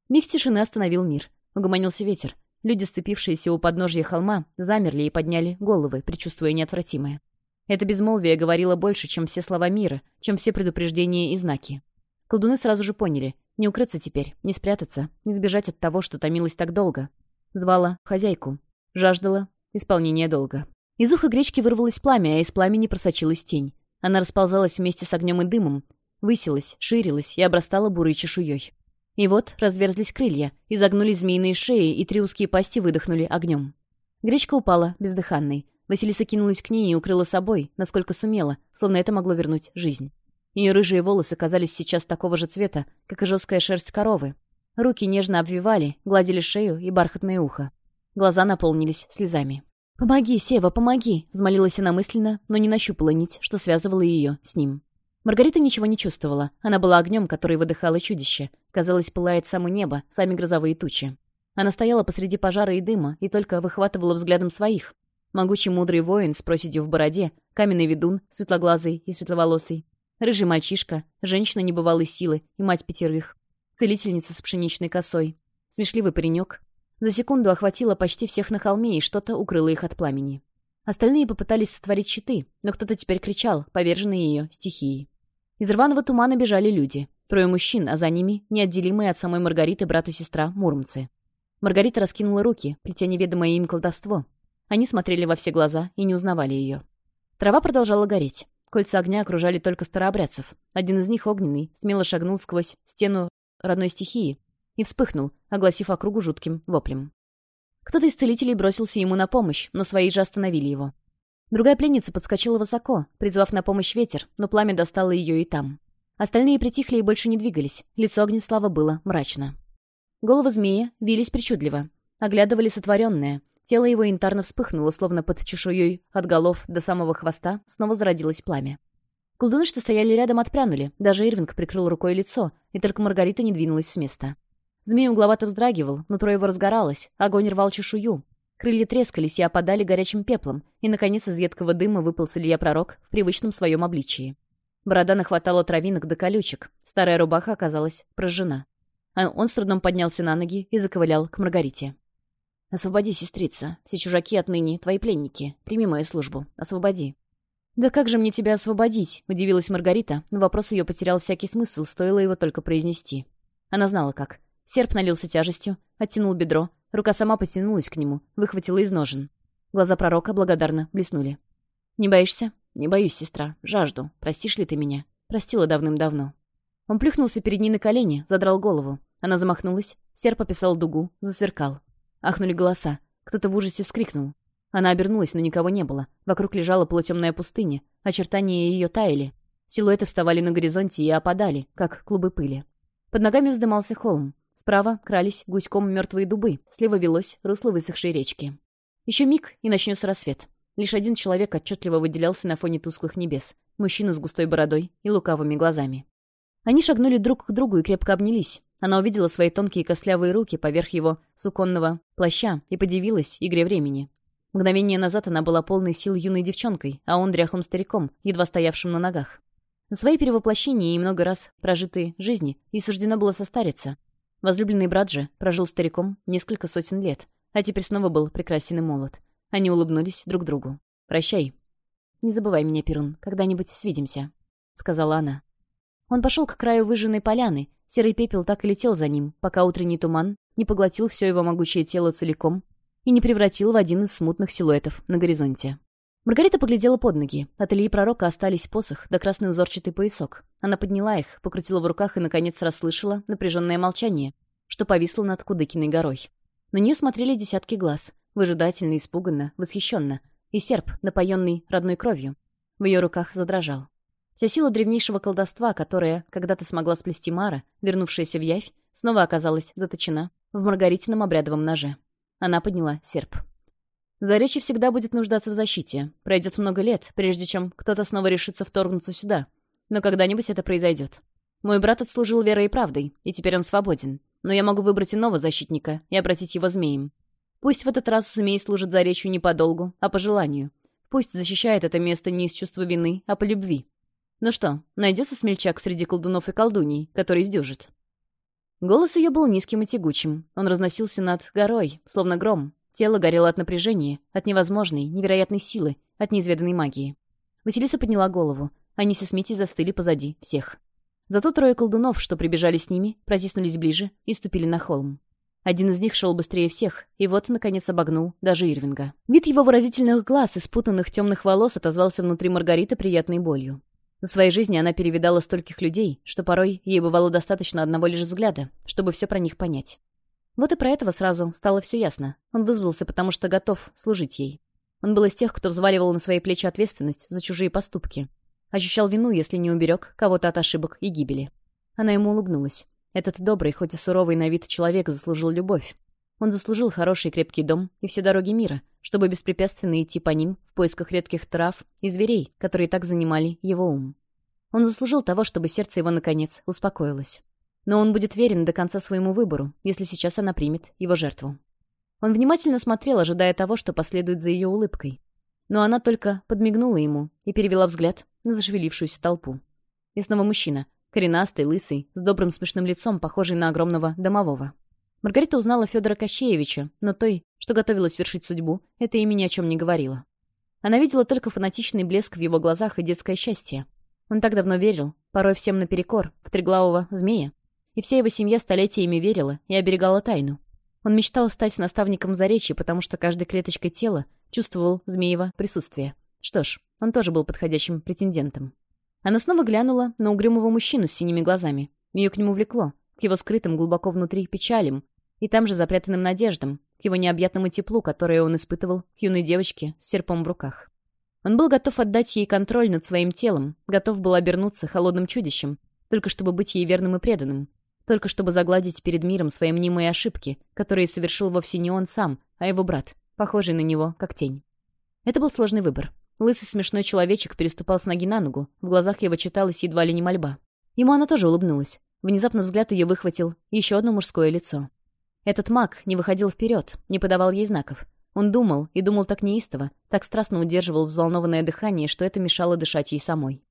Миг тишины остановил мир. Угомонился ветер. Люди, сцепившиеся у подножья холма, замерли и подняли головы, предчувствуя неотвратимое. Это безмолвие говорило больше, чем все слова мира, чем все предупреждения и знаки. Колдуны сразу же поняли. Не укрыться теперь, не спрятаться, не сбежать от того, что томилось так долго. Звала хозяйку. Жаждала исполнения долга. Из уха гречки вырвалось пламя, а из пламени просочилась тень. Она расползалась вместе с огнем и дымом, высилась, ширилась и обрастала бурой чешуей. И вот разверзлись крылья, изогнулись змеиные шеи, и три узкие пасти выдохнули огнем. Гречка упала, бездыханной. Василиса кинулась к ней и укрыла собой, насколько сумела, словно это могло вернуть жизнь. Ее рыжие волосы казались сейчас такого же цвета, как и жесткая шерсть коровы. Руки нежно обвивали, гладили шею и бархатное ухо. Глаза наполнились слезами. «Помоги, Сева, помоги!» — взмолилась она мысленно, но не нащупала нить, что связывало ее с ним. Маргарита ничего не чувствовала. Она была огнем, который выдыхало чудище. Казалось, пылает само небо, сами грозовые тучи. Она стояла посреди пожара и дыма и только выхватывала взглядом своих. Могучий мудрый воин с проседью в бороде, каменный ведун, светлоглазый и светловолосый, рыжий мальчишка, женщина небывалой силы и мать пятерых, целительница с пшеничной косой, смешливый паренек, за секунду охватило почти всех на холме, и что-то укрыло их от пламени. Остальные попытались сотворить щиты, но кто-то теперь кричал, поверженные ее стихией. Из рваного тумана бежали люди. Трое мужчин, а за ними неотделимые от самой Маргариты брат и сестра мурмцы. Маргарита раскинула руки, плетя неведомое им колдовство. Они смотрели во все глаза и не узнавали ее. Трава продолжала гореть. Кольца огня окружали только старообрядцев. Один из них, огненный, смело шагнул сквозь стену родной стихии и вспыхнул, огласив округу жутким воплем. Кто-то из целителей бросился ему на помощь, но свои же остановили его. Другая пленница подскочила высоко, призвав на помощь ветер, но пламя достало ее и там. Остальные притихли и больше не двигались, лицо Огнеслава было мрачно. Головы змея вились причудливо, оглядывали сотворенное. Тело его янтарно вспыхнуло, словно под чешуей, от голов до самого хвоста снова зародилось пламя. Колдуны, что стояли рядом, отпрянули, даже Ирвинг прикрыл рукой лицо, и только Маргарита не двинулась с места. Змею угловато вздрагивал, нутро его разгоралось, а огонь рвал чешую. Крылья трескались и опадали горячим пеплом, и, наконец, из едкого дыма выпал Илья Пророк в привычном своем обличии. Борода нахватала травинок до колючек, старая рубаха оказалась прожжена. А он с трудом поднялся на ноги и заковылял к Маргарите. «Освободи, сестрица. Все чужаки отныне твои пленники. Прими мою службу. Освободи». «Да как же мне тебя освободить?» — удивилась Маргарита, но вопрос ее потерял всякий смысл, стоило его только произнести. Она знала как. Серп налился тяжестью, оттянул бедро. Рука сама потянулась к нему, выхватила из ножен. Глаза пророка благодарно блеснули. «Не боишься?» «Не боюсь, сестра. Жажду. Простишь ли ты меня?» «Простила давным-давно». Он плюхнулся перед ней на колени, задрал голову. Она замахнулась, серп описал дугу, засверкал. Ахнули голоса. Кто-то в ужасе вскрикнул. Она обернулась, но никого не было. Вокруг лежала полутемная пустыня. Очертания ее таяли. Силуэты вставали на горизонте и опадали, как клубы пыли. Под ногами вздымался холм. Справа крались гуськом мертвые дубы, слева велось русло высохшей речки. Еще миг, и начнется рассвет. Лишь один человек отчетливо выделялся на фоне тусклых небес. Мужчина с густой бородой и лукавыми глазами. Они шагнули друг к другу и крепко обнялись. Она увидела свои тонкие костлявые руки поверх его суконного плаща и подивилась игре времени. Мгновение назад она была полной сил юной девчонкой, а он дряхлым стариком, едва стоявшим на ногах. На свои перевоплощения и много раз прожитые жизни и суждено было состариться, Возлюбленный брат же прожил стариком несколько сотен лет, а теперь снова был прекрасен и молод. Они улыбнулись друг другу. «Прощай». «Не забывай меня, Перун, когда-нибудь свидимся», — сказала она. Он пошел к краю выжженной поляны, серый пепел так и летел за ним, пока утренний туман не поглотил все его могучее тело целиком и не превратил в один из смутных силуэтов на горизонте. Маргарита поглядела под ноги. От Ильи Пророка остались посох да красный узорчатый поясок. Она подняла их, покрутила в руках и, наконец, расслышала напряженное молчание, что повисло над Кудыкиной горой. На нее смотрели десятки глаз, выжидательно, испуганно, восхищенно, и серп, напоенный родной кровью, в ее руках задрожал. Вся сила древнейшего колдовства, которая когда-то смогла сплести Мара, вернувшаяся в Явь, снова оказалась заточена в маргаритином обрядовом ноже. Она подняла серп. Заречье всегда будет нуждаться в защите. Пройдет много лет, прежде чем кто-то снова решится вторгнуться сюда. Но когда-нибудь это произойдет. Мой брат отслужил верой и правдой, и теперь он свободен. Но я могу выбрать иного защитника и обратить его змеем. Пусть в этот раз змей служит Заречью не по долгу, а по желанию. Пусть защищает это место не из чувства вины, а по любви. Ну что, найдется смельчак среди колдунов и колдуней, который сдюжит. Голос ее был низким и тягучим. Он разносился над горой, словно гром, Тело горело от напряжения, от невозможной, невероятной силы, от неизведанной магии. Василиса подняла голову. Они со Смити застыли позади всех. Зато трое колдунов, что прибежали с ними, протиснулись ближе и ступили на холм. Один из них шел быстрее всех, и вот, наконец, обогнул даже Ирвинга. Вид его выразительных глаз и спутанных темных волос отозвался внутри Маргариты приятной болью. В своей жизни она перевидала стольких людей, что порой ей бывало достаточно одного лишь взгляда, чтобы все про них понять. Вот и про этого сразу стало все ясно. Он вызвался, потому что готов служить ей. Он был из тех, кто взваливал на свои плечи ответственность за чужие поступки. Ощущал вину, если не уберег кого-то от ошибок и гибели. Она ему улыбнулась. Этот добрый, хоть и суровый на вид человек заслужил любовь. Он заслужил хороший крепкий дом и все дороги мира, чтобы беспрепятственно идти по ним в поисках редких трав и зверей, которые так занимали его ум. Он заслужил того, чтобы сердце его, наконец, успокоилось. Но он будет верен до конца своему выбору, если сейчас она примет его жертву. Он внимательно смотрел, ожидая того, что последует за ее улыбкой. Но она только подмигнула ему и перевела взгляд на зашевелившуюся толпу. И снова мужчина, коренастый, лысый, с добрым смешным лицом, похожий на огромного домового. Маргарита узнала Федора Кощеевича, но той, что готовилась вершить судьбу, это имя ни о чем не говорило. Она видела только фанатичный блеск в его глазах и детское счастье. Он так давно верил, порой всем наперекор, в треглавого змея, и вся его семья столетиями верила и оберегала тайну. Он мечтал стать наставником Заречья, потому что каждой клеточкой тела чувствовал Змеева присутствие. Что ж, он тоже был подходящим претендентом. Она снова глянула на угрюмого мужчину с синими глазами. Ее к нему влекло, к его скрытым глубоко внутри печалям и там же запрятанным надеждам, к его необъятному теплу, которое он испытывал к юной девочке с серпом в руках. Он был готов отдать ей контроль над своим телом, готов был обернуться холодным чудищем, только чтобы быть ей верным и преданным, только чтобы загладить перед миром свои мнимые ошибки, которые совершил вовсе не он сам, а его брат, похожий на него, как тень. Это был сложный выбор. Лысый смешной человечек переступал с ноги на ногу, в глазах его читалась едва ли не мольба. Ему она тоже улыбнулась. Внезапно взгляд ее выхватил еще одно мужское лицо. Этот маг не выходил вперед, не подавал ей знаков. Он думал, и думал так неистово, так страстно удерживал взволнованное дыхание, что это мешало дышать ей самой.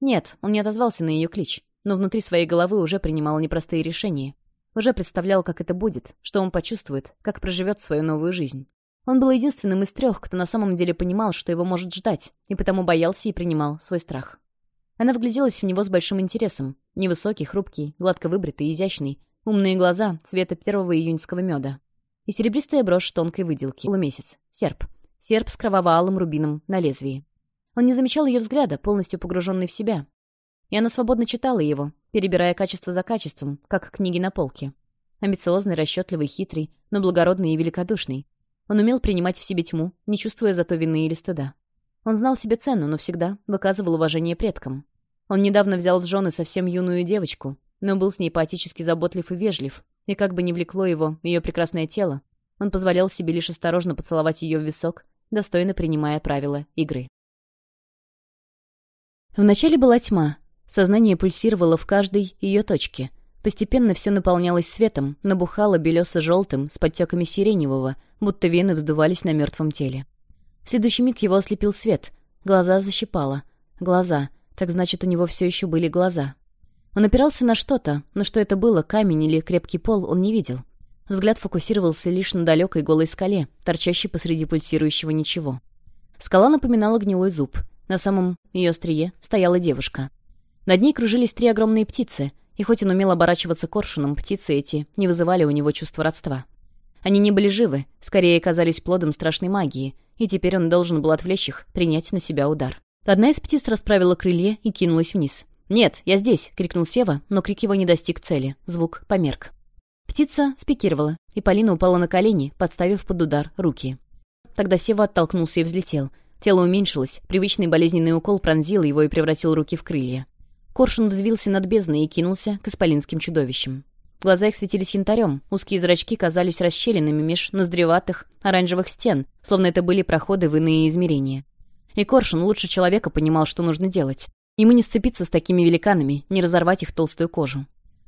Нет, он не отозвался на ее клич но внутри своей головы уже принимал непростые решения. Уже представлял, как это будет, что он почувствует, как проживет свою новую жизнь. Он был единственным из трех, кто на самом деле понимал, что его может ждать, и потому боялся и принимал свой страх. Она вгляделась в него с большим интересом. Невысокий, хрупкий, гладко выбритый, изящный, умные глаза цвета первого июньского меда. И серебристая брошь тонкой выделки. Полумесяц. Серп. Серп с кроваво-алым рубином на лезвии. Он не замечал ее взгляда, полностью погруженный в себя, и она свободно читала его, перебирая качество за качеством, как книги на полке. Амбициозный, расчетливый, хитрый, но благородный и великодушный. Он умел принимать в себе тьму, не чувствуя зато вины или стыда. Он знал себе цену, но всегда выказывал уважение предкам. Он недавно взял в жены совсем юную девочку, но был с ней поэтически заботлив и вежлив, и как бы не влекло его ее прекрасное тело, он позволял себе лишь осторожно поцеловать ее в висок, достойно принимая правила игры. Вначале была тьма, Сознание пульсировало в каждой ее точке. Постепенно все наполнялось светом, набухало белесо-желтым с подтеками сиреневого, будто вены вздувались на мертвом теле. В следующий миг его ослепил свет. Глаза защипало. Глаза. Так значит, у него все еще были глаза. Он опирался на что-то, но что это было, камень или крепкий пол, он не видел. Взгляд фокусировался лишь на далекой голой скале, торчащей посреди пульсирующего ничего. Скала напоминала гнилой зуб. На самом ее острие стояла девушка. Над ней кружились три огромные птицы, и хоть он умел оборачиваться коршуном, птицы эти не вызывали у него чувства родства. Они не были живы, скорее казались плодом страшной магии, и теперь он должен был отвлечь их, принять на себя удар. Одна из птиц расправила крылья и кинулась вниз. «Нет, я здесь!» — крикнул Сева, но крик его не достиг цели, звук померк. Птица спикировала, и Полина упала на колени, подставив под удар руки. Тогда Сева оттолкнулся и взлетел. Тело уменьшилось, привычный болезненный укол пронзил его и превратил руки в крылья. Коршун взвился над бездной и кинулся к исполинским чудовищам. Глаза их светились янтарем, узкие зрачки казались расщелинами меж ноздреватых оранжевых стен, словно это были проходы в иные измерения. И Коршун лучше человека понимал, что нужно делать. Ему не сцепиться с такими великанами, не разорвать их толстую кожу.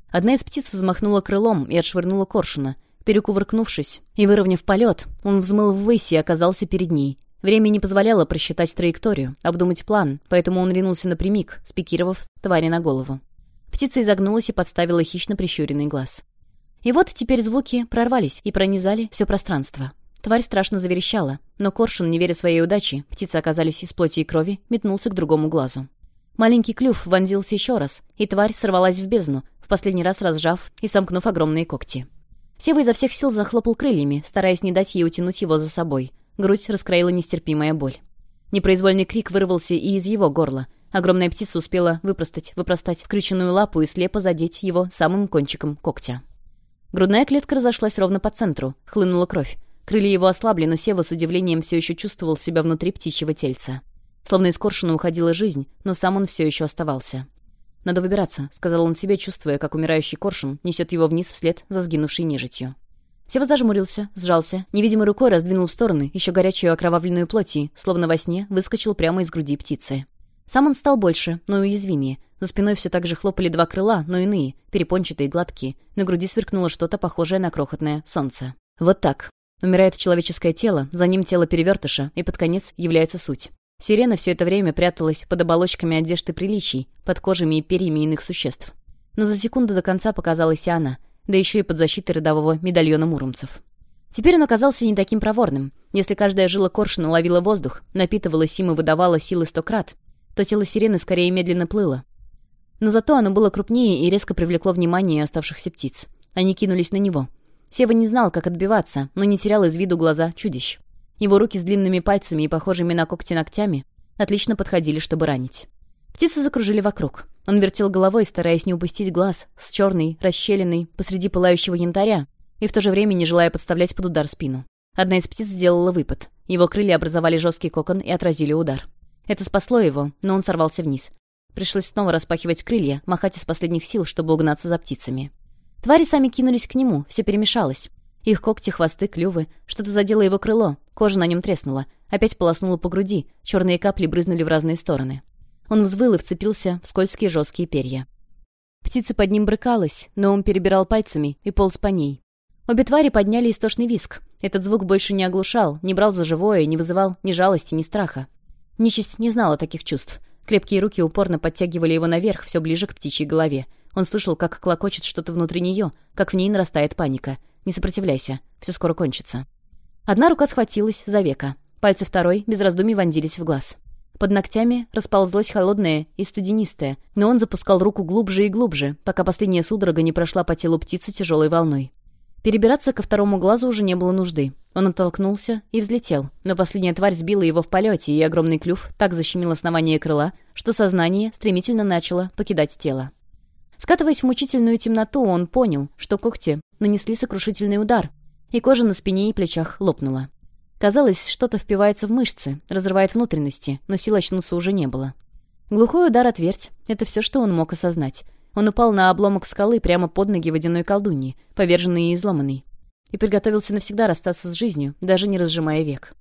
Одна из птиц взмахнула крылом и отшвырнула Коршуна. Перекувыркнувшись и выровняв полет, он взмыл ввысь и оказался перед ней. Время не позволяло просчитать траекторию, а обдумать план, поэтому он ринулся напрямик, спикировав твари на голову. Птица изогнулась и подставила хищно прищуренный глаз. И вот теперь звуки прорвались и пронизали все пространство. Тварь страшно заверещала, но коршун, не веря своей удаче, птицы оказались из плоти и крови, метнулся к другому глазу. Маленький клюв вонзился еще раз, и тварь сорвалась в бездну, в последний раз разжав и сомкнув огромные когти. Сева изо всех сил захлопал крыльями, стараясь не дать ей утянуть его за собой, Грудь раскроила нестерпимая боль. Непроизвольный крик вырвался и из его горла. Огромная птица успела выпростать, выпростать скрюченную лапу и слепо задеть его самым кончиком когтя. Грудная клетка разошлась ровно по центру, хлынула кровь. Крылья его ослабли, но Сева с удивлением все еще чувствовал себя внутри птичьего тельца. Словно из коршуна уходила жизнь, но сам он все еще оставался. «Надо выбираться», — сказал он себе, чувствуя, как умирающий коршун несет его вниз вслед за сгинувшей нежитью. Севас даже мурился, сжался. Невидимой рукой раздвинул в стороны еще горячую окровавленную плоти, словно во сне выскочил прямо из груди птицы. Сам он стал больше, но и уязвимее. За спиной все так же хлопали два крыла, но иные, перепончатые и гладкие. На груди сверкнуло что-то похожее на крохотное солнце. Вот так. Умирает человеческое тело, за ним тело перевертыша, и под конец является суть. Сирена все это время пряталась под оболочками одежды приличий, под кожами и перьями иных существ. Но за секунду до конца показалась и она — да еще и под защитой родового медальона муромцев. Теперь он оказался не таким проворным. Если каждая жила коршуна ловила воздух, напитывалась им и выдавала силы сто крат, то тело сирены скорее медленно плыло. Но зато оно было крупнее и резко привлекло внимание оставшихся птиц. Они кинулись на него. Сева не знал, как отбиваться, но не терял из виду глаза чудищ. Его руки с длинными пальцами и похожими на когти ногтями отлично подходили, чтобы ранить. Птицы закружили вокруг. Он вертел головой, стараясь не упустить глаз, с черный, расщеленный, посреди пылающего янтаря, и в то же время не желая подставлять под удар спину. Одна из птиц сделала выпад. Его крылья образовали жесткий кокон и отразили удар. Это спасло его, но он сорвался вниз. Пришлось снова распахивать крылья, махать из последних сил, чтобы угнаться за птицами. Твари сами кинулись к нему, все перемешалось. Их когти, хвосты, клювы. Что-то задело его крыло, кожа на нем треснула. Опять полоснула по груди, черные капли брызнули в разные стороны. Он взвыл и вцепился в скользкие жесткие перья. Птица под ним брыкалась, но он перебирал пальцами и полз по ней. Обе твари подняли истошный виск. Этот звук больше не оглушал, не брал за живое, не вызывал ни жалости, ни страха. Нечисть не знала таких чувств. Крепкие руки упорно подтягивали его наверх, все ближе к птичьей голове. Он слышал, как клокочет что-то внутри нее, как в ней нарастает паника. «Не сопротивляйся, все скоро кончится». Одна рука схватилась за века. Пальцы второй без раздумий вонзились в глаз. Под ногтями расползлось холодное и студенистое, но он запускал руку глубже и глубже, пока последняя судорога не прошла по телу птицы тяжелой волной. Перебираться ко второму глазу уже не было нужды. Он оттолкнулся и взлетел, но последняя тварь сбила его в полете, и огромный клюв так защемил основание крыла, что сознание стремительно начало покидать тело. Скатываясь в мучительную темноту, он понял, что когти нанесли сокрушительный удар, и кожа на спине и плечах лопнула. Казалось, что-то впивается в мышцы, разрывает внутренности, но сил очнуться уже не было. Глухой удар отверть — это все, что он мог осознать. Он упал на обломок скалы прямо под ноги водяной колдуньи, поверженный и изломанный. И приготовился навсегда расстаться с жизнью, даже не разжимая век.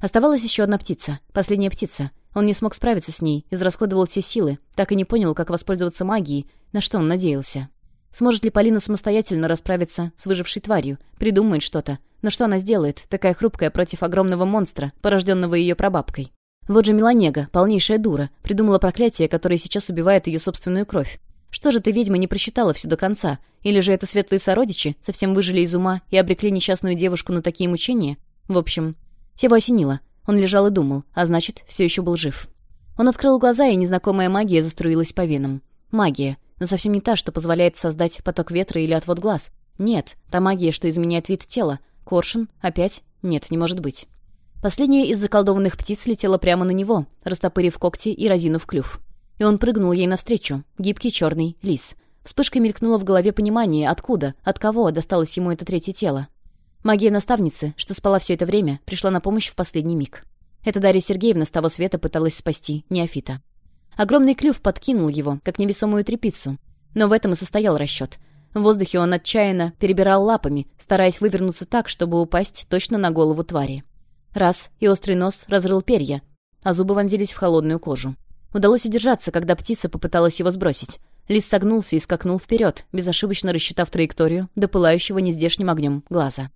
Оставалась еще одна птица, последняя птица. Он не смог справиться с ней, израсходовал все силы, так и не понял, как воспользоваться магией, на что он надеялся. Сможет ли Полина самостоятельно расправиться с выжившей тварью, придумает что-то, но что она сделает, такая хрупкая, против огромного монстра, порожденного ее прабабкой? Вот же Меланега, полнейшая дура, придумала проклятие, которое сейчас убивает ее собственную кровь. Что же ты, ведьма, не просчитала все до конца? Или же это светлые сородичи совсем выжили из ума и обрекли несчастную девушку на такие мучения? В общем, Сева осенило. Он лежал и думал, а значит, все еще был жив. Он открыл глаза, и незнакомая магия заструилась по венам. Магия, но совсем не та, что позволяет создать поток ветра или отвод глаз. Нет, та магия, что изменяет вид тела, Коршин? Опять? Нет, не может быть. Последняя из заколдованных птиц летела прямо на него, растопырив когти и разинув клюв. И он прыгнул ей навстречу. Гибкий черный лис. Вспышкой мелькнуло в голове понимание, откуда, от кого досталось ему это третье тело. Магия наставницы, что спала все это время, пришла на помощь в последний миг. Это Дарья Сергеевна с того света пыталась спасти Неофита. Огромный клюв подкинул его, как невесомую трепицу. Но в этом и состоял расчет. В воздухе он отчаянно перебирал лапами, стараясь вывернуться так, чтобы упасть точно на голову твари. Раз, и острый нос разрыл перья, а зубы вонзились в холодную кожу. Удалось удержаться, когда птица попыталась его сбросить. Лис согнулся и скакнул вперед, безошибочно рассчитав траекторию до пылающего нездешним огнем глаза.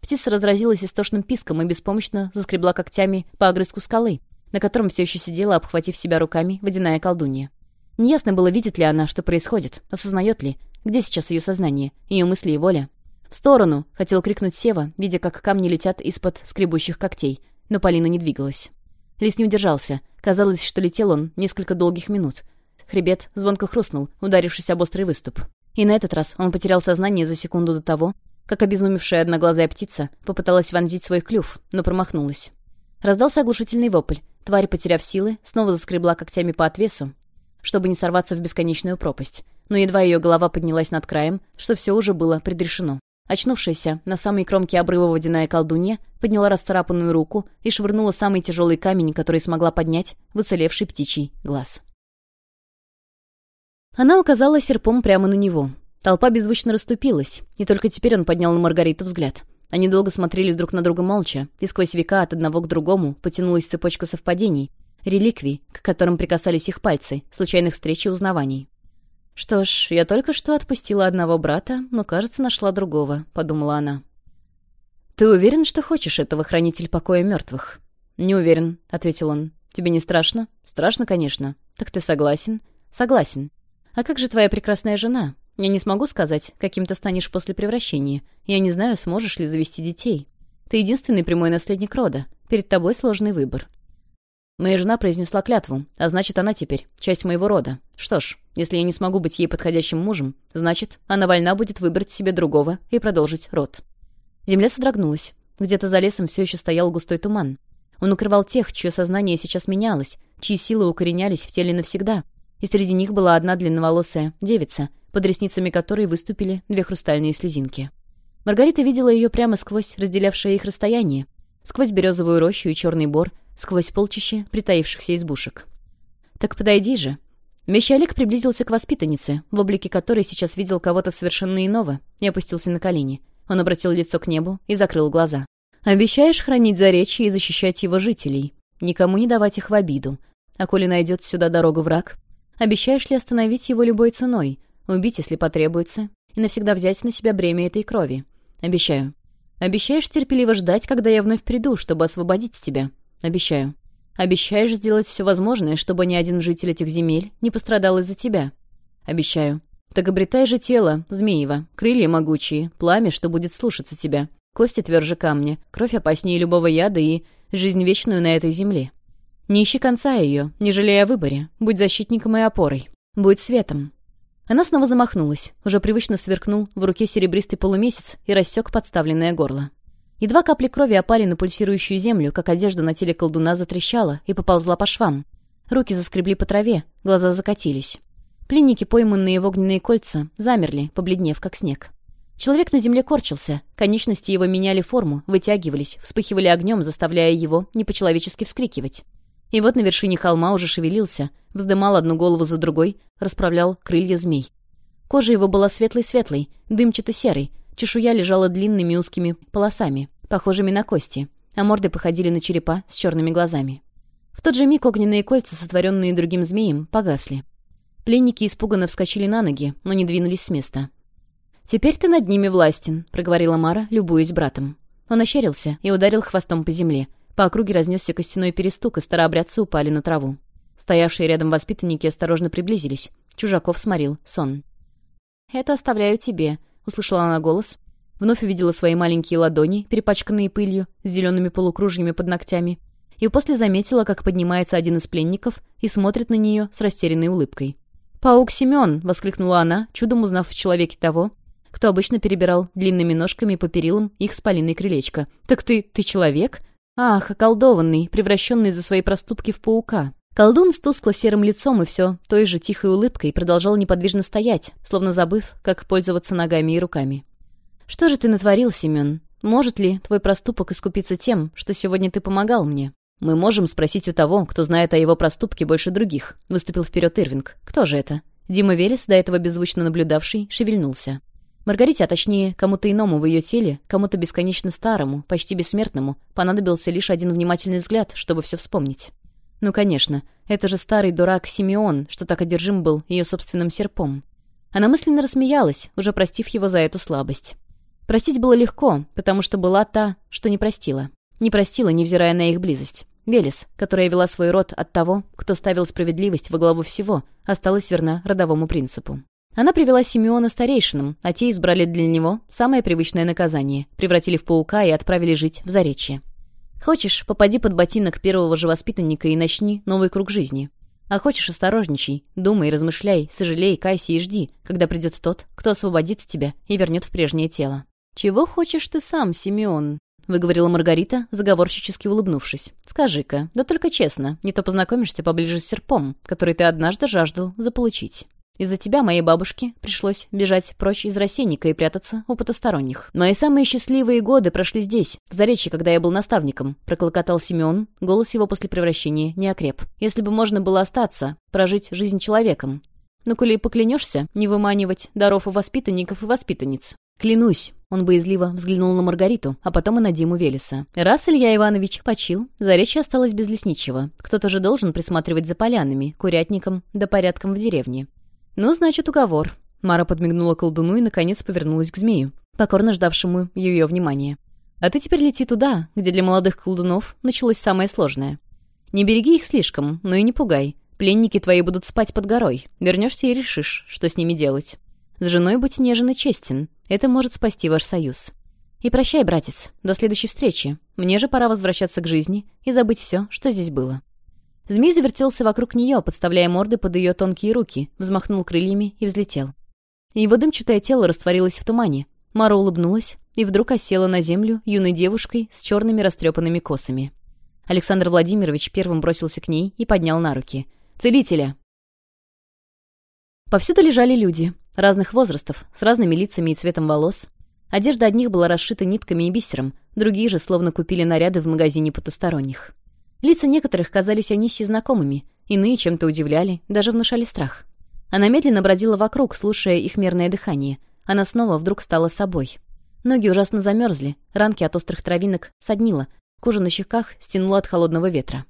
Птица разразилась истошным писком и беспомощно заскребла когтями по огрызку скалы, на котором все еще сидела, обхватив себя руками, водяная колдунья. Неясно было, видит ли она, что происходит, осознает ли, где сейчас ее сознание, ее мысли и воля? «В сторону!» — хотел крикнуть Сева, видя, как камни летят из-под скребущих когтей. Но Полина не двигалась. Лис не удержался. Казалось, что летел он несколько долгих минут. Хребет звонко хрустнул, ударившись об острый выступ. И на этот раз он потерял сознание за секунду до того, как обезумевшая одноглазая птица попыталась вонзить свой клюв, но промахнулась. Раздался оглушительный вопль. Тварь, потеряв силы, снова заскребла когтями по отвесу, чтобы не сорваться в бесконечную пропасть но едва ее голова поднялась над краем, что все уже было предрешено. Очнувшаяся, на самой кромке обрыва водяная колдунья подняла расцарапанную руку и швырнула самый тяжелый камень, который смогла поднять, в уцелевший птичий глаз. Она указала серпом прямо на него. Толпа беззвучно расступилась, и только теперь он поднял на Маргариту взгляд. Они долго смотрели друг на друга молча, и сквозь века от одного к другому потянулась цепочка совпадений, реликвий, к которым прикасались их пальцы, случайных встреч и узнаваний. «Что ж, я только что отпустила одного брата, но, кажется, нашла другого», — подумала она. «Ты уверен, что хочешь этого, хранитель покоя мертвых?» «Не уверен», — ответил он. «Тебе не страшно?» «Страшно, конечно». «Так ты согласен?» «Согласен». «А как же твоя прекрасная жена?» «Я не смогу сказать, каким ты станешь после превращения. Я не знаю, сможешь ли завести детей. Ты единственный прямой наследник рода. Перед тобой сложный выбор. Моя жена произнесла клятву, а значит, она теперь часть моего рода. Что ж, если я не смогу быть ей подходящим мужем, значит, она вольна будет выбрать себе другого и продолжить род. Земля содрогнулась. Где-то за лесом все еще стоял густой туман. Он укрывал тех, чье сознание сейчас менялось, чьи силы укоренялись в теле навсегда. И среди них была одна длинноволосая девица, под ресницами которой выступили две хрустальные слезинки. Маргарита видела ее прямо сквозь разделявшее их расстояние, сквозь березовую рощу и черный бор, сквозь полчища притаившихся избушек. «Так подойди же». Мещалик приблизился к воспитаннице, в облике которой сейчас видел кого-то совершенно иного, и опустился на колени. Он обратил лицо к небу и закрыл глаза. «Обещаешь хранить заречье и защищать его жителей, никому не давать их в обиду. А коли найдет сюда дорогу враг, обещаешь ли остановить его любой ценой, убить, если потребуется, и навсегда взять на себя бремя этой крови? Обещаю. Обещаешь терпеливо ждать, когда я вновь приду, чтобы освободить тебя, Обещаю. Обещаешь сделать все возможное, чтобы ни один житель этих земель не пострадал из-за тебя. Обещаю. Так обретай же тело, змеево, крылья могучие, пламя, что будет слушаться тебя, кости тверже камня, кровь опаснее любого яда и жизнь вечную на этой земле. Не ищи конца ее, не жалея о выборе, будь защитником и опорой, будь светом. Она снова замахнулась, уже привычно сверкнул в руке серебристый полумесяц и рассек подставленное горло. Едва капли крови опали на пульсирующую землю, как одежда на теле колдуна затрещала и поползла по швам. Руки заскребли по траве, глаза закатились. Пленники, пойманные в огненные кольца, замерли, побледнев, как снег. Человек на земле корчился, конечности его меняли форму, вытягивались, вспыхивали огнем, заставляя его не по-человечески вскрикивать. И вот на вершине холма уже шевелился, вздымал одну голову за другой, расправлял крылья змей. Кожа его была светлой-светлой, дымчато-серой, Чешуя лежала длинными узкими полосами, похожими на кости, а морды походили на черепа с черными глазами. В тот же миг огненные кольца, сотворенные другим змеем, погасли. Пленники испуганно вскочили на ноги, но не двинулись с места. «Теперь ты над ними властен», — проговорила Мара, любуясь братом. Он ощерился и ударил хвостом по земле. По округе разнесся костяной перестук, и старообрядцы упали на траву. Стоявшие рядом воспитанники осторожно приблизились. Чужаков сморил сон. «Это оставляю тебе», услышала она голос, вновь увидела свои маленькие ладони, перепачканные пылью, с зелеными полукружьями под ногтями, и после заметила, как поднимается один из пленников и смотрит на нее с растерянной улыбкой. «Паук Семен!» — воскликнула она, чудом узнав в человеке того, кто обычно перебирал длинными ножками по перилам их с Полиной крылечко. «Так ты... ты человек?» «Ах, околдованный, превращенный за свои проступки в паука!» Колдун стускло серым лицом и все, той же тихой улыбкой, продолжал неподвижно стоять, словно забыв, как пользоваться ногами и руками. «Что же ты натворил, Семен? Может ли твой проступок искупиться тем, что сегодня ты помогал мне?» «Мы можем спросить у того, кто знает о его проступке больше других», — выступил вперед Ирвинг. «Кто же это?» Дима Велес, до этого беззвучно наблюдавший, шевельнулся. Маргарите, а точнее, кому-то иному в ее теле, кому-то бесконечно старому, почти бессмертному, понадобился лишь один внимательный взгляд, чтобы все вспомнить. Ну, конечно, это же старый дурак Симеон, что так одержим был ее собственным серпом. Она мысленно рассмеялась, уже простив его за эту слабость. Простить было легко, потому что была та, что не простила. Не простила, невзирая на их близость. Велес, которая вела свой род от того, кто ставил справедливость во главу всего, осталась верна родовому принципу. Она привела Симеона старейшинам, а те избрали для него самое привычное наказание, превратили в паука и отправили жить в Заречье. Хочешь, попади под ботинок первого же воспитанника и начни новый круг жизни. А хочешь, осторожничай, думай, размышляй, сожалей, кайся и жди, когда придет тот, кто освободит тебя и вернет в прежнее тело. «Чего хочешь ты сам, Симеон?» — выговорила Маргарита, заговорщически улыбнувшись. «Скажи-ка, да только честно, не то познакомишься поближе с серпом, который ты однажды жаждал заполучить». Из-за тебя, моей бабушки, пришлось бежать прочь из рассенника и прятаться у потусторонних. Мои самые счастливые годы прошли здесь, в Заречье, когда я был наставником», — проклокотал Семен. Голос его после превращения не окреп. «Если бы можно было остаться, прожить жизнь человеком. Но коли поклянешься, не выманивать даров у воспитанников и воспитанниц». «Клянусь», — он боязливо взглянул на Маргариту, а потом и на Диму Велеса. Раз Илья Иванович почил, Заречье осталось без лесничего. Кто-то же должен присматривать за полянами, курятником да порядком в деревне. «Ну, значит, уговор». Мара подмигнула колдуну и, наконец, повернулась к змею, покорно ждавшему ее внимания. «А ты теперь лети туда, где для молодых колдунов началось самое сложное. Не береги их слишком, но и не пугай. Пленники твои будут спать под горой. Вернешься и решишь, что с ними делать. С женой будь нежен и честен. Это может спасти ваш союз. И прощай, братец. До следующей встречи. Мне же пора возвращаться к жизни и забыть все, что здесь было». Змей завертелся вокруг нее, подставляя морды под ее тонкие руки, взмахнул крыльями и взлетел. Его дымчатое тело растворилось в тумане. Мара улыбнулась и вдруг осела на землю юной девушкой с черными растрепанными косами. Александр Владимирович первым бросился к ней и поднял на руки. «Целителя!» Повсюду лежали люди, разных возрастов, с разными лицами и цветом волос. Одежда одних была расшита нитками и бисером, другие же словно купили наряды в магазине потусторонних. Лица некоторых казались Анисе знакомыми, иные чем-то удивляли, даже внушали страх. Она медленно бродила вокруг, слушая их мерное дыхание. Она снова вдруг стала собой. Ноги ужасно замерзли, ранки от острых травинок соднило, кожа на щеках стянула от холодного ветра.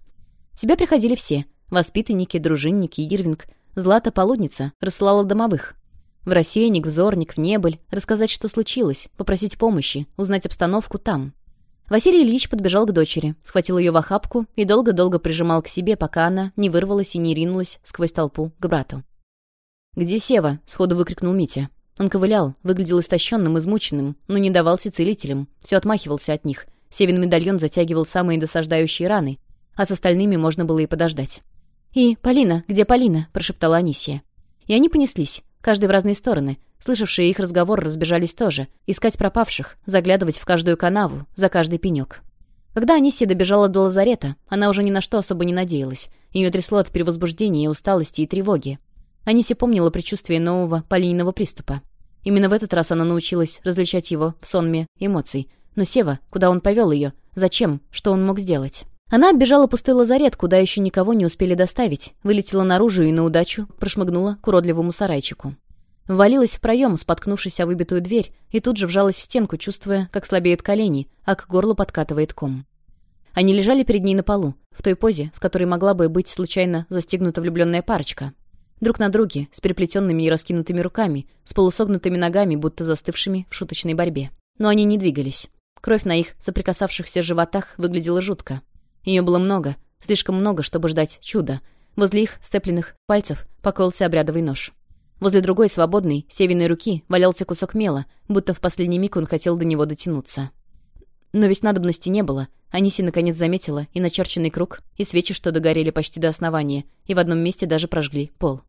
Себя приходили все — воспитанники, дружинники, Ирвинг. Злата Полудница рассылала домовых. В рассеянник, взорник, в небыль, рассказать, что случилось, попросить помощи, узнать обстановку там. Василий Ильич подбежал к дочери, схватил ее в охапку и долго-долго прижимал к себе, пока она не вырвалась и не ринулась сквозь толпу к брату. «Где Сева?» — сходу выкрикнул Митя. Он ковылял, выглядел истощенным, измученным, но не давался целителям, все отмахивался от них. Севин медальон затягивал самые досаждающие раны, а с остальными можно было и подождать. «И, Полина, где Полина?» — прошептала Анисия. И они понеслись, каждый в разные стороны — Слышавшие их разговор разбежались тоже. Искать пропавших, заглядывать в каждую канаву, за каждый пенек. Когда Анисия добежала до лазарета, она уже ни на что особо не надеялась. Ее трясло от перевозбуждения, усталости и тревоги. Анисия помнила предчувствие нового полийного приступа. Именно в этот раз она научилась различать его в сонме эмоций. Но Сева, куда он повел ее, зачем, что он мог сделать? Она оббежала пустой лазарет, куда еще никого не успели доставить, вылетела наружу и на удачу прошмыгнула к уродливому сарайчику. Ввалилась в проем, споткнувшись о выбитую дверь, и тут же вжалась в стенку, чувствуя, как слабеют колени, а к горлу подкатывает ком. Они лежали перед ней на полу, в той позе, в которой могла бы быть случайно застегнута влюбленная парочка. Друг на друге, с переплетенными и раскинутыми руками, с полусогнутыми ногами, будто застывшими в шуточной борьбе. Но они не двигались. Кровь на их соприкасавшихся животах выглядела жутко. Ее было много, слишком много, чтобы ждать чуда. Возле их сцепленных пальцев покоился обрядовый нож. Возле другой свободной, севиной руки, валялся кусок мела, будто в последний миг он хотел до него дотянуться. Но ведь надобности не было. Аниси наконец заметила и начерченный круг, и свечи, что догорели почти до основания, и в одном месте даже прожгли пол.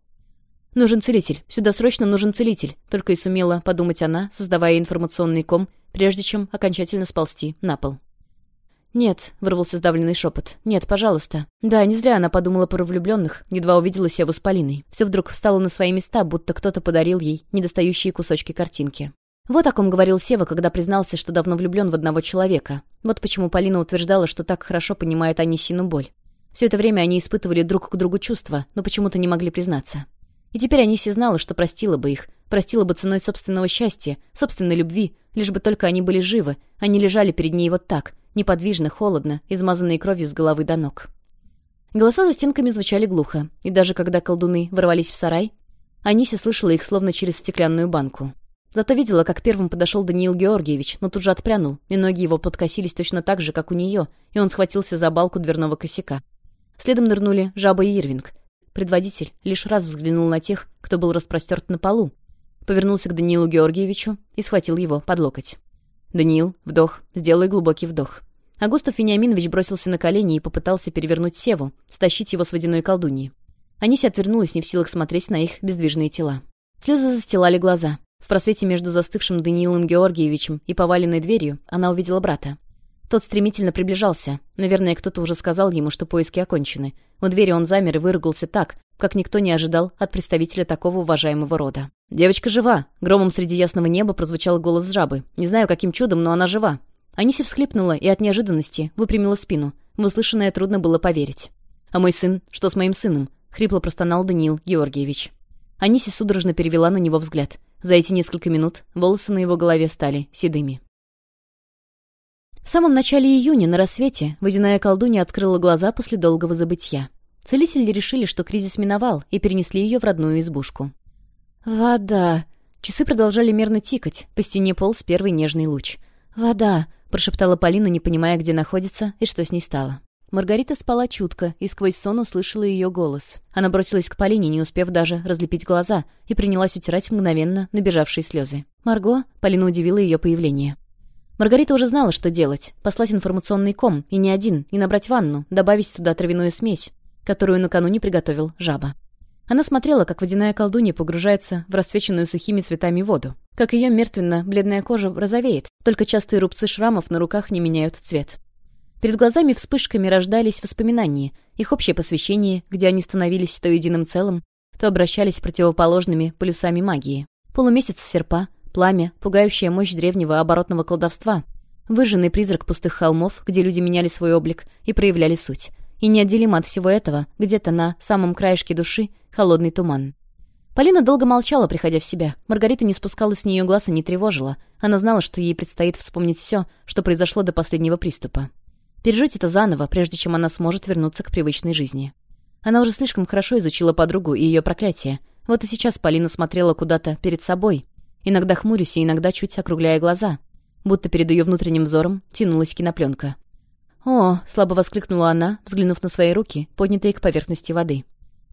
«Нужен целитель. Сюда срочно нужен целитель», — только и сумела подумать она, создавая информационный ком, прежде чем окончательно сползти на пол. «Нет», — вырвался сдавленный шепот. «Нет, пожалуйста». Да, не зря она подумала про влюбленных, едва увидела Севу с Полиной. Все вдруг встало на свои места, будто кто-то подарил ей недостающие кусочки картинки. Вот о ком говорил Сева, когда признался, что давно влюблен в одного человека. Вот почему Полина утверждала, что так хорошо понимает Анисину боль. Все это время они испытывали друг к другу чувства, но почему-то не могли признаться. И теперь Аниси знала, что простила бы их, простила бы ценой собственного счастья, собственной любви, лишь бы только они были живы, они лежали перед ней вот так — неподвижно, холодно, измазанные кровью с головы до ног. Голоса за стенками звучали глухо, и даже когда колдуны ворвались в сарай, Аниси слышала их словно через стеклянную банку. Зато видела, как первым подошел Даниил Георгиевич, но тут же отпрянул, и ноги его подкосились точно так же, как у нее, и он схватился за балку дверного косяка. Следом нырнули Жаба и Ирвинг. Предводитель лишь раз взглянул на тех, кто был распростерт на полу, повернулся к Даниилу Георгиевичу и схватил его под локоть. Даниил, вдох, сделай глубокий вдох. Агустов Вениаминович бросился на колени и попытался перевернуть Севу, стащить его с водяной колдуньи. Анися отвернулась, не в силах смотреть на их бездвижные тела. Слезы застилали глаза. В просвете между застывшим Даниилом Георгиевичем и поваленной дверью она увидела брата. Тот стремительно приближался. Наверное, кто-то уже сказал ему, что поиски окончены. У двери он замер и выругался так, как никто не ожидал от представителя такого уважаемого рода. «Девочка жива!» — громом среди ясного неба прозвучал голос жабы. «Не знаю, каким чудом, но она жива!» Аниси всхлипнула и от неожиданности выпрямила спину. В услышанное трудно было поверить. «А мой сын? Что с моим сыном?» — хрипло простонал Даниил Георгиевич. Аниси судорожно перевела на него взгляд. За эти несколько минут волосы на его голове стали седыми. В самом начале июня на рассвете водяная колдунья открыла глаза после долгого забытья. Целители решили, что кризис миновал, и перенесли ее в родную избушку. «Вода!» Часы продолжали мерно тикать, по стене полз первый нежный луч. «Вода!» — прошептала Полина, не понимая, где находится и что с ней стало. Маргарита спала чутко и сквозь сон услышала ее голос. Она бросилась к Полине, не успев даже разлепить глаза, и принялась утирать мгновенно набежавшие слезы. «Марго?» — Полина удивила ее появление. Маргарита уже знала, что делать. Послать информационный ком, и не один, и набрать ванну, добавить туда травяную смесь которую накануне приготовил жаба. Она смотрела, как водяная колдунья погружается в рассвеченную сухими цветами воду, как ее мертвенно-бледная кожа розовеет, только частые рубцы шрамов на руках не меняют цвет. Перед глазами вспышками рождались воспоминания, их общее посвящение, где они становились то единым целым, то обращались противоположными полюсами магии. Полумесяц серпа, пламя, пугающая мощь древнего оборотного колдовства, выжженный призрак пустых холмов, где люди меняли свой облик и проявляли суть, и неотделимо от всего этого, где-то на самом краешке души, холодный туман. Полина долго молчала, приходя в себя. Маргарита не спускала с нее глаз и не тревожила. Она знала, что ей предстоит вспомнить все, что произошло до последнего приступа. Пережить это заново, прежде чем она сможет вернуться к привычной жизни. Она уже слишком хорошо изучила подругу и ее проклятие. Вот и сейчас Полина смотрела куда-то перед собой, иногда хмурясь и иногда чуть округляя глаза. Будто перед ее внутренним взором тянулась кинопленка. «О!» — слабо воскликнула она, взглянув на свои руки, поднятые к поверхности воды.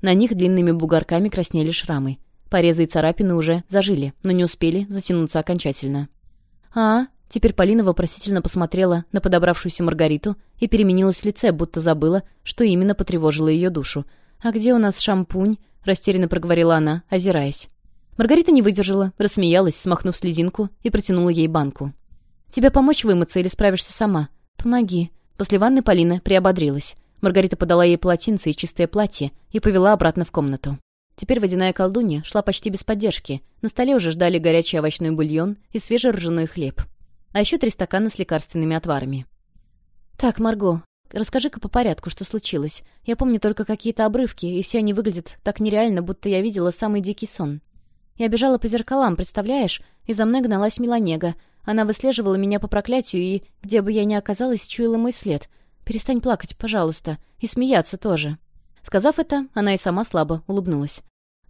На них длинными бугорками краснели шрамы. Порезы и царапины уже зажили, но не успели затянуться окончательно. «А?» — теперь Полина вопросительно посмотрела на подобравшуюся Маргариту и переменилась в лице, будто забыла, что именно потревожило ее душу. «А где у нас шампунь?» — растерянно проговорила она, озираясь. Маргарита не выдержала, рассмеялась, смахнув слезинку и протянула ей банку. «Тебя помочь вымыться или справишься сама?» «Помоги», После ванны Полина приободрилась. Маргарита подала ей полотенце и чистое платье и повела обратно в комнату. Теперь водяная колдунья шла почти без поддержки. На столе уже ждали горячий овощной бульон и свежий ржаной хлеб. А еще три стакана с лекарственными отварами. «Так, Марго, расскажи-ка по порядку, что случилось. Я помню только какие-то обрывки, и все они выглядят так нереально, будто я видела самый дикий сон. Я бежала по зеркалам, представляешь? И за мной гналась Меланега. Она выслеживала меня по проклятию, и, где бы я ни оказалась, чуяла мой след. «Перестань плакать, пожалуйста, и смеяться тоже». Сказав это, она и сама слабо улыбнулась.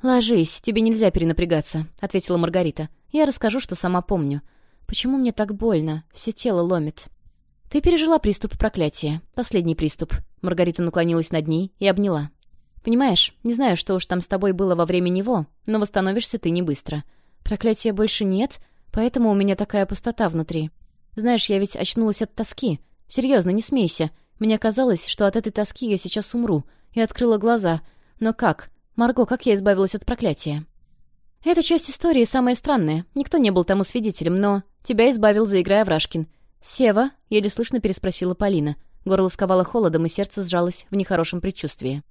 «Ложись, тебе нельзя перенапрягаться», — ответила Маргарита. «Я расскажу, что сама помню. Почему мне так больно? Все тело ломит». «Ты пережила приступ проклятия. Последний приступ». Маргарита наклонилась над ней и обняла. «Понимаешь, не знаю, что уж там с тобой было во время него, но восстановишься ты не быстро». «Проклятия больше нет?» Поэтому у меня такая пустота внутри. Знаешь, я ведь очнулась от тоски. Серьезно, не смейся. Мне казалось, что от этой тоски я сейчас умру. И открыла глаза. Но как? Марго, как я избавилась от проклятия? Эта часть истории самая странная. Никто не был тому свидетелем, но... Тебя избавил, заиграя Врашкин. «Сева?» — еле слышно переспросила Полина. Горло сковало холодом, и сердце сжалось в нехорошем предчувствии.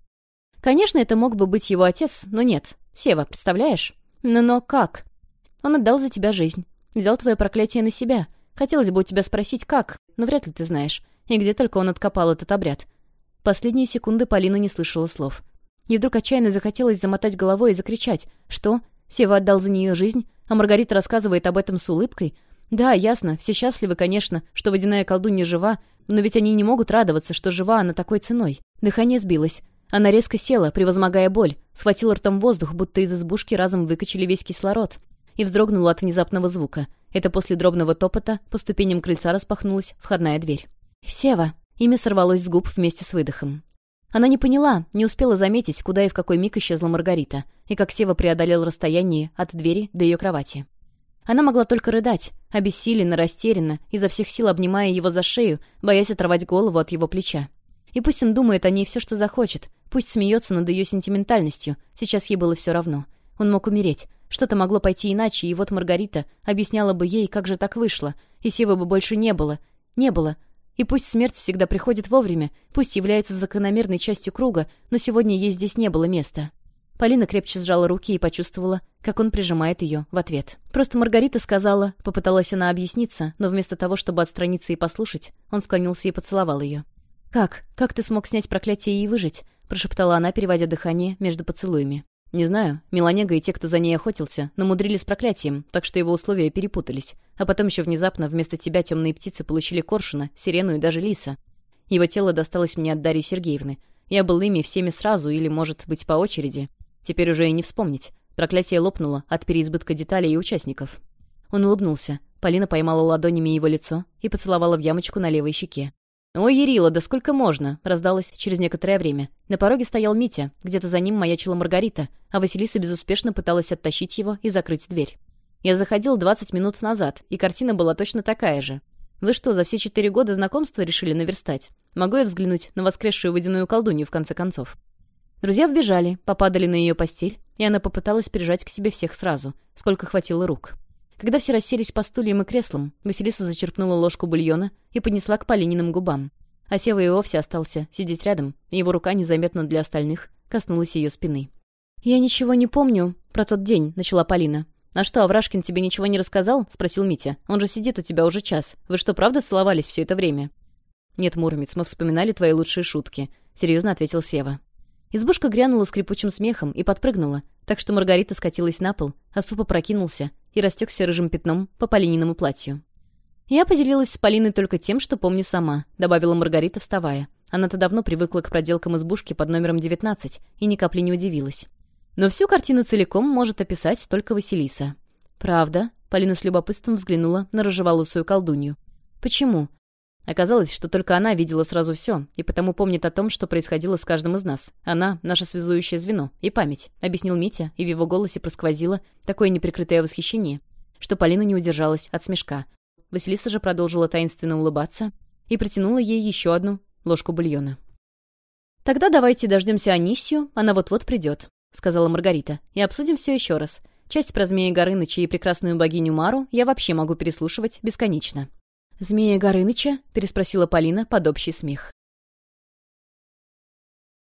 Конечно, это мог бы быть его отец, но нет. Сева, представляешь? Но, но как? Он отдал за тебя жизнь. Взял твое проклятие на себя. Хотелось бы у тебя спросить, как, но вряд ли ты знаешь. И где только он откопал этот обряд. Последние секунды Полина не слышала слов. Ей вдруг отчаянно захотелось замотать головой и закричать. «Что? Сева отдал за нее жизнь? А Маргарита рассказывает об этом с улыбкой? Да, ясно, все счастливы, конечно, что водяная колдунья жива, но ведь они не могут радоваться, что жива она такой ценой». Дыхание сбилось. Она резко села, превозмогая боль, схватила ртом воздух, будто из избушки разом выкачали весь кислород и вздрогнула от внезапного звука. Это после дробного топота по ступеням крыльца распахнулась входная дверь. «Сева!» Имя сорвалось с губ вместе с выдохом. Она не поняла, не успела заметить, куда и в какой миг исчезла Маргарита, и как Сева преодолел расстояние от двери до ее кровати. Она могла только рыдать, обессиленно, растерянно, изо всех сил обнимая его за шею, боясь оторвать голову от его плеча. И пусть он думает о ней все, что захочет, пусть смеется над ее сентиментальностью, сейчас ей было все равно. Он мог умереть, что-то могло пойти иначе, и вот Маргарита объясняла бы ей, как же так вышло, и Сева бы больше не было. Не было. И пусть смерть всегда приходит вовремя, пусть является закономерной частью круга, но сегодня ей здесь не было места. Полина крепче сжала руки и почувствовала, как он прижимает ее в ответ. Просто Маргарита сказала, попыталась она объясниться, но вместо того, чтобы отстраниться и послушать, он склонился и поцеловал ее. «Как? Как ты смог снять проклятие и выжить?» – прошептала она, переводя дыхание между поцелуями. Не знаю, Меланега и те, кто за ней охотился, намудрили с проклятием, так что его условия перепутались. А потом еще внезапно вместо тебя темные птицы получили коршуна, сирену и даже лиса. Его тело досталось мне от Дарьи Сергеевны. Я был ими всеми сразу или, может быть, по очереди. Теперь уже и не вспомнить. Проклятие лопнуло от переизбытка деталей и участников. Он улыбнулся. Полина поймала ладонями его лицо и поцеловала в ямочку на левой щеке. Ну, «Ой, Ерила, да сколько можно?» — раздалось через некоторое время. На пороге стоял Митя, где-то за ним маячила Маргарита, а Василиса безуспешно пыталась оттащить его и закрыть дверь. Я заходил 20 минут назад, и картина была точно такая же. Вы что, за все четыре года знакомства решили наверстать? Могу я взглянуть на воскресшую водяную колдунью, в конце концов?» Друзья вбежали, попадали на ее постель, и она попыталась прижать к себе всех сразу, сколько хватило рук. Когда все расселись по стульям и креслам, Василиса зачерпнула ложку бульона и поднесла к Полининым губам. А Сева и вовсе остался сидеть рядом, и его рука незаметно для остальных коснулась ее спины. «Я ничего не помню про тот день», — начала Полина. «А что, Аврашкин тебе ничего не рассказал?» — спросил Митя. «Он же сидит у тебя уже час. Вы что, правда целовались все это время?» «Нет, Муромец, мы вспоминали твои лучшие шутки», — серьезно ответил Сева. Избушка грянула скрипучим смехом и подпрыгнула, так что Маргарита скатилась на пол, а суп опрокинулся, и растекся рыжим пятном по Полининому платью. Я поделилась с Полиной только тем, что помню сама, добавила Маргарита, вставая. Она-то давно привыкла к проделкам избушки под номером 19 и ни капли не удивилась. Но всю картину целиком может описать только Василиса. «Правда?» — Полина с любопытством взглянула на рыжеволосую колдунью. «Почему? Оказалось, что только она видела сразу все, и потому помнит о том, что происходило с каждым из нас. Она — наше связующее звено и память, — объяснил Митя, и в его голосе просквозило такое неприкрытое восхищение, что Полина не удержалась от смешка. Василиса же продолжила таинственно улыбаться и протянула ей еще одну ложку бульона. «Тогда давайте дождемся Анисию, она вот-вот придет», — сказала Маргарита, — «и обсудим все еще раз. Часть про змеи Горыныча и прекрасную богиню Мару я вообще могу переслушивать бесконечно». «Змея Горыныча?» — переспросила Полина под общий смех.